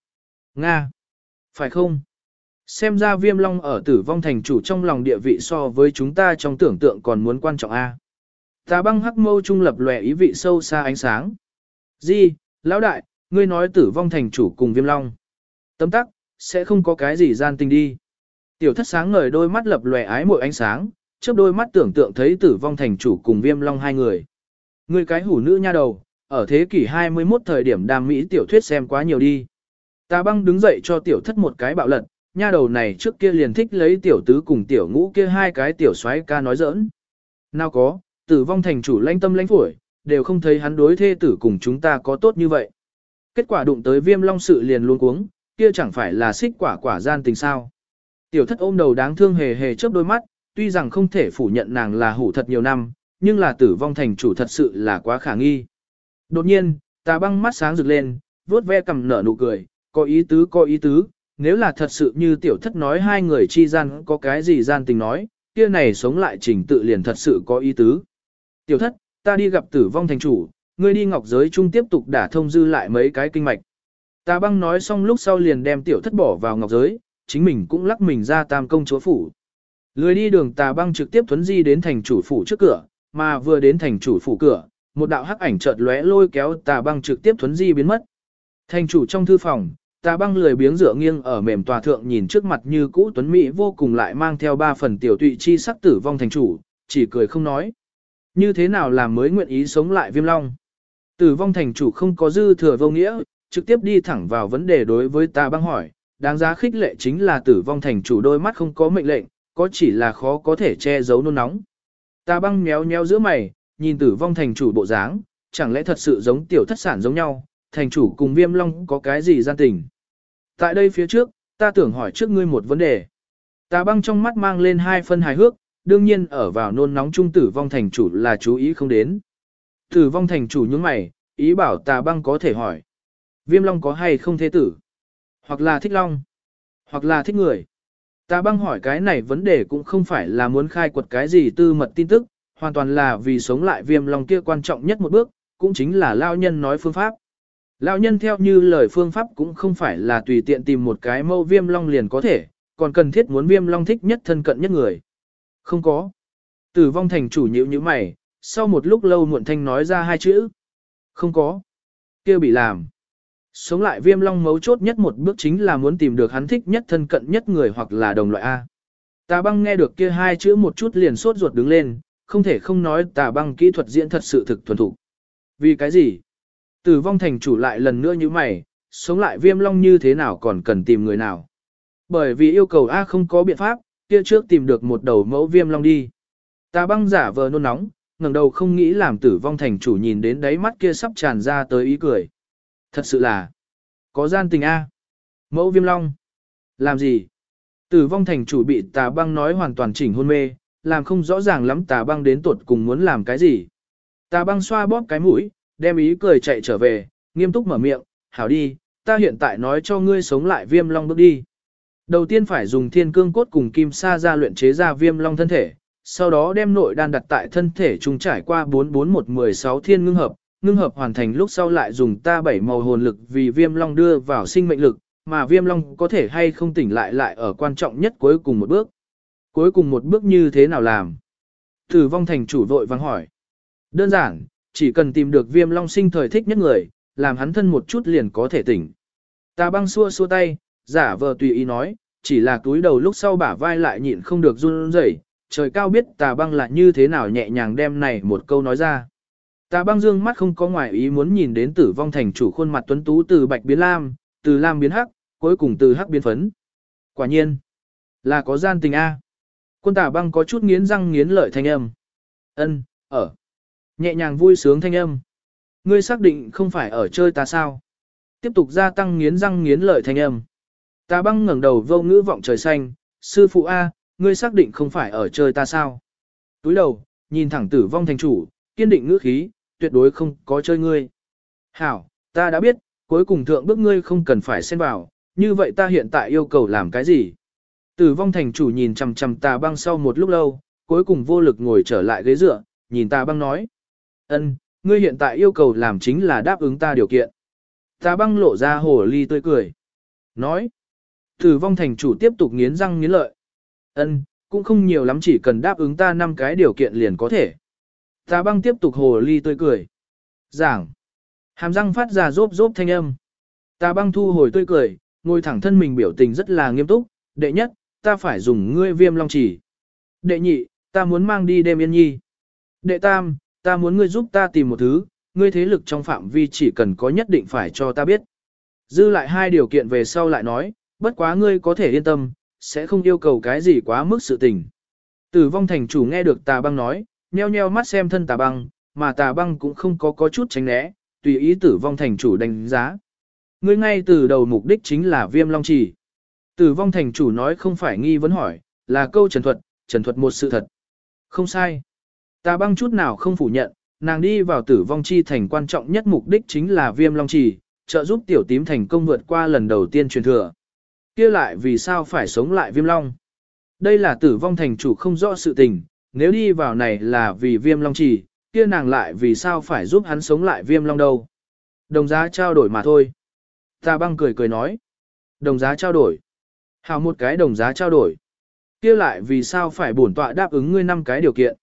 Nga! Phải không? Xem ra viêm long ở tử vong thành chủ trong lòng địa vị so với chúng ta trong tưởng tượng còn muốn quan trọng a. Tà băng hắc mâu trung lập lòe ý vị sâu xa ánh sáng. Di, lão đại, ngươi nói tử vong thành chủ cùng viêm long. Tấm tắc, sẽ không có cái gì gian tình đi. Tiểu thất sáng ngời đôi mắt lập lòe ái mội ánh sáng, trước đôi mắt tưởng tượng thấy tử vong thành chủ cùng viêm long hai người. Ngươi cái hủ nữ nha đầu, ở thế kỷ 21 thời điểm đam mỹ tiểu thuyết xem quá nhiều đi. Tà băng đứng dậy cho tiểu thất một cái bạo lật, nha đầu này trước kia liền thích lấy tiểu tứ cùng tiểu ngũ kia hai cái tiểu xoáy ca nói giỡn. Nào có, tử vong thành chủ lãnh tâm lãnh phổi, đều không thấy hắn đối thê tử cùng chúng ta có tốt như vậy. Kết quả đụng tới viêm long sự liền luôn cuống, kia chẳng phải là xích quả quả gian tình sao. Tiểu thất ôm đầu đáng thương hề hề chớp đôi mắt, tuy rằng không thể phủ nhận nàng là hủ thật nhiều năm, nhưng là tử vong thành chủ thật sự là quá khả nghi. Đột nhiên, tà băng mắt sáng rực lên, vuốt ve cầm nở nụ cười, có ý tứ có ý tứ, nếu là thật sự như tiểu thất nói hai người chi gian có cái gì gian tình nói, kia này sống lại trình tự liền thật sự có ý tứ. Tiểu thất, ta đi gặp tử vong thành chủ, ngươi đi ngọc giới chung tiếp tục đả thông dư lại mấy cái kinh mạch. Ta băng nói xong lúc sau liền đem tiểu thất bỏ vào ngọc giới, chính mình cũng lắc mình ra tam công chúa phủ. Lười đi đường tà băng trực tiếp thuấn di đến thành chủ phủ trước cửa, mà vừa đến thành chủ phủ cửa, một đạo hắc ảnh chợt lóe lôi kéo tà băng trực tiếp thuấn di biến mất. Thành chủ trong thư phòng, tà băng lười biếng dựa nghiêng ở mềm tòa thượng nhìn trước mặt như cũ tuấn mỹ vô cùng lại mang theo ba phần tiểu tụy chi sắc tử vong thành chủ, chỉ cười không nói. Như thế nào làm mới nguyện ý sống lại viêm long? Tử vong thành chủ không có dư thừa vô nghĩa, trực tiếp đi thẳng vào vấn đề đối với ta băng hỏi, đáng giá khích lệ chính là tử vong thành chủ đôi mắt không có mệnh lệnh, có chỉ là khó có thể che giấu nôn nóng. Ta băng méo méo giữa mày, nhìn tử vong thành chủ bộ dáng, chẳng lẽ thật sự giống tiểu thất sản giống nhau, thành chủ cùng viêm long có cái gì gian tình. Tại đây phía trước, ta tưởng hỏi trước ngươi một vấn đề. Ta băng trong mắt mang lên hai phân hài hước, đương nhiên ở vào nôn nóng trung tử vong thành chủ là chú ý không đến. Tử vong thành chủ nhướng mày, ý bảo tà băng có thể hỏi. Viêm long có hay không thế tử? Hoặc là thích long? Hoặc là thích người? Tà băng hỏi cái này vấn đề cũng không phải là muốn khai quật cái gì tư mật tin tức, hoàn toàn là vì sống lại viêm long kia quan trọng nhất một bước, cũng chính là lao nhân nói phương pháp lão nhân theo như lời phương pháp cũng không phải là tùy tiện tìm một cái mâu viêm long liền có thể, còn cần thiết muốn viêm long thích nhất thân cận nhất người. Không có. Tử vong thành chủ nhữ như mày, sau một lúc lâu muộn thanh nói ra hai chữ. Không có. kia bị làm. Sống lại viêm long mấu chốt nhất một bước chính là muốn tìm được hắn thích nhất thân cận nhất người hoặc là đồng loại A. Tà băng nghe được kia hai chữ một chút liền sốt ruột đứng lên, không thể không nói tà băng kỹ thuật diễn thật sự thực thuần thủ. Vì cái gì? Tử vong thành chủ lại lần nữa như mày, sống lại viêm long như thế nào còn cần tìm người nào? Bởi vì yêu cầu A không có biện pháp, kia trước tìm được một đầu mẫu viêm long đi. Ta băng giả vờ nôn nóng, ngẩng đầu không nghĩ làm tử vong thành chủ nhìn đến đáy mắt kia sắp tràn ra tới ý cười. Thật sự là, có gian tình A. Mẫu viêm long. Làm gì? Tử vong thành chủ bị tà băng nói hoàn toàn chỉnh hôn mê, làm không rõ ràng lắm tà băng đến tuột cùng muốn làm cái gì. Tà băng xoa bóp cái mũi, đem ý cười chạy trở về, nghiêm túc mở miệng, hảo đi, ta hiện tại nói cho ngươi sống lại viêm long bước đi. Đầu tiên phải dùng thiên cương cốt cùng kim sa ra luyện chế ra viêm long thân thể, sau đó đem nội đan đặt tại thân thể trùng trải qua 44116 thiên ngưng hợp, ngưng hợp hoàn thành lúc sau lại dùng ta bảy màu hồn lực vì viêm long đưa vào sinh mệnh lực, mà viêm long có thể hay không tỉnh lại lại ở quan trọng nhất cuối cùng một bước. Cuối cùng một bước như thế nào làm? Tử vong thành chủ vội vang hỏi. Đơn giản, chỉ cần tìm được viêm long sinh thời thích nhất người, làm hắn thân một chút liền có thể tỉnh. Ta băng xua xua tay, giả vờ tùy ý nói, chỉ là túi đầu lúc sau bả vai lại nhịn không được run rẩy, trời cao biết tà băng là như thế nào nhẹ nhàng đem này một câu nói ra. Tà băng dương mắt không có ngoài ý muốn nhìn đến tử vong thành chủ khuôn mặt tuấn tú từ bạch biến lam, từ lam biến hắc, cuối cùng từ hắc biến phấn. Quả nhiên, là có gian tình A. Quân tà băng có chút nghiến răng nghiến lợi thanh âm. ân ở. Nhẹ nhàng vui sướng thanh âm. Ngươi xác định không phải ở chơi ta sao? Tiếp tục gia tăng nghiến răng nghiến lợi thanh âm. ta băng ngẩng đầu vô ngữ vọng trời xanh, sư phụ A, ngươi xác định không phải ở chơi ta sao? Túi đầu, nhìn thẳng tử vong thành chủ, kiên định ngữ khí, tuyệt đối không có chơi ngươi. Hảo, ta đã biết, cuối cùng thượng bước ngươi không cần phải xen vào, như vậy ta hiện tại yêu cầu làm cái gì? Tử vong thành chủ nhìn chằm chằm tà băng sau một lúc lâu, cuối cùng vô lực ngồi trở lại ghế dựa, nhìn tà băng nói ân, ngươi hiện tại yêu cầu làm chính là đáp ứng ta điều kiện. Ta băng lộ ra hồ ly tươi cười. Nói. Tử vong thành chủ tiếp tục nghiến răng nghiến lợi. ân, cũng không nhiều lắm chỉ cần đáp ứng ta năm cái điều kiện liền có thể. Ta băng tiếp tục hồ ly tươi cười. Giảng. Hàm răng phát ra rốp rốp thanh âm. Ta băng thu hồi tươi cười, ngồi thẳng thân mình biểu tình rất là nghiêm túc. Đệ nhất, ta phải dùng ngươi viêm long chỉ. Đệ nhị, ta muốn mang đi đêm yên nhi. Đệ tam, ta muốn ngươi giúp ta tìm một thứ, ngươi thế lực trong phạm vi chỉ cần có nhất định phải cho ta biết. Dư lại hai điều kiện về sau lại nói, bất quá ngươi có thể yên tâm, sẽ không yêu cầu cái gì quá mức sự tình. Tử vong thành chủ nghe được tà băng nói, nheo nheo mắt xem thân tà băng, mà tà băng cũng không có có chút tránh né, tùy ý tử vong thành chủ đánh giá. Ngươi ngay từ đầu mục đích chính là viêm long chỉ. Tử vong thành chủ nói không phải nghi vấn hỏi, là câu trần thuật, trần thuật một sự thật. Không sai. Tà băng chút nào không phủ nhận, nàng đi vào tử vong chi thành quan trọng nhất mục đích chính là viêm long trì, trợ giúp tiểu tím thành công vượt qua lần đầu tiên truyền thừa. kia lại vì sao phải sống lại viêm long? Đây là tử vong thành chủ không rõ sự tình, nếu đi vào này là vì viêm long trì, kia nàng lại vì sao phải giúp hắn sống lại viêm long đâu? Đồng giá trao đổi mà thôi. Tà băng cười cười nói. Đồng giá trao đổi. Hào một cái đồng giá trao đổi. kia lại vì sao phải bổn tọa đáp ứng ngươi năm cái điều kiện.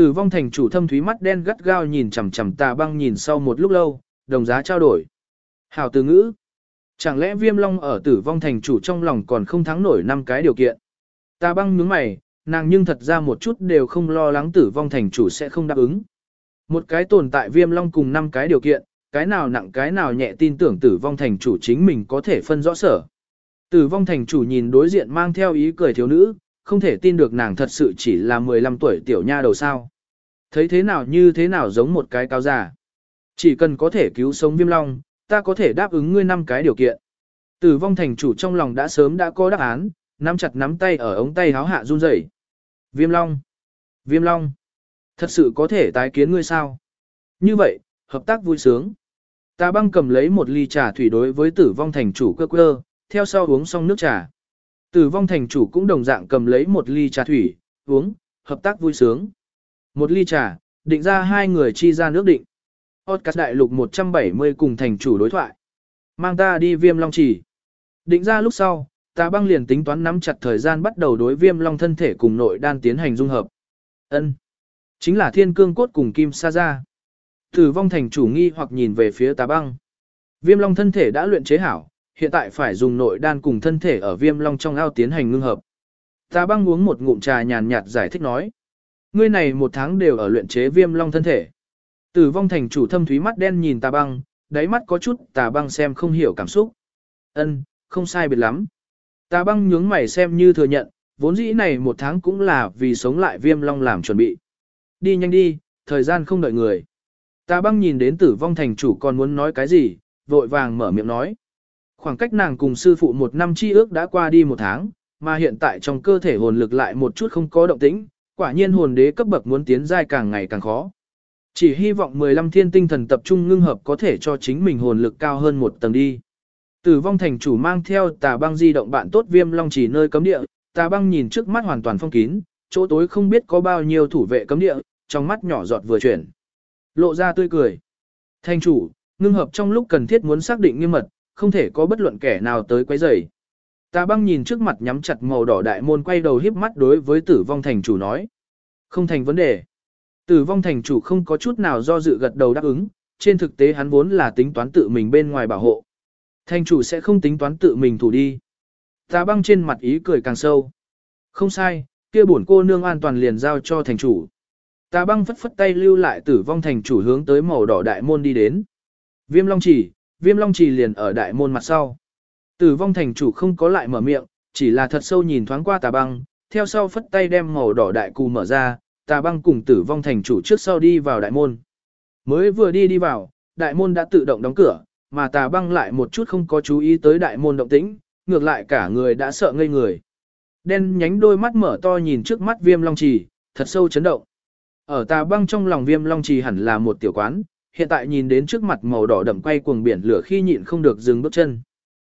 Tử vong thành chủ thâm thúy mắt đen gắt gao nhìn chằm chằm tà băng nhìn sau một lúc lâu, đồng giá trao đổi. Hảo từ ngữ. Chẳng lẽ viêm long ở tử vong thành chủ trong lòng còn không thắng nổi năm cái điều kiện. Tà băng nhướng mày, nàng nhưng thật ra một chút đều không lo lắng tử vong thành chủ sẽ không đáp ứng. Một cái tồn tại viêm long cùng năm cái điều kiện, cái nào nặng cái nào nhẹ tin tưởng tử vong thành chủ chính mình có thể phân rõ sở. Tử vong thành chủ nhìn đối diện mang theo ý cười thiếu nữ, không thể tin được nàng thật sự chỉ là 15 tuổi tiểu nha đầu sao. Thấy thế nào như thế nào giống một cái cao già. Chỉ cần có thể cứu sống viêm long, ta có thể đáp ứng ngươi năm cái điều kiện. Tử vong thành chủ trong lòng đã sớm đã có đáp án, nắm chặt nắm tay ở ống tay háo hạ run rẩy. Viêm long. Viêm long. Thật sự có thể tái kiến ngươi sao? Như vậy, hợp tác vui sướng. Ta băng cầm lấy một ly trà thủy đối với tử vong thành chủ cơ cơ, theo sau uống xong nước trà. Tử vong thành chủ cũng đồng dạng cầm lấy một ly trà thủy, uống, hợp tác vui sướng. Một ly trà, định ra hai người chi ra nước định. Podcast đại lục 170 cùng thành chủ đối thoại. Mang ta đi viêm long chỉ. Định ra lúc sau, ta băng liền tính toán nắm chặt thời gian bắt đầu đối viêm long thân thể cùng nội đan tiến hành dung hợp. Ân, Chính là thiên cương cốt cùng kim sa ra. Tử vong thành chủ nghi hoặc nhìn về phía tà băng. Viêm long thân thể đã luyện chế hảo, hiện tại phải dùng nội đan cùng thân thể ở viêm long trong ao tiến hành ngưng hợp. Ta băng uống một ngụm trà nhàn nhạt giải thích nói. Ngươi này một tháng đều ở luyện chế viêm long thân thể. Tử vong thành chủ thâm thúy mắt đen nhìn tà băng, đáy mắt có chút tà băng xem không hiểu cảm xúc. Ân, không sai biệt lắm. Tà băng nhướng mày xem như thừa nhận, vốn dĩ này một tháng cũng là vì sống lại viêm long làm chuẩn bị. Đi nhanh đi, thời gian không đợi người. Tà băng nhìn đến tử vong thành chủ còn muốn nói cái gì, vội vàng mở miệng nói. Khoảng cách nàng cùng sư phụ một năm chi ước đã qua đi một tháng, mà hiện tại trong cơ thể hồn lực lại một chút không có động tĩnh, quả nhiên hồn đế cấp bậc muốn tiến giai càng ngày càng khó. Chỉ hy vọng 15 thiên tinh thần tập trung ngưng hợp có thể cho chính mình hồn lực cao hơn một tầng đi. Tử vong thành chủ mang theo tà băng di động bạn tốt viêm long chỉ nơi cấm địa, tà băng nhìn trước mắt hoàn toàn phong kín, chỗ tối không biết có bao nhiêu thủ vệ cấm địa, trong mắt nhỏ giọt vừa chuyển. Lộ ra tươi cười. Thành chủ, ngưng hợp trong lúc cần thiết muốn xác định nghiêm mật, không thể có bất luận kẻ nào tới quấy rầy. Tà băng nhìn trước mặt nhắm chặt màu đỏ đại môn quay đầu híp mắt đối với tử vong thành chủ nói. Không thành vấn đề. Tử vong thành chủ không có chút nào do dự gật đầu đáp ứng, trên thực tế hắn vốn là tính toán tự mình bên ngoài bảo hộ. Thành chủ sẽ không tính toán tự mình thủ đi. Tà băng trên mặt ý cười càng sâu. Không sai, kia bổn cô nương an toàn liền giao cho thành chủ. Tà băng phất phất tay lưu lại tử vong thành chủ hướng tới màu đỏ đại môn đi đến. Viêm long chỉ, viêm long chỉ liền ở đại môn mặt sau. Tử vong thành chủ không có lại mở miệng, chỉ là thật sâu nhìn thoáng qua tà băng, theo sau phất tay đem màu đỏ đại cù mở ra, tà băng cùng tử vong thành chủ trước sau đi vào đại môn. Mới vừa đi đi vào, đại môn đã tự động đóng cửa, mà tà băng lại một chút không có chú ý tới đại môn động tĩnh, ngược lại cả người đã sợ ngây người. Đen nhánh đôi mắt mở to nhìn trước mắt viêm long trì, thật sâu chấn động. Ở tà băng trong lòng viêm long trì hẳn là một tiểu quán, hiện tại nhìn đến trước mặt màu đỏ đậm quay cuồng biển lửa khi nhịn không được dừng bước chân.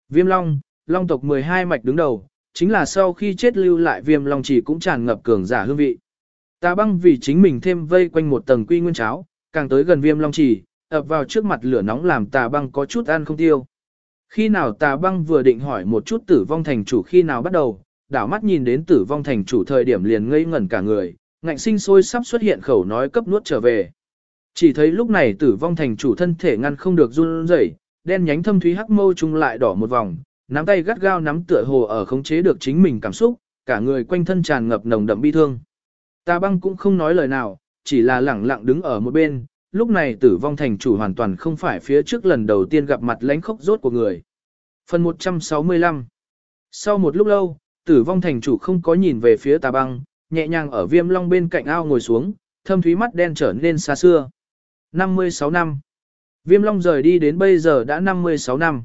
Viêm long, long tộc 12 mạch đứng đầu, chính là sau khi chết lưu lại viêm long chỉ cũng tràn ngập cường giả hương vị. Tà băng vì chính mình thêm vây quanh một tầng quy nguyên cháo, càng tới gần viêm long chỉ ập vào trước mặt lửa nóng làm tà băng có chút ăn không tiêu. Khi nào tà băng vừa định hỏi một chút tử vong thành chủ khi nào bắt đầu, đảo mắt nhìn đến tử vong thành chủ thời điểm liền ngây ngẩn cả người, ngạnh sinh sôi sắp xuất hiện khẩu nói cấp nuốt trở về. Chỉ thấy lúc này tử vong thành chủ thân thể ngăn không được run rẩy, đen nhánh thâm thúy hắc mâu trung lại đỏ một vòng, nắm tay gắt gao nắm tựa hồ ở khống chế được chính mình cảm xúc, cả người quanh thân tràn ngập nồng đậm bi thương. ta băng cũng không nói lời nào, chỉ là lẳng lặng đứng ở một bên, lúc này tử vong thành chủ hoàn toàn không phải phía trước lần đầu tiên gặp mặt lánh khốc rốt của người. Phần 165 Sau một lúc lâu, tử vong thành chủ không có nhìn về phía tà băng, nhẹ nhàng ở viêm long bên cạnh ao ngồi xuống, thâm thúy mắt đen trở nên xa xưa. 56 năm Viêm long rời đi đến bây giờ đã 56 năm.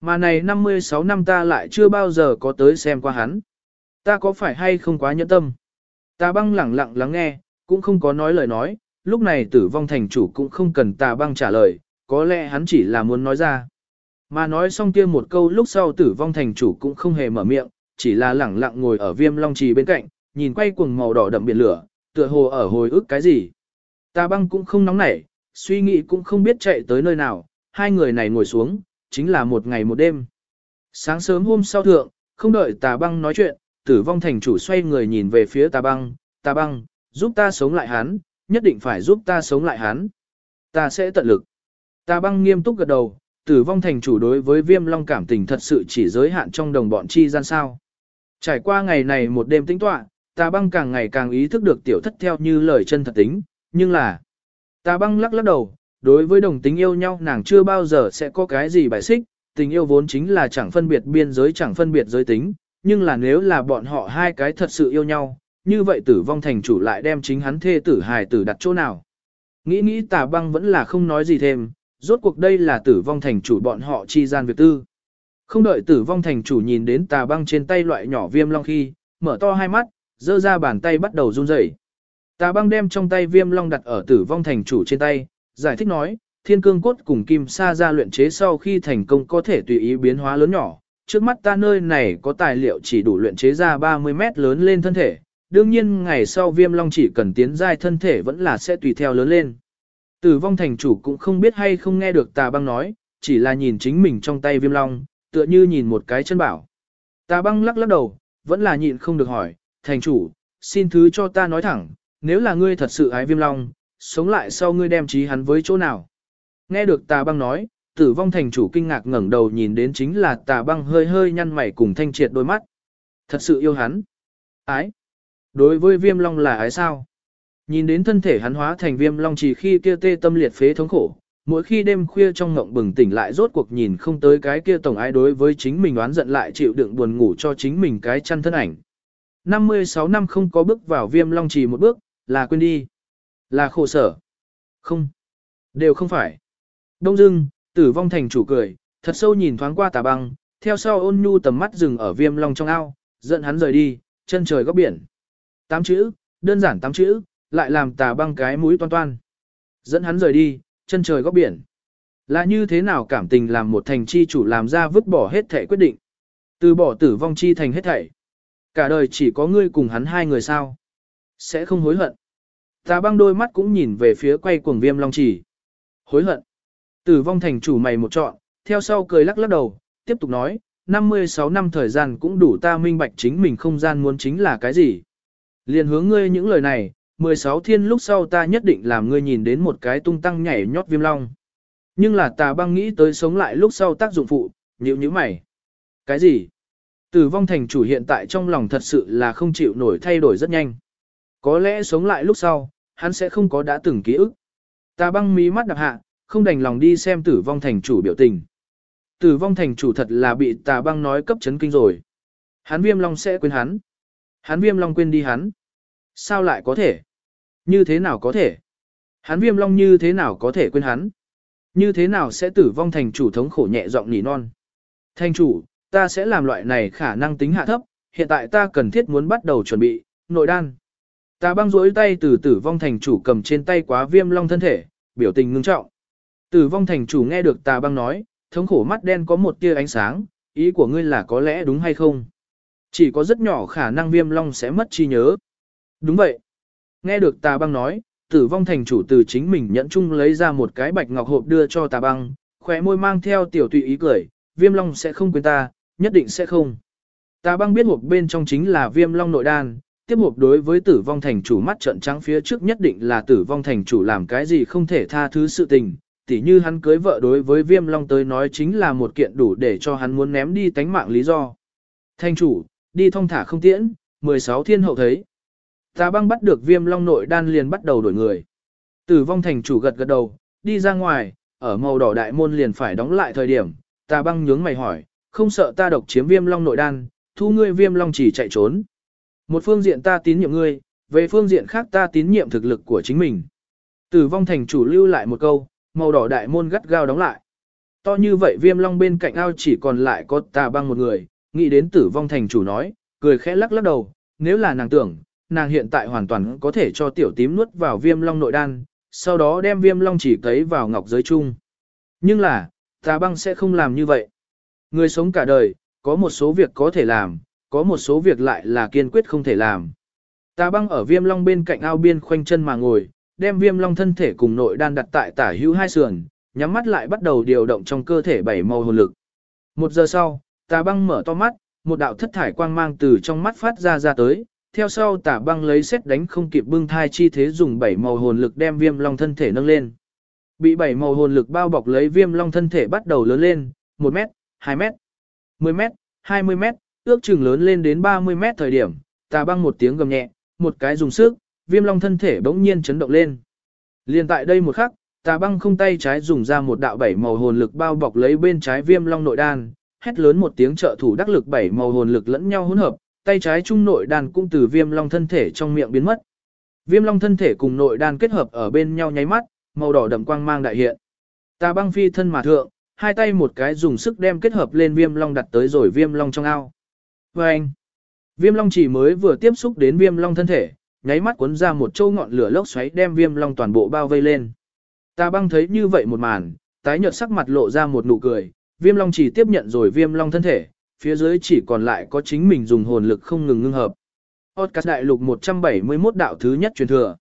Mà này 56 năm ta lại chưa bao giờ có tới xem qua hắn. Ta có phải hay không quá nhẫn tâm? Ta băng lẳng lặng lắng nghe, cũng không có nói lời nói, lúc này tử vong thành chủ cũng không cần ta băng trả lời, có lẽ hắn chỉ là muốn nói ra. Mà nói xong kia một câu lúc sau tử vong thành chủ cũng không hề mở miệng, chỉ là lẳng lặng ngồi ở viêm long trì bên cạnh, nhìn quay cuồng màu đỏ đậm biển lửa, tựa hồ ở hồi ức cái gì. Ta băng cũng không nóng nảy, suy nghĩ cũng không biết chạy tới nơi nào, hai người này ngồi xuống, chính là một ngày một đêm. Sáng sớm hôm sau thượng, không đợi tà băng nói chuyện, tử vong thành chủ xoay người nhìn về phía tà băng, tà băng, giúp ta sống lại hắn, nhất định phải giúp ta sống lại hắn. Ta sẽ tận lực. Tà băng nghiêm túc gật đầu, tử vong thành chủ đối với viêm long cảm tình thật sự chỉ giới hạn trong đồng bọn chi gian sao. Trải qua ngày này một đêm tĩnh tọa, tà băng càng ngày càng ý thức được tiểu thất theo như lời chân thật tính, nhưng là... Tà băng lắc lắc đầu, đối với đồng tính yêu nhau nàng chưa bao giờ sẽ có cái gì bài xích, tình yêu vốn chính là chẳng phân biệt biên giới chẳng phân biệt giới tính, nhưng là nếu là bọn họ hai cái thật sự yêu nhau, như vậy tử vong thành chủ lại đem chính hắn thê tử hài tử đặt chỗ nào. Nghĩ nghĩ tà băng vẫn là không nói gì thêm, rốt cuộc đây là tử vong thành chủ bọn họ chi gian việc tư. Không đợi tử vong thành chủ nhìn đến tà băng trên tay loại nhỏ viêm long khi, mở to hai mắt, giơ ra bàn tay bắt đầu run rẩy. Tà băng đem trong tay viêm long đặt ở tử vong thành chủ trên tay, giải thích nói, thiên cương cốt cùng kim sa ra luyện chế sau khi thành công có thể tùy ý biến hóa lớn nhỏ. Trước mắt ta nơi này có tài liệu chỉ đủ luyện chế ra 30 mét lớn lên thân thể, đương nhiên ngày sau viêm long chỉ cần tiến giai thân thể vẫn là sẽ tùy theo lớn lên. Tử vong thành chủ cũng không biết hay không nghe được tà băng nói, chỉ là nhìn chính mình trong tay viêm long, tựa như nhìn một cái chân bảo. Tà băng lắc lắc đầu, vẫn là nhịn không được hỏi, thành chủ, xin thứ cho ta nói thẳng, nếu là ngươi thật sự ái viêm long, sống lại sau ngươi đem trí hắn với chỗ nào. Nghe được tà băng nói, tử vong thành chủ kinh ngạc ngẩng đầu nhìn đến chính là tà băng hơi hơi nhăn mày cùng thanh triệt đôi mắt. Thật sự yêu hắn. Ái. Đối với viêm long là ái sao? Nhìn đến thân thể hắn hóa thành viêm long chỉ khi kia tê tâm liệt phế thống khổ, mỗi khi đêm khuya trong ngộng bừng tỉnh lại rốt cuộc nhìn không tới cái kia tổng ái đối với chính mình oán giận lại chịu đựng buồn ngủ cho chính mình cái chăn thân ảnh. 56 năm không có bước vào viêm long trì một bước, là quên đi. Là khổ sở. Không. Đều không phải. Đông dưng, tử vong thành chủ cười, thật sâu nhìn thoáng qua tà băng, theo sau ôn nhu tầm mắt dừng ở viêm long trong ao, giận hắn rời đi, chân trời góc biển. Tám chữ, đơn giản tám chữ, lại làm tà băng cái mũi toan toan. Dẫn hắn rời đi, chân trời góc biển. Là như thế nào cảm tình làm một thành chi chủ làm ra vứt bỏ hết thể quyết định. Từ bỏ tử vong chi thành hết thảy. Cả đời chỉ có ngươi cùng hắn hai người sao. Sẽ không hối hận. Tà băng đôi mắt cũng nhìn về phía quay cuồng viêm long chỉ. Hối hận. Tử vong thành chủ mày một trọn, theo sau cười lắc lắc đầu, tiếp tục nói, 56 năm thời gian cũng đủ ta minh bạch chính mình không gian muốn chính là cái gì. Liền hướng ngươi những lời này, 16 thiên lúc sau ta nhất định làm ngươi nhìn đến một cái tung tăng nhảy nhót viêm long. Nhưng là tà băng nghĩ tới sống lại lúc sau tác dụng phụ, nhíu nhíu mày. Cái gì? Tử vong thành chủ hiện tại trong lòng thật sự là không chịu nổi thay đổi rất nhanh. Có lẽ sống lại lúc sau, hắn sẽ không có đã từng ký ức. Ta băng mí mắt đạp hạ, không đành lòng đi xem tử vong thành chủ biểu tình. Tử vong thành chủ thật là bị tà băng nói cấp chấn kinh rồi. Hắn viêm long sẽ quên hắn. Hắn viêm long quên đi hắn. Sao lại có thể? Như thế nào có thể? Hắn viêm long như thế nào có thể quên hắn? Như thế nào sẽ tử vong thành chủ thống khổ nhẹ giọng nỉ non? Thành chủ, ta sẽ làm loại này khả năng tính hạ thấp, hiện tại ta cần thiết muốn bắt đầu chuẩn bị, nội đan. Ta băng rỗi tay từ tử vong thành chủ cầm trên tay quá viêm long thân thể, biểu tình ngưng trọng. Tử vong thành chủ nghe được tà băng nói, thống khổ mắt đen có một tia ánh sáng, ý của ngươi là có lẽ đúng hay không? Chỉ có rất nhỏ khả năng viêm long sẽ mất trí nhớ. Đúng vậy. Nghe được tà băng nói, tử vong thành chủ từ chính mình nhẫn chung lấy ra một cái bạch ngọc hộp đưa cho tà băng, khỏe môi mang theo tiểu tùy ý cười, viêm long sẽ không quên ta, nhất định sẽ không. Tà băng biết hộp bên trong chính là viêm long nội đan, tiếp hộp đối với tử vong thành chủ mắt trận trắng phía trước nhất định là tử vong thành chủ làm cái gì không thể tha thứ sự tình, tỉ như hắn cưới vợ đối với viêm long tới nói chính là một kiện đủ để cho hắn muốn ném đi tánh mạng lý do. Thành chủ, đi thong thả không tiễn, 16 thiên hậu thấy. Tà băng bắt được viêm long nội đan liền bắt đầu đổi người. Tử vong thành chủ gật gật đầu, đi ra ngoài, ở màu đỏ đại môn liền phải đóng lại thời điểm. Tà băng nhướng mày hỏi, không sợ ta độc chiếm viêm long nội đan, thu ngươi viêm long chỉ chạy trốn. Một phương diện ta tín nhiệm ngươi, về phương diện khác ta tín nhiệm thực lực của chính mình. Tử vong thành chủ lưu lại một câu, màu đỏ đại môn gắt gao đóng lại. To như vậy viêm long bên cạnh ao chỉ còn lại có tà băng một người, nghĩ đến tử vong thành chủ nói, cười khẽ lắc lắc đầu, nếu là nàng tưởng, nàng hiện tại hoàn toàn có thể cho tiểu tím nuốt vào viêm long nội đan, sau đó đem viêm long chỉ cấy vào ngọc giới chung. Nhưng là, tà băng sẽ không làm như vậy. Người sống cả đời, có một số việc có thể làm, có một số việc lại là kiên quyết không thể làm. Tà băng ở viêm long bên cạnh ao biên khoanh chân mà ngồi, đem viêm long thân thể cùng nội đan đặt tại tả hữu hai sườn, nhắm mắt lại bắt đầu điều động trong cơ thể bảy màu hồn lực. Một giờ sau, tà băng mở to mắt, một đạo thất thải quang mang từ trong mắt phát ra ra tới, theo sau tà băng lấy xét đánh không kịp bưng thai chi thế dùng bảy màu hồn lực đem viêm long thân thể nâng lên. Bị bảy màu hồn lực bao bọc lấy viêm long thân thể bắt đầu lớn lên, 1 mét, 2 mét, 10 mét, 20 mét, ước chừng lớn lên đến 30 mét thời điểm, tà băng một tiếng gầm nhẹ, một cái dùng sức, viêm long thân thể bỗng nhiên chấn động lên. Liên tại đây một khắc, tà băng không tay trái dùng ra một đạo bảy màu hồn lực bao bọc lấy bên trái viêm long nội đan, hét lớn một tiếng trợ thủ đắc lực bảy màu hồn lực lẫn nhau hỗn hợp, tay trái trung nội đan cũng từ viêm long thân thể trong miệng biến mất. Viêm long thân thể cùng nội đan kết hợp ở bên nhau nháy mắt, màu đỏ đậm quang mang đại hiện. Tà băng phi thân mà thượng, hai tay một cái dùng sức đem kết hợp lên viêm long đặt tới rồi viêm long trong ao. Và anh, viêm long chỉ mới vừa tiếp xúc đến viêm long thân thể, nháy mắt cuốn ra một châu ngọn lửa lốc xoáy đem viêm long toàn bộ bao vây lên. Ta băng thấy như vậy một màn, tái nhợt sắc mặt lộ ra một nụ cười, viêm long chỉ tiếp nhận rồi viêm long thân thể, phía dưới chỉ còn lại có chính mình dùng hồn lực không ngừng ngưng hợp. Podcast đại lục 171 đạo thứ nhất truyền thừa.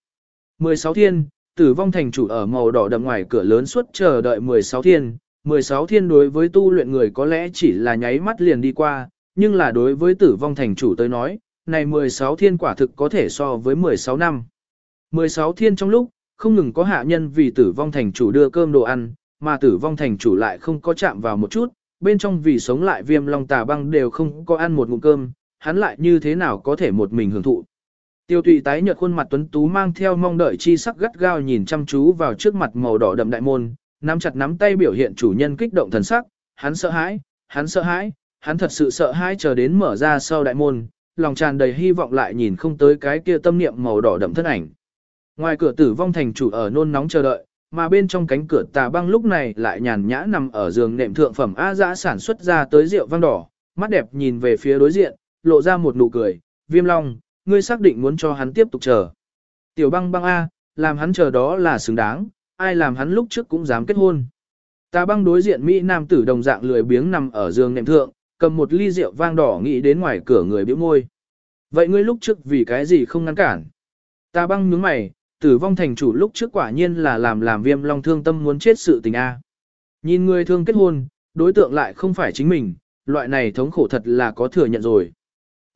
16 thiên, tử vong thành chủ ở màu đỏ đậm ngoài cửa lớn suốt chờ đợi 16 thiên. 16 thiên đối với tu luyện người có lẽ chỉ là nháy mắt liền đi qua, nhưng là đối với tử vong thành chủ tới nói, này 16 thiên quả thực có thể so với 16 năm. 16 thiên trong lúc, không ngừng có hạ nhân vì tử vong thành chủ đưa cơm đồ ăn, mà tử vong thành chủ lại không có chạm vào một chút, bên trong vì sống lại viêm long tà băng đều không có ăn một ngụm cơm, hắn lại như thế nào có thể một mình hưởng thụ. Tiêu tụy tái nhợt khuôn mặt tuấn tú mang theo mong đợi chi sắc gắt gao nhìn chăm chú vào trước mặt màu đỏ đậm đại môn, nắm chặt nắm tay biểu hiện chủ nhân kích động thần sắc, hắn sợ hãi, hắn sợ hãi, hắn thật sự sợ hãi chờ đến mở ra sau đại môn, lòng tràn đầy hy vọng lại nhìn không tới cái kia tâm niệm màu đỏ đậm thân ảnh. Ngoài cửa tử vong thành chủ ở nôn nóng chờ đợi, mà bên trong cánh cửa tà băng lúc này lại nhàn nhã nằm ở giường nệm thượng phẩm A dã sản xuất ra tới rượu vang đỏ, mắt đẹp nhìn về phía đối diện, lộ ra một nụ cười, viêm long, ngươi xác định muốn cho hắn tiếp tục chờ. Tiểu băng băng A, làm hắn chờ đó là xứng đáng, ai làm hắn lúc trước cũng dám kết hôn. Tà băng đối diện Mỹ Nam tử đồng dạng lười biếng nằm ở giường nệm thượng, cầm một ly rượu vang đỏ nghĩ đến ngoài cửa người bĩu môi. Vậy ngươi lúc trước vì cái gì không ngăn cản? Ta băng nhướng mày, tử vong thành chủ lúc trước quả nhiên là làm làm viêm long thương tâm muốn chết sự tình A. Nhìn người thương kết hôn, đối tượng lại không phải chính mình, loại này thống khổ thật là có thừa nhận rồi.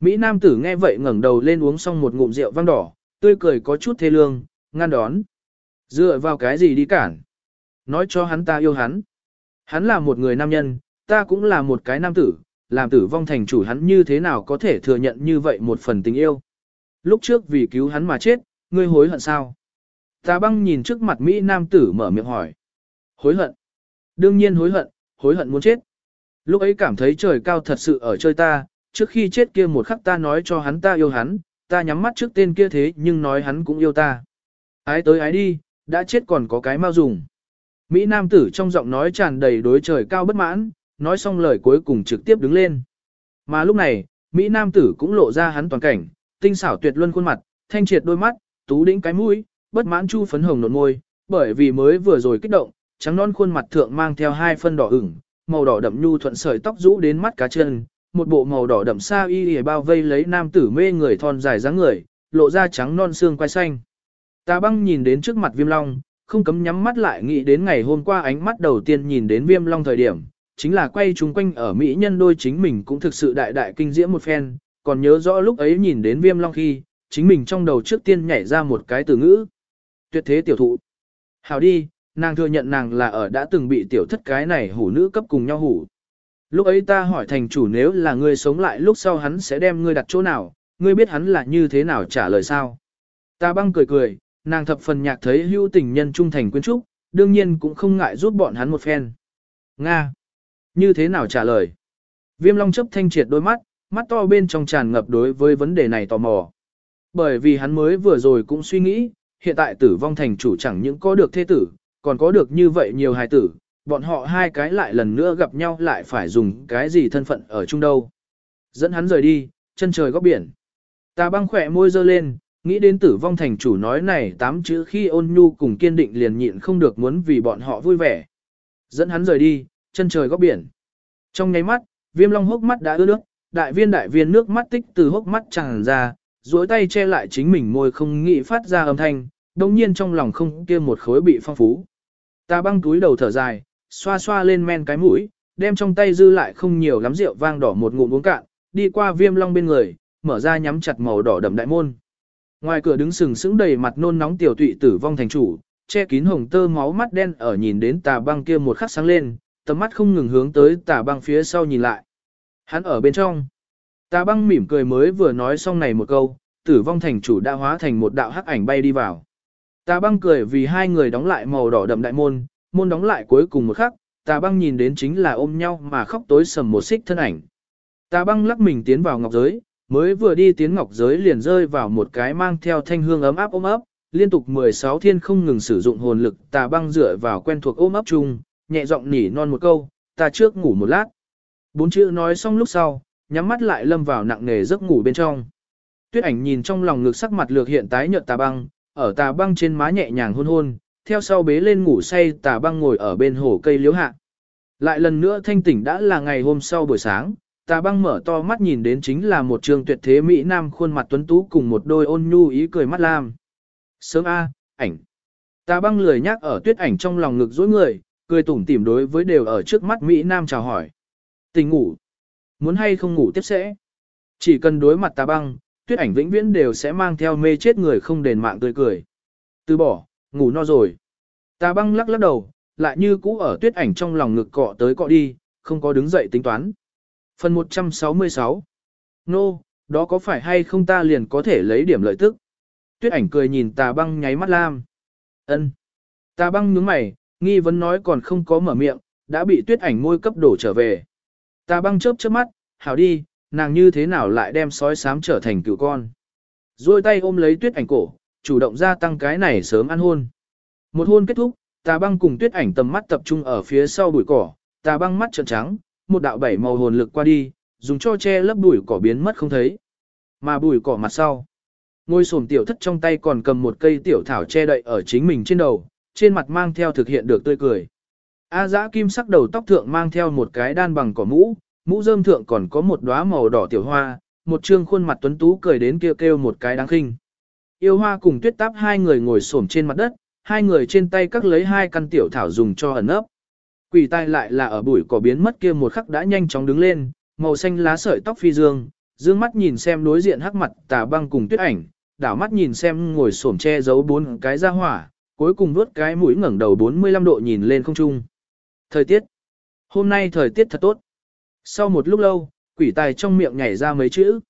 Mỹ Nam tử nghe vậy ngẩng đầu lên uống xong một ngụm rượu vang đỏ, tươi cười có chút thê lương, ngăn đón. Dựa vào cái gì đi cản? Nói cho hắn ta yêu hắn. Hắn là một người nam nhân, ta cũng là một cái nam tử, làm tử vong thành chủ hắn như thế nào có thể thừa nhận như vậy một phần tình yêu. Lúc trước vì cứu hắn mà chết, ngươi hối hận sao? Tà băng nhìn trước mặt Mỹ nam tử mở miệng hỏi. Hối hận. Đương nhiên hối hận, hối hận muốn chết. Lúc ấy cảm thấy trời cao thật sự ở chơi ta, trước khi chết kia một khắc ta nói cho hắn ta yêu hắn, ta nhắm mắt trước tên kia thế nhưng nói hắn cũng yêu ta. Ái tới ái đi, đã chết còn có cái mau dùng. Mỹ nam tử trong giọng nói tràn đầy đối trời cao bất mãn, nói xong lời cuối cùng trực tiếp đứng lên. Mà lúc này, Mỹ nam tử cũng lộ ra hắn toàn cảnh, tinh xảo tuyệt luân khuôn mặt, thanh triệt đôi mắt, tú đĩnh cái mũi, bất mãn chu phấn hồng nộn môi, bởi vì mới vừa rồi kích động, trắng non khuôn mặt thượng mang theo hai phân đỏ ửng, màu đỏ đậm nhu thuận sợi tóc rũ đến mắt cá chân, một bộ màu đỏ đậm sa y y bao vây lấy nam tử mê người thon dài dáng người, lộ ra trắng non xương quai xanh. Tà băng nhìn đến trước mặt viêm long, không cấm nhắm mắt lại nghĩ đến ngày hôm qua ánh mắt đầu tiên nhìn đến viêm long thời điểm, chính là quay chung quanh ở Mỹ nhân đôi chính mình cũng thực sự đại đại kinh diễm một phen, còn nhớ rõ lúc ấy nhìn đến viêm long khi, chính mình trong đầu trước tiên nhảy ra một cái từ ngữ. Tuyệt thế tiểu thụ. Hào đi, nàng thừa nhận nàng là ở đã từng bị tiểu thất cái này hủ nữ cấp cùng nhau hủ. Lúc ấy ta hỏi thành chủ nếu là ngươi sống lại lúc sau hắn sẽ đem ngươi đặt chỗ nào, ngươi biết hắn là như thế nào trả lời sao. Ta băng cười cười, nàng thập phần nhạc thấy hữu tình nhân trung thành quyến trúc, đương nhiên cũng không ngại giúp bọn hắn một phen. Nga! Như thế nào trả lời? Viêm long chấp thanh triệt đôi mắt, mắt to bên trong tràn ngập đối với vấn đề này tò mò. Bởi vì hắn mới vừa rồi cũng suy nghĩ, hiện tại tử vong thành chủ chẳng những có được thế tử, còn có được như vậy nhiều hài tử, bọn họ hai cái lại lần nữa gặp nhau lại phải dùng cái gì thân phận ở chung đâu. Dẫn hắn rời đi, chân trời góc biển. Ta băng khỏe môi dơ lên, nghĩ đến tử vong thành chủ nói này tám chữ khi ôn nhu cùng kiên định liền nhịn không được muốn vì bọn họ vui vẻ. Dẫn hắn rời đi, chân trời góc biển. Trong nháy mắt, viêm long hốc mắt đã ướt nước, đại viên đại viên nước mắt tích từ hốc mắt tràn ra, duỗi tay che lại chính mình môi không nghĩ phát ra âm thanh, đồng nhiên trong lòng không kia một khối bị phong phú. Ta băng túi đầu thở dài, xoa xoa lên men cái mũi, đem trong tay dư lại không nhiều lắm rượu vang đỏ một ngụm uống cạn, đi qua viêm long bên người, mở ra nhắm chặt màu đỏ đậm đại môn. Ngoài cửa đứng sừng sững đầy mặt nôn nóng tiểu tụy tử vong thành chủ, che kín hồng tơ máu mắt đen ở nhìn đến tà băng kia một khắc sáng lên, tầm mắt không ngừng hướng tới tà băng phía sau nhìn lại. Hắn ở bên trong. Tà băng mỉm cười mới vừa nói xong này một câu, tử vong thành chủ đã hóa thành một đạo hắc ảnh bay đi vào. Tà băng cười vì hai người đóng lại màu đỏ đậm đại môn, môn đóng lại cuối cùng một khắc, tà băng nhìn đến chính là ôm nhau mà khóc tối sầm một xích thân ảnh. Tà băng lắc mình tiến vào ngọc giới, mới vừa đi tiến ngọc giới liền rơi vào một cái mang theo thanh hương ấm áp ôm ấp, liên tục 16 thiên không ngừng sử dụng hồn lực tà băng dựa vào quen thuộc ôm ấp chung, nhẹ giọng nỉ non một câu, ta trước ngủ một lát. Bốn chữ nói xong lúc sau, nhắm mắt lại lâm vào nặng nề giấc ngủ bên trong. Tuyết ảnh nhìn trong lòng ngực sắc mặt lược hiện tái nhợt tà băng, ở tà băng trên má nhẹ nhàng hôn hôn, theo sau bế lên ngủ say tà băng ngồi ở bên hồ cây liễu hạ. Lại lần nữa thanh tỉnh đã là ngày hôm sau buổi sáng, tà băng mở to mắt nhìn đến chính là một trường tuyệt thế Mỹ Nam khuôn mặt tuấn tú cùng một đôi ôn nhu ý cười mắt lam. Sớm A, ảnh. Tà băng lười nhác ở tuyết ảnh trong lòng ngực dối người, cười tủm tỉm đối với đều ở trước mắt Mỹ Nam chào hỏi. Tình ngủ. Muốn hay không ngủ tiếp sẽ. Chỉ cần đối mặt tà băng, tuyết ảnh vĩnh viễn đều sẽ mang theo mê chết người không đền mạng tươi cười. Từ bỏ, ngủ no rồi. Tà băng lắc lắc đầu, lại như cũ ở tuyết ảnh trong lòng ngực cọ tới cọ đi, không có đứng dậy tính toán. Phần 166 Nô, no, đó có phải hay không ta liền có thể lấy điểm lợi tức? Tuyết ảnh cười nhìn tà băng nháy mắt lam. ân Tà băng nhướng mày, nghi vấn nói còn không có mở miệng, đã bị tuyết ảnh môi cấp đổ trở về. Ta băng chớp chớp mắt, hảo đi, nàng như thế nào lại đem sói sám trở thành cựu con. Rồi tay ôm lấy tuyết ảnh cổ, chủ động gia tăng cái này sớm ăn hôn. Một hôn kết thúc, tà băng cùng tuyết ảnh tầm mắt tập trung ở phía sau bụi cỏ, tà băng mắt trợn trắng, một đạo bảy màu hồn lực qua đi, dùng cho che lấp bụi cỏ biến mất không thấy. Mà bụi cỏ mặt sau, ngôi sổm tiểu thất trong tay còn cầm một cây tiểu thảo che đậy ở chính mình trên đầu, trên mặt mang theo thực hiện được tươi cười. A dã kim sắc đầu tóc thượng mang theo một cái đan bằng cỏ mũ, mũ rơm thượng còn có một đóa màu đỏ tiểu hoa, một trương khuôn mặt tuấn tú cười đến kêu kêu một cái đáng khinh. Yêu hoa cùng tuyết táp hai người ngồi xổm trên mặt đất, hai người trên tay cắt lấy hai căn tiểu thảo dùng cho ẩn ấp. Quỷ tai lại là ở bụi cỏ biến mất kia một khắc đã nhanh chóng đứng lên, màu xanh lá sợi tóc phi dương, dương mắt nhìn xem đối diện hắc mặt tà băng cùng tuyết ảnh, đảo mắt nhìn xem ngồi xổm che giấu bốn cái ra hỏa, cuối cùng vuốt cái mũi ngẩng đầu 45 độ nhìn lên không trung. Thời tiết. Hôm nay thời tiết thật tốt. Sau một lúc lâu, Quỷ tài trong miệng nhảy ra mấy chữ.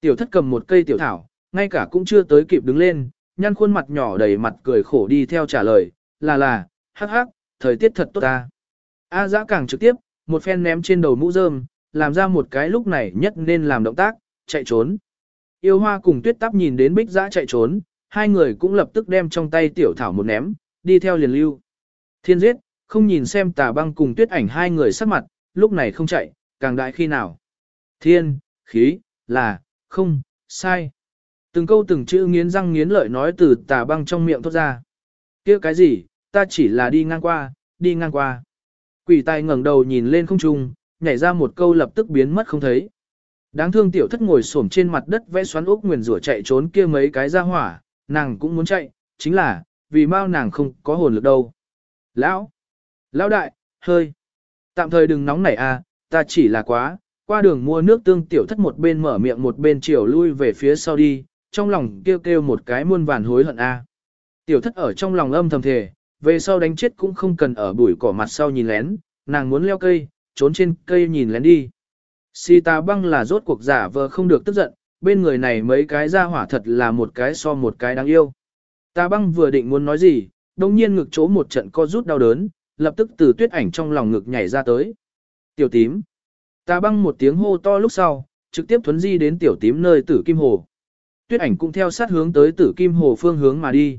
Tiểu thất cầm một cây tiểu thảo, ngay cả cũng chưa tới kịp đứng lên, nhăn khuôn mặt nhỏ đầy mặt cười khổ đi theo trả lời, là là, hắc hắc, thời tiết thật tốt ta. A dã càng trực tiếp, một phen ném trên đầu mũ rơm, làm ra một cái lúc này nhất nên làm động tác, chạy trốn. Yêu hoa cùng tuyết tắp nhìn đến bích dã chạy trốn, hai người cũng lập tức đem trong tay tiểu thảo một ném, đi theo liền lưu. Thiên giết, không nhìn xem tà băng cùng tuyết ảnh hai người sắc mặt, lúc này không chạy, càng đại khi nào. Thiên, khí, là, không, sai. Từng câu từng chữ nghiến răng nghiến lợi nói từ tà băng trong miệng thốt ra. kia cái gì, ta chỉ là đi ngang qua, đi ngang qua. Quỷ tài ngẩng đầu nhìn lên không trung, nhảy ra một câu lập tức biến mất không thấy. Đáng thương tiểu thất ngồi xổm trên mặt đất vẽ xoắn ốc nguyền rủa chạy trốn kia mấy cái ra hỏa, nàng cũng muốn chạy, chính là, vì mau nàng không có hồn lực đâu. Lão! Lão đại, hơi! Tạm thời đừng nóng nảy à, ta chỉ là quá, qua đường mua nước tương tiểu thất một bên mở miệng một bên chiều lui về phía sau đi, trong lòng kêu kêu một cái muôn vàn hối hận a. Tiểu thất ở trong lòng âm thầm thề, về sau đánh chết cũng không cần ở bụi cỏ mặt sau nhìn lén, nàng muốn leo cây, trốn trên cây nhìn lén đi. Si ta băng là rốt cuộc giả vờ không được tức giận, bên người này mấy cái ra hỏa thật là một cái so một cái đáng yêu. Tà băng vừa định muốn nói gì, đồng nhiên ngực chỗ một trận co rút đau đớn, lập tức từ tuyết ảnh trong lòng ngực nhảy ra tới. Tiểu tím. Tà băng một tiếng hô to lúc sau, trực tiếp thuấn di đến tiểu tím nơi tử kim hồ. Tuyết ảnh cũng theo sát hướng tới tử kim hồ phương hướng mà đi.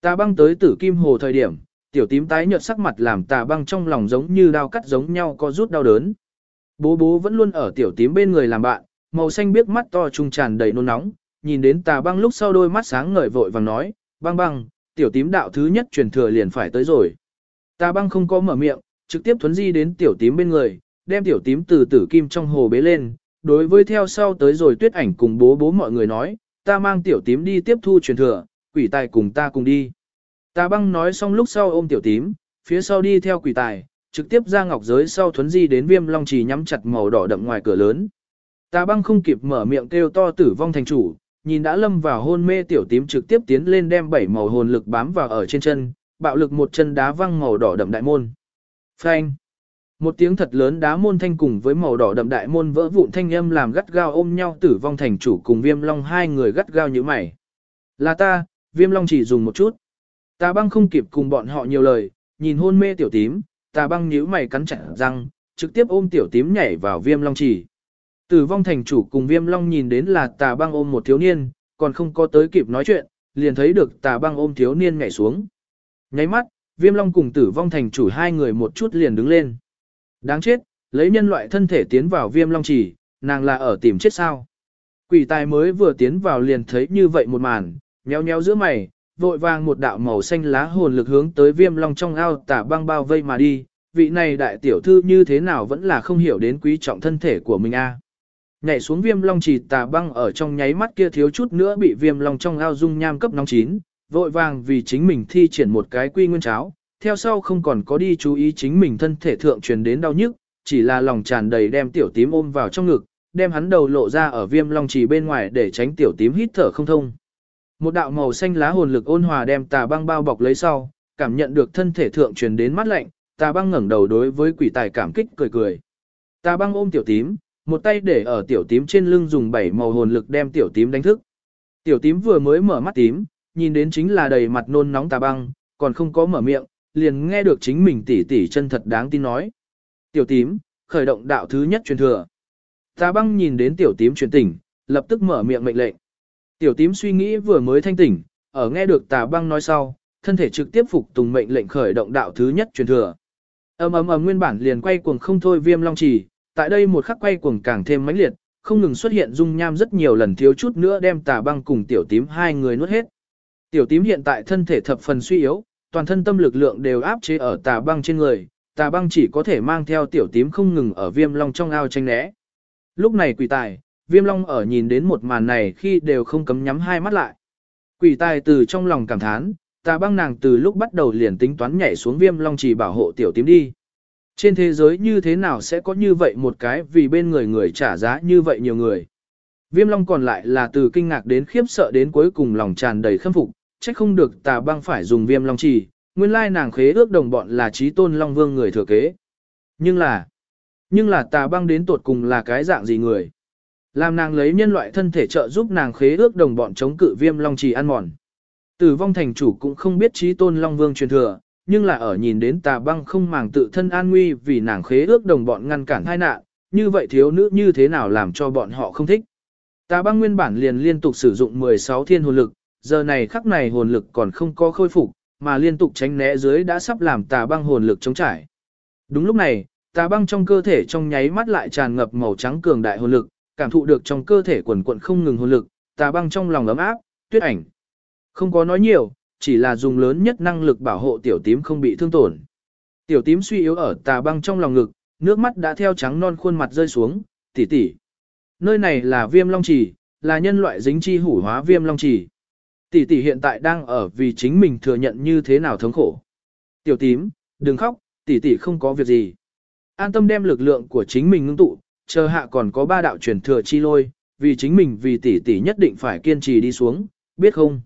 Tà băng tới tử kim hồ thời điểm, tiểu tím tái nhợt sắc mặt làm tà băng trong lòng giống như đao cắt giống nhau có rút đau đớn. Bố bố vẫn luôn ở tiểu tím bên người làm bạn, màu xanh biếc mắt to trung tràn đầy nôn nóng, nhìn đến tà băng lúc sau đôi mắt sáng ngời vội vàng nói, băng băng, tiểu tím đạo thứ nhất truyền thừa liền phải tới rồi. Tà băng không có mở miệng, trực tiếp thuấn di đến tiểu tím bên người, đem tiểu tím từ tử kim trong hồ bế lên, đối với theo sau tới rồi tuyết ảnh cùng bố bố mọi người nói, ta mang tiểu tím đi tiếp thu truyền thừa, quỷ tài cùng ta cùng đi. Tà băng nói xong lúc sau ôm tiểu tím, phía sau đi theo quỷ tài, trực tiếp ra ngọc giới sau thuấn di đến viêm long trì nhắm chặt màu đỏ đậm ngoài cửa lớn. Tà băng không kịp mở miệng kêu to tử vong thành chủ, nhìn đã lâm vào hôn mê tiểu tím trực tiếp tiến lên đem bảy màu hồn lực bám vào ở trên chân, bạo lực một chân đá văng màu đỏ đậm đại môn. Phanh! Một tiếng thật lớn đá môn thanh cùng với màu đỏ đậm đại môn vỡ vụn thanh âm làm gắt gao ôm nhau tử vong thành chủ cùng viêm long hai người gắt gao như mày. Là ta, viêm long chỉ dùng một chút. Tà băng không kịp cùng bọn họ nhiều lời, nhìn hôn mê tiểu tím, tà băng nhíu mày cắn chặt răng, trực tiếp ôm tiểu tím nhảy vào viêm long chỉ. Tử vong thành chủ cùng viêm long nhìn đến là tà băng ôm một thiếu niên, còn không có tới kịp nói chuyện, liền thấy được tà băng ôm thiếu niên nhảy xuống. Nháy mắt, viêm long cùng tử vong thành chủ hai người một chút liền đứng lên. Đáng chết, lấy nhân loại thân thể tiến vào viêm long chỉ, nàng là ở tìm chết sao. Quỷ tài mới vừa tiến vào liền thấy như vậy một màn, nhéo nhéo giữa mày, vội vàng một đạo màu xanh lá hồn lực hướng tới viêm long trong ao tả băng bao vây mà đi, vị này đại tiểu thư như thế nào vẫn là không hiểu đến quý trọng thân thể của mình a. Nhảy xuống viêm long chỉ tà băng ở trong nháy mắt kia thiếu chút nữa bị viêm long trong ao dung nham cấp nóng chín, vội vàng vì chính mình thi triển một cái quy nguyên cháo, theo sau không còn có đi chú ý chính mình thân thể thượng truyền đến đau nhức, chỉ là lòng tràn đầy đem tiểu tím ôm vào trong ngực, đem hắn đầu lộ ra ở viêm long trì bên ngoài để tránh tiểu tím hít thở không thông. Một đạo màu xanh lá hồn lực ôn hòa đem tà băng bao bọc lấy sau, cảm nhận được thân thể thượng truyền đến mắt lạnh, tà băng ngẩng đầu đối với quỷ tài cảm kích cười cười. Tà băng ôm tiểu tím, một tay để ở tiểu tím trên lưng dùng bảy màu hồn lực đem tiểu tím đánh thức. Tiểu tím vừa mới mở mắt tím, nhìn đến chính là đầy mặt nôn nóng tà băng, còn không có mở miệng, liền nghe được chính mình tỉ tỉ chân thật đáng tin nói. Tiểu tím, khởi động đạo thứ nhất truyền thừa. Tà băng nhìn đến tiểu tím truyền tỉnh, lập tức mở miệng mệnh lệnh. Tiểu tím suy nghĩ vừa mới thanh tỉnh, ở nghe được tà băng nói sau, thân thể trực tiếp phục tùng mệnh lệnh khởi động đạo thứ nhất truyền thừa. Ầm ầm ầm nguyên bản liền quay cuồng không thôi viêm long trì, tại đây một khắc quay cuồng càng thêm mãnh liệt, không ngừng xuất hiện dung nham rất nhiều lần thiếu chút nữa đem tà băng cùng tiểu tím hai người nuốt hết. Tiểu tím hiện tại thân thể thập phần suy yếu, toàn thân tâm lực lượng đều áp chế ở tà băng trên người, tà băng chỉ có thể mang theo tiểu tím không ngừng ở viêm long trong ao tranh né. Lúc này quỷ tài, viêm long ở nhìn đến một màn này khi đều không cấm nhắm hai mắt lại. Quỷ tài từ trong lòng cảm thán, tà băng nàng từ lúc bắt đầu liền tính toán nhảy xuống viêm long chỉ bảo hộ tiểu tím đi. Trên thế giới như thế nào sẽ có như vậy một cái vì bên người người trả giá như vậy nhiều người. Viêm long còn lại là từ kinh ngạc đến khiếp sợ đến cuối cùng lòng tràn đầy khâm phục, trách không được tà băng phải dùng viêm long trì, nguyên lai nàng khế ước đồng bọn là trí tôn long vương người thừa kế. Nhưng là, Nhưng là tà băng đến tột cùng là cái dạng gì người? Làm nàng lấy nhân loại thân thể trợ giúp nàng khế ước đồng bọn chống cự viêm long trì ăn mòn. Tử vong thành chủ cũng không biết trí tôn long vương truyền thừa, nhưng là ở nhìn đến tà băng không màng tự thân an nguy vì nàng khế ước đồng bọn ngăn cản tai nạn, như vậy thiếu nữ như thế nào làm cho bọn họ không thích. Tà băng nguyên bản liền liên tục sử dụng 16 thiên hồn lực, giờ này khắc này hồn lực còn không có khôi phục, mà liên tục tránh né dưới đã sắp làm tà băng hồn lực chống trải. Đúng lúc này, tà băng trong cơ thể trong nháy mắt lại tràn ngập màu trắng cường đại hồn lực, cảm thụ được trong cơ thể quần quận không ngừng hồn lực, tà băng trong lòng ấm áp, tuyết ảnh. Không có nói nhiều, chỉ là dùng lớn nhất năng lực bảo hộ tiểu tím không bị thương tổn. Tiểu tím suy yếu ở tà băng trong lòng ngực, nước mắt đã theo trắng non khuôn mặt rơi xuống, tỉ tỉ. Nơi này là viêm long trì, là nhân loại dính chi hủ hóa viêm long trì. Tỷ tỷ hiện tại đang ở vì chính mình thừa nhận như thế nào thống khổ. Tiểu tím, đừng khóc, tỷ tỷ không có việc gì. An tâm đem lực lượng của chính mình ngưng tụ, chờ hạ còn có ba đạo truyền thừa chi lôi, vì chính mình vì tỷ tỷ nhất định phải kiên trì đi xuống, biết không?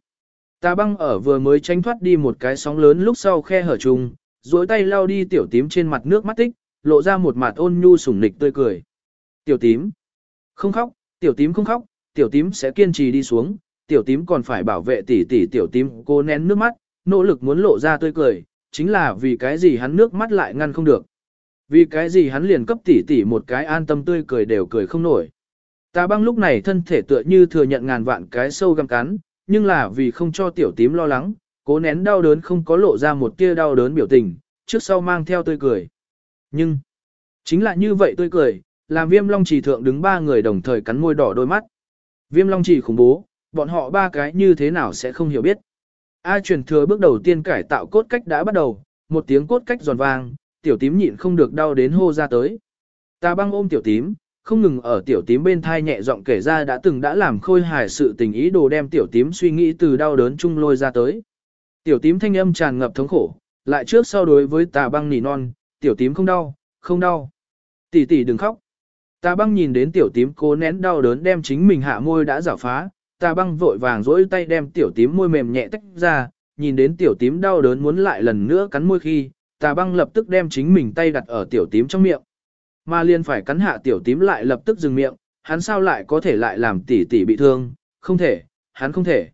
Tà băng ở vừa mới tránh thoát đi một cái sóng lớn lúc sau khe hở trùng, duỗi tay lao đi tiểu tím trên mặt nước mắt tích, lộ ra một mặt ôn nhu sủng nịch tươi cười. Tiểu tím, không khóc, tiểu tím không khóc, tiểu tím sẽ kiên trì đi xuống, tiểu tím còn phải bảo vệ tỷ tỷ tiểu tím cô nén nước mắt, nỗ lực muốn lộ ra tươi cười, chính là vì cái gì hắn nước mắt lại ngăn không được. Vì cái gì hắn liền cấp tỷ tỷ một cái an tâm tươi cười đều cười không nổi. Tà băng lúc này thân thể tựa như thừa nhận ngàn vạn cái sâu găm cắn, nhưng là vì không cho tiểu tím lo lắng, cố nén đau đớn không có lộ ra một tia đau đớn biểu tình, trước sau mang theo tươi cười. Nhưng, chính là như vậy tươi cười, làm viêm long trì thượng đứng ba người đồng thời cắn môi đỏ đôi mắt. Viêm long trì khủng bố, bọn họ ba cái như thế nào sẽ không hiểu biết. A truyền thừa bước đầu tiên cải tạo cốt cách đã bắt đầu, một tiếng cốt cách giòn vang, tiểu tím nhịn không được đau đến hô ra tới. Ta băng ôm tiểu tím, không ngừng ở tiểu tím bên thai nhẹ giọng kể ra đã từng đã làm khôi hài sự tình ý đồ đem tiểu tím suy nghĩ từ đau đớn chung lôi ra tới. Tiểu tím thanh âm tràn ngập thống khổ, lại trước sau đối với tà băng nỉ non, tiểu tím không đau, không đau. Tỷ tỷ đừng khóc. Tà băng nhìn đến tiểu tím cố nén đau đớn đem chính mình hạ môi đã giả phá, tà băng vội vàng dỗi tay đem tiểu tím môi mềm nhẹ tách ra, nhìn đến tiểu tím đau đớn muốn lại lần nữa cắn môi khi, tà băng lập tức đem chính mình tay đặt ở tiểu tím trong miệng. Mà liền phải cắn hạ tiểu tím lại lập tức dừng miệng, hắn sao lại có thể lại làm tỷ tỷ bị thương, không thể, hắn không thể.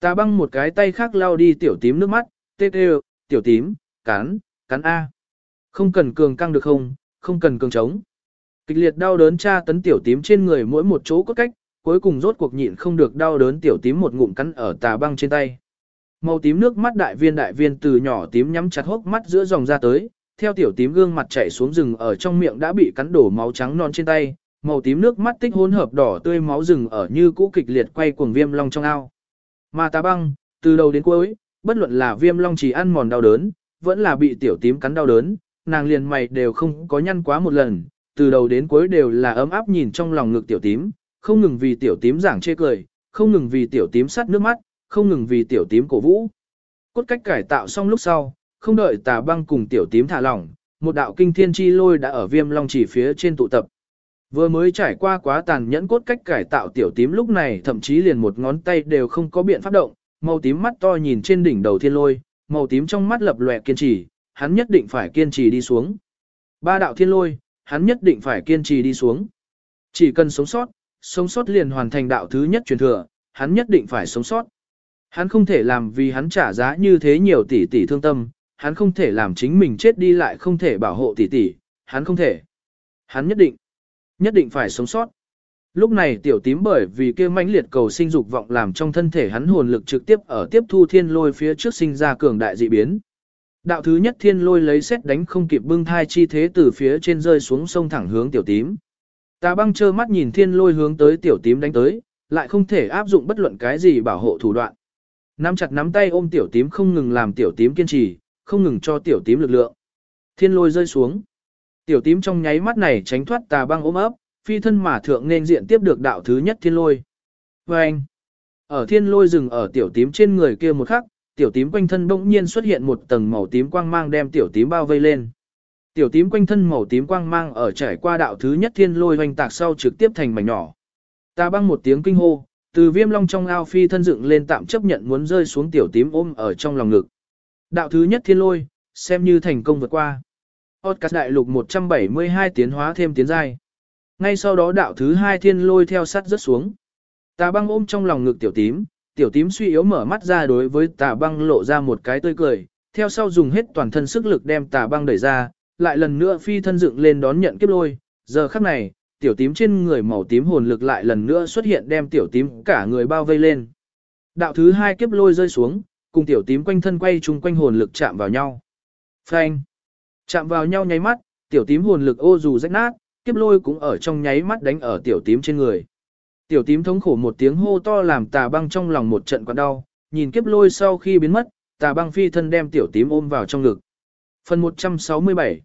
Tà băng một cái tay khác lau đi tiểu tím nước mắt, tê tê, tiểu tím, cắn, cắn A. Không cần cường căng được không, không cần cường trống. Kịch liệt đau đớn tra tấn tiểu tím trên người mỗi một chỗ có cách, cuối cùng rốt cuộc nhịn không được đau đớn tiểu tím một ngụm cắn ở tà băng trên tay. Màu tím nước mắt đại viên đại viên từ nhỏ tím nhắm chặt hốc mắt giữa dòng ra tới, theo tiểu tím gương mặt chảy xuống rừng ở trong miệng đã bị cắn đổ máu trắng non trên tay, màu tím nước mắt tích hỗn hợp đỏ tươi máu rừng ở như cũ kịch liệt quay cuồng viêm long trong ao. Mà tá băng, từ đầu đến cuối, bất luận là viêm long chỉ ăn mòn đau đớn, vẫn là bị tiểu tím cắn đau đớn, nàng liền mày đều không có nhăn quá một lần, từ đầu đến cuối đều là ấm áp nhìn trong lòng ngực tiểu tím, không ngừng vì tiểu tím giảng chê cười, không ngừng vì tiểu tím sắt nước mắt, không ngừng vì tiểu tím cổ vũ. Cốt cách cải tạo xong lúc sau, không đợi tà băng cùng tiểu tím thả lỏng, một đạo kinh thiên chi lôi đã ở viêm long chỉ phía trên tụ tập. Vừa mới trải qua quá tàn nhẫn cốt cách cải tạo tiểu tím lúc này thậm chí liền một ngón tay đều không có biện pháp động, màu tím mắt to nhìn trên đỉnh đầu thiên lôi, màu tím trong mắt lập lòe kiên trì, hắn nhất định phải kiên trì đi xuống. Ba đạo thiên lôi, hắn nhất định phải kiên trì đi xuống. Chỉ cần sống sót, sống sót liền hoàn thành đạo thứ nhất truyền thừa, hắn nhất định phải sống sót. Hắn không thể làm vì hắn trả giá như thế nhiều tỷ tỷ thương tâm, hắn không thể làm chính mình chết đi lại không thể bảo hộ tỷ tỷ, hắn không thể. Hắn nhất định, nhất định phải sống sót. Lúc này tiểu tím bởi vì kia mãnh liệt cầu sinh dục vọng làm trong thân thể hắn hồn lực trực tiếp ở tiếp thu thiên lôi phía trước sinh ra cường đại dị biến. Đạo thứ nhất thiên lôi lấy xét đánh không kịp bưng thai chi thế từ phía trên rơi xuống sông thẳng hướng tiểu tím. Tà băng trơ mắt nhìn thiên lôi hướng tới tiểu tím đánh tới, lại không thể áp dụng bất luận cái gì bảo hộ thủ đoạn. Nắm chặt nắm tay ôm tiểu tím không ngừng làm tiểu tím kiên trì, không ngừng cho tiểu tím lực lượng. Thiên lôi rơi xuống. Tiểu tím trong nháy mắt này tránh thoát tà băng ôm ấp, phi thân mà thượng nên diện tiếp được đạo thứ nhất thiên lôi. Và anh, ở thiên lôi rừng ở tiểu tím trên người kia một khắc, tiểu tím quanh thân bỗng nhiên xuất hiện một tầng màu tím quang mang đem tiểu tím bao vây lên. Tiểu tím quanh thân màu tím quang mang ở trải qua đạo thứ nhất thiên lôi hoành tạc sau trực tiếp thành mảnh nhỏ. Ta băng một tiếng kinh hô, từ viêm long trong ao phi thân dựng lên tạm chấp nhận muốn rơi xuống tiểu tím ôm ở trong lòng ngực. Đạo thứ nhất thiên lôi, xem như thành công vượt qua. Podcast đại lục 172 tiến hóa thêm tiến giai. Ngay sau đó đạo thứ hai thiên lôi theo sắt rớt xuống. Tà băng ôm trong lòng ngực tiểu tím, tiểu tím suy yếu mở mắt ra đối với tà băng lộ ra một cái tươi cười, theo sau dùng hết toàn thân sức lực đem tà băng đẩy ra, lại lần nữa phi thân dựng lên đón nhận kiếp lôi. Giờ khắc này, tiểu tím trên người màu tím hồn lực lại lần nữa xuất hiện đem tiểu tím cả người bao vây lên. Đạo thứ hai kiếp lôi rơi xuống, cùng tiểu tím quanh thân quay chung quanh hồn lực chạm vào nhau. Phanh! Chạm vào nhau nháy mắt, tiểu tím hồn lực ô dù rách nát, kiếp lôi cũng ở trong nháy mắt đánh ở tiểu tím trên người. Tiểu tím thống khổ một tiếng hô to làm tà băng trong lòng một trận quặn đau, nhìn kiếp lôi sau khi biến mất, tà băng phi thân đem tiểu tím ôm vào trong ngực. Phần 167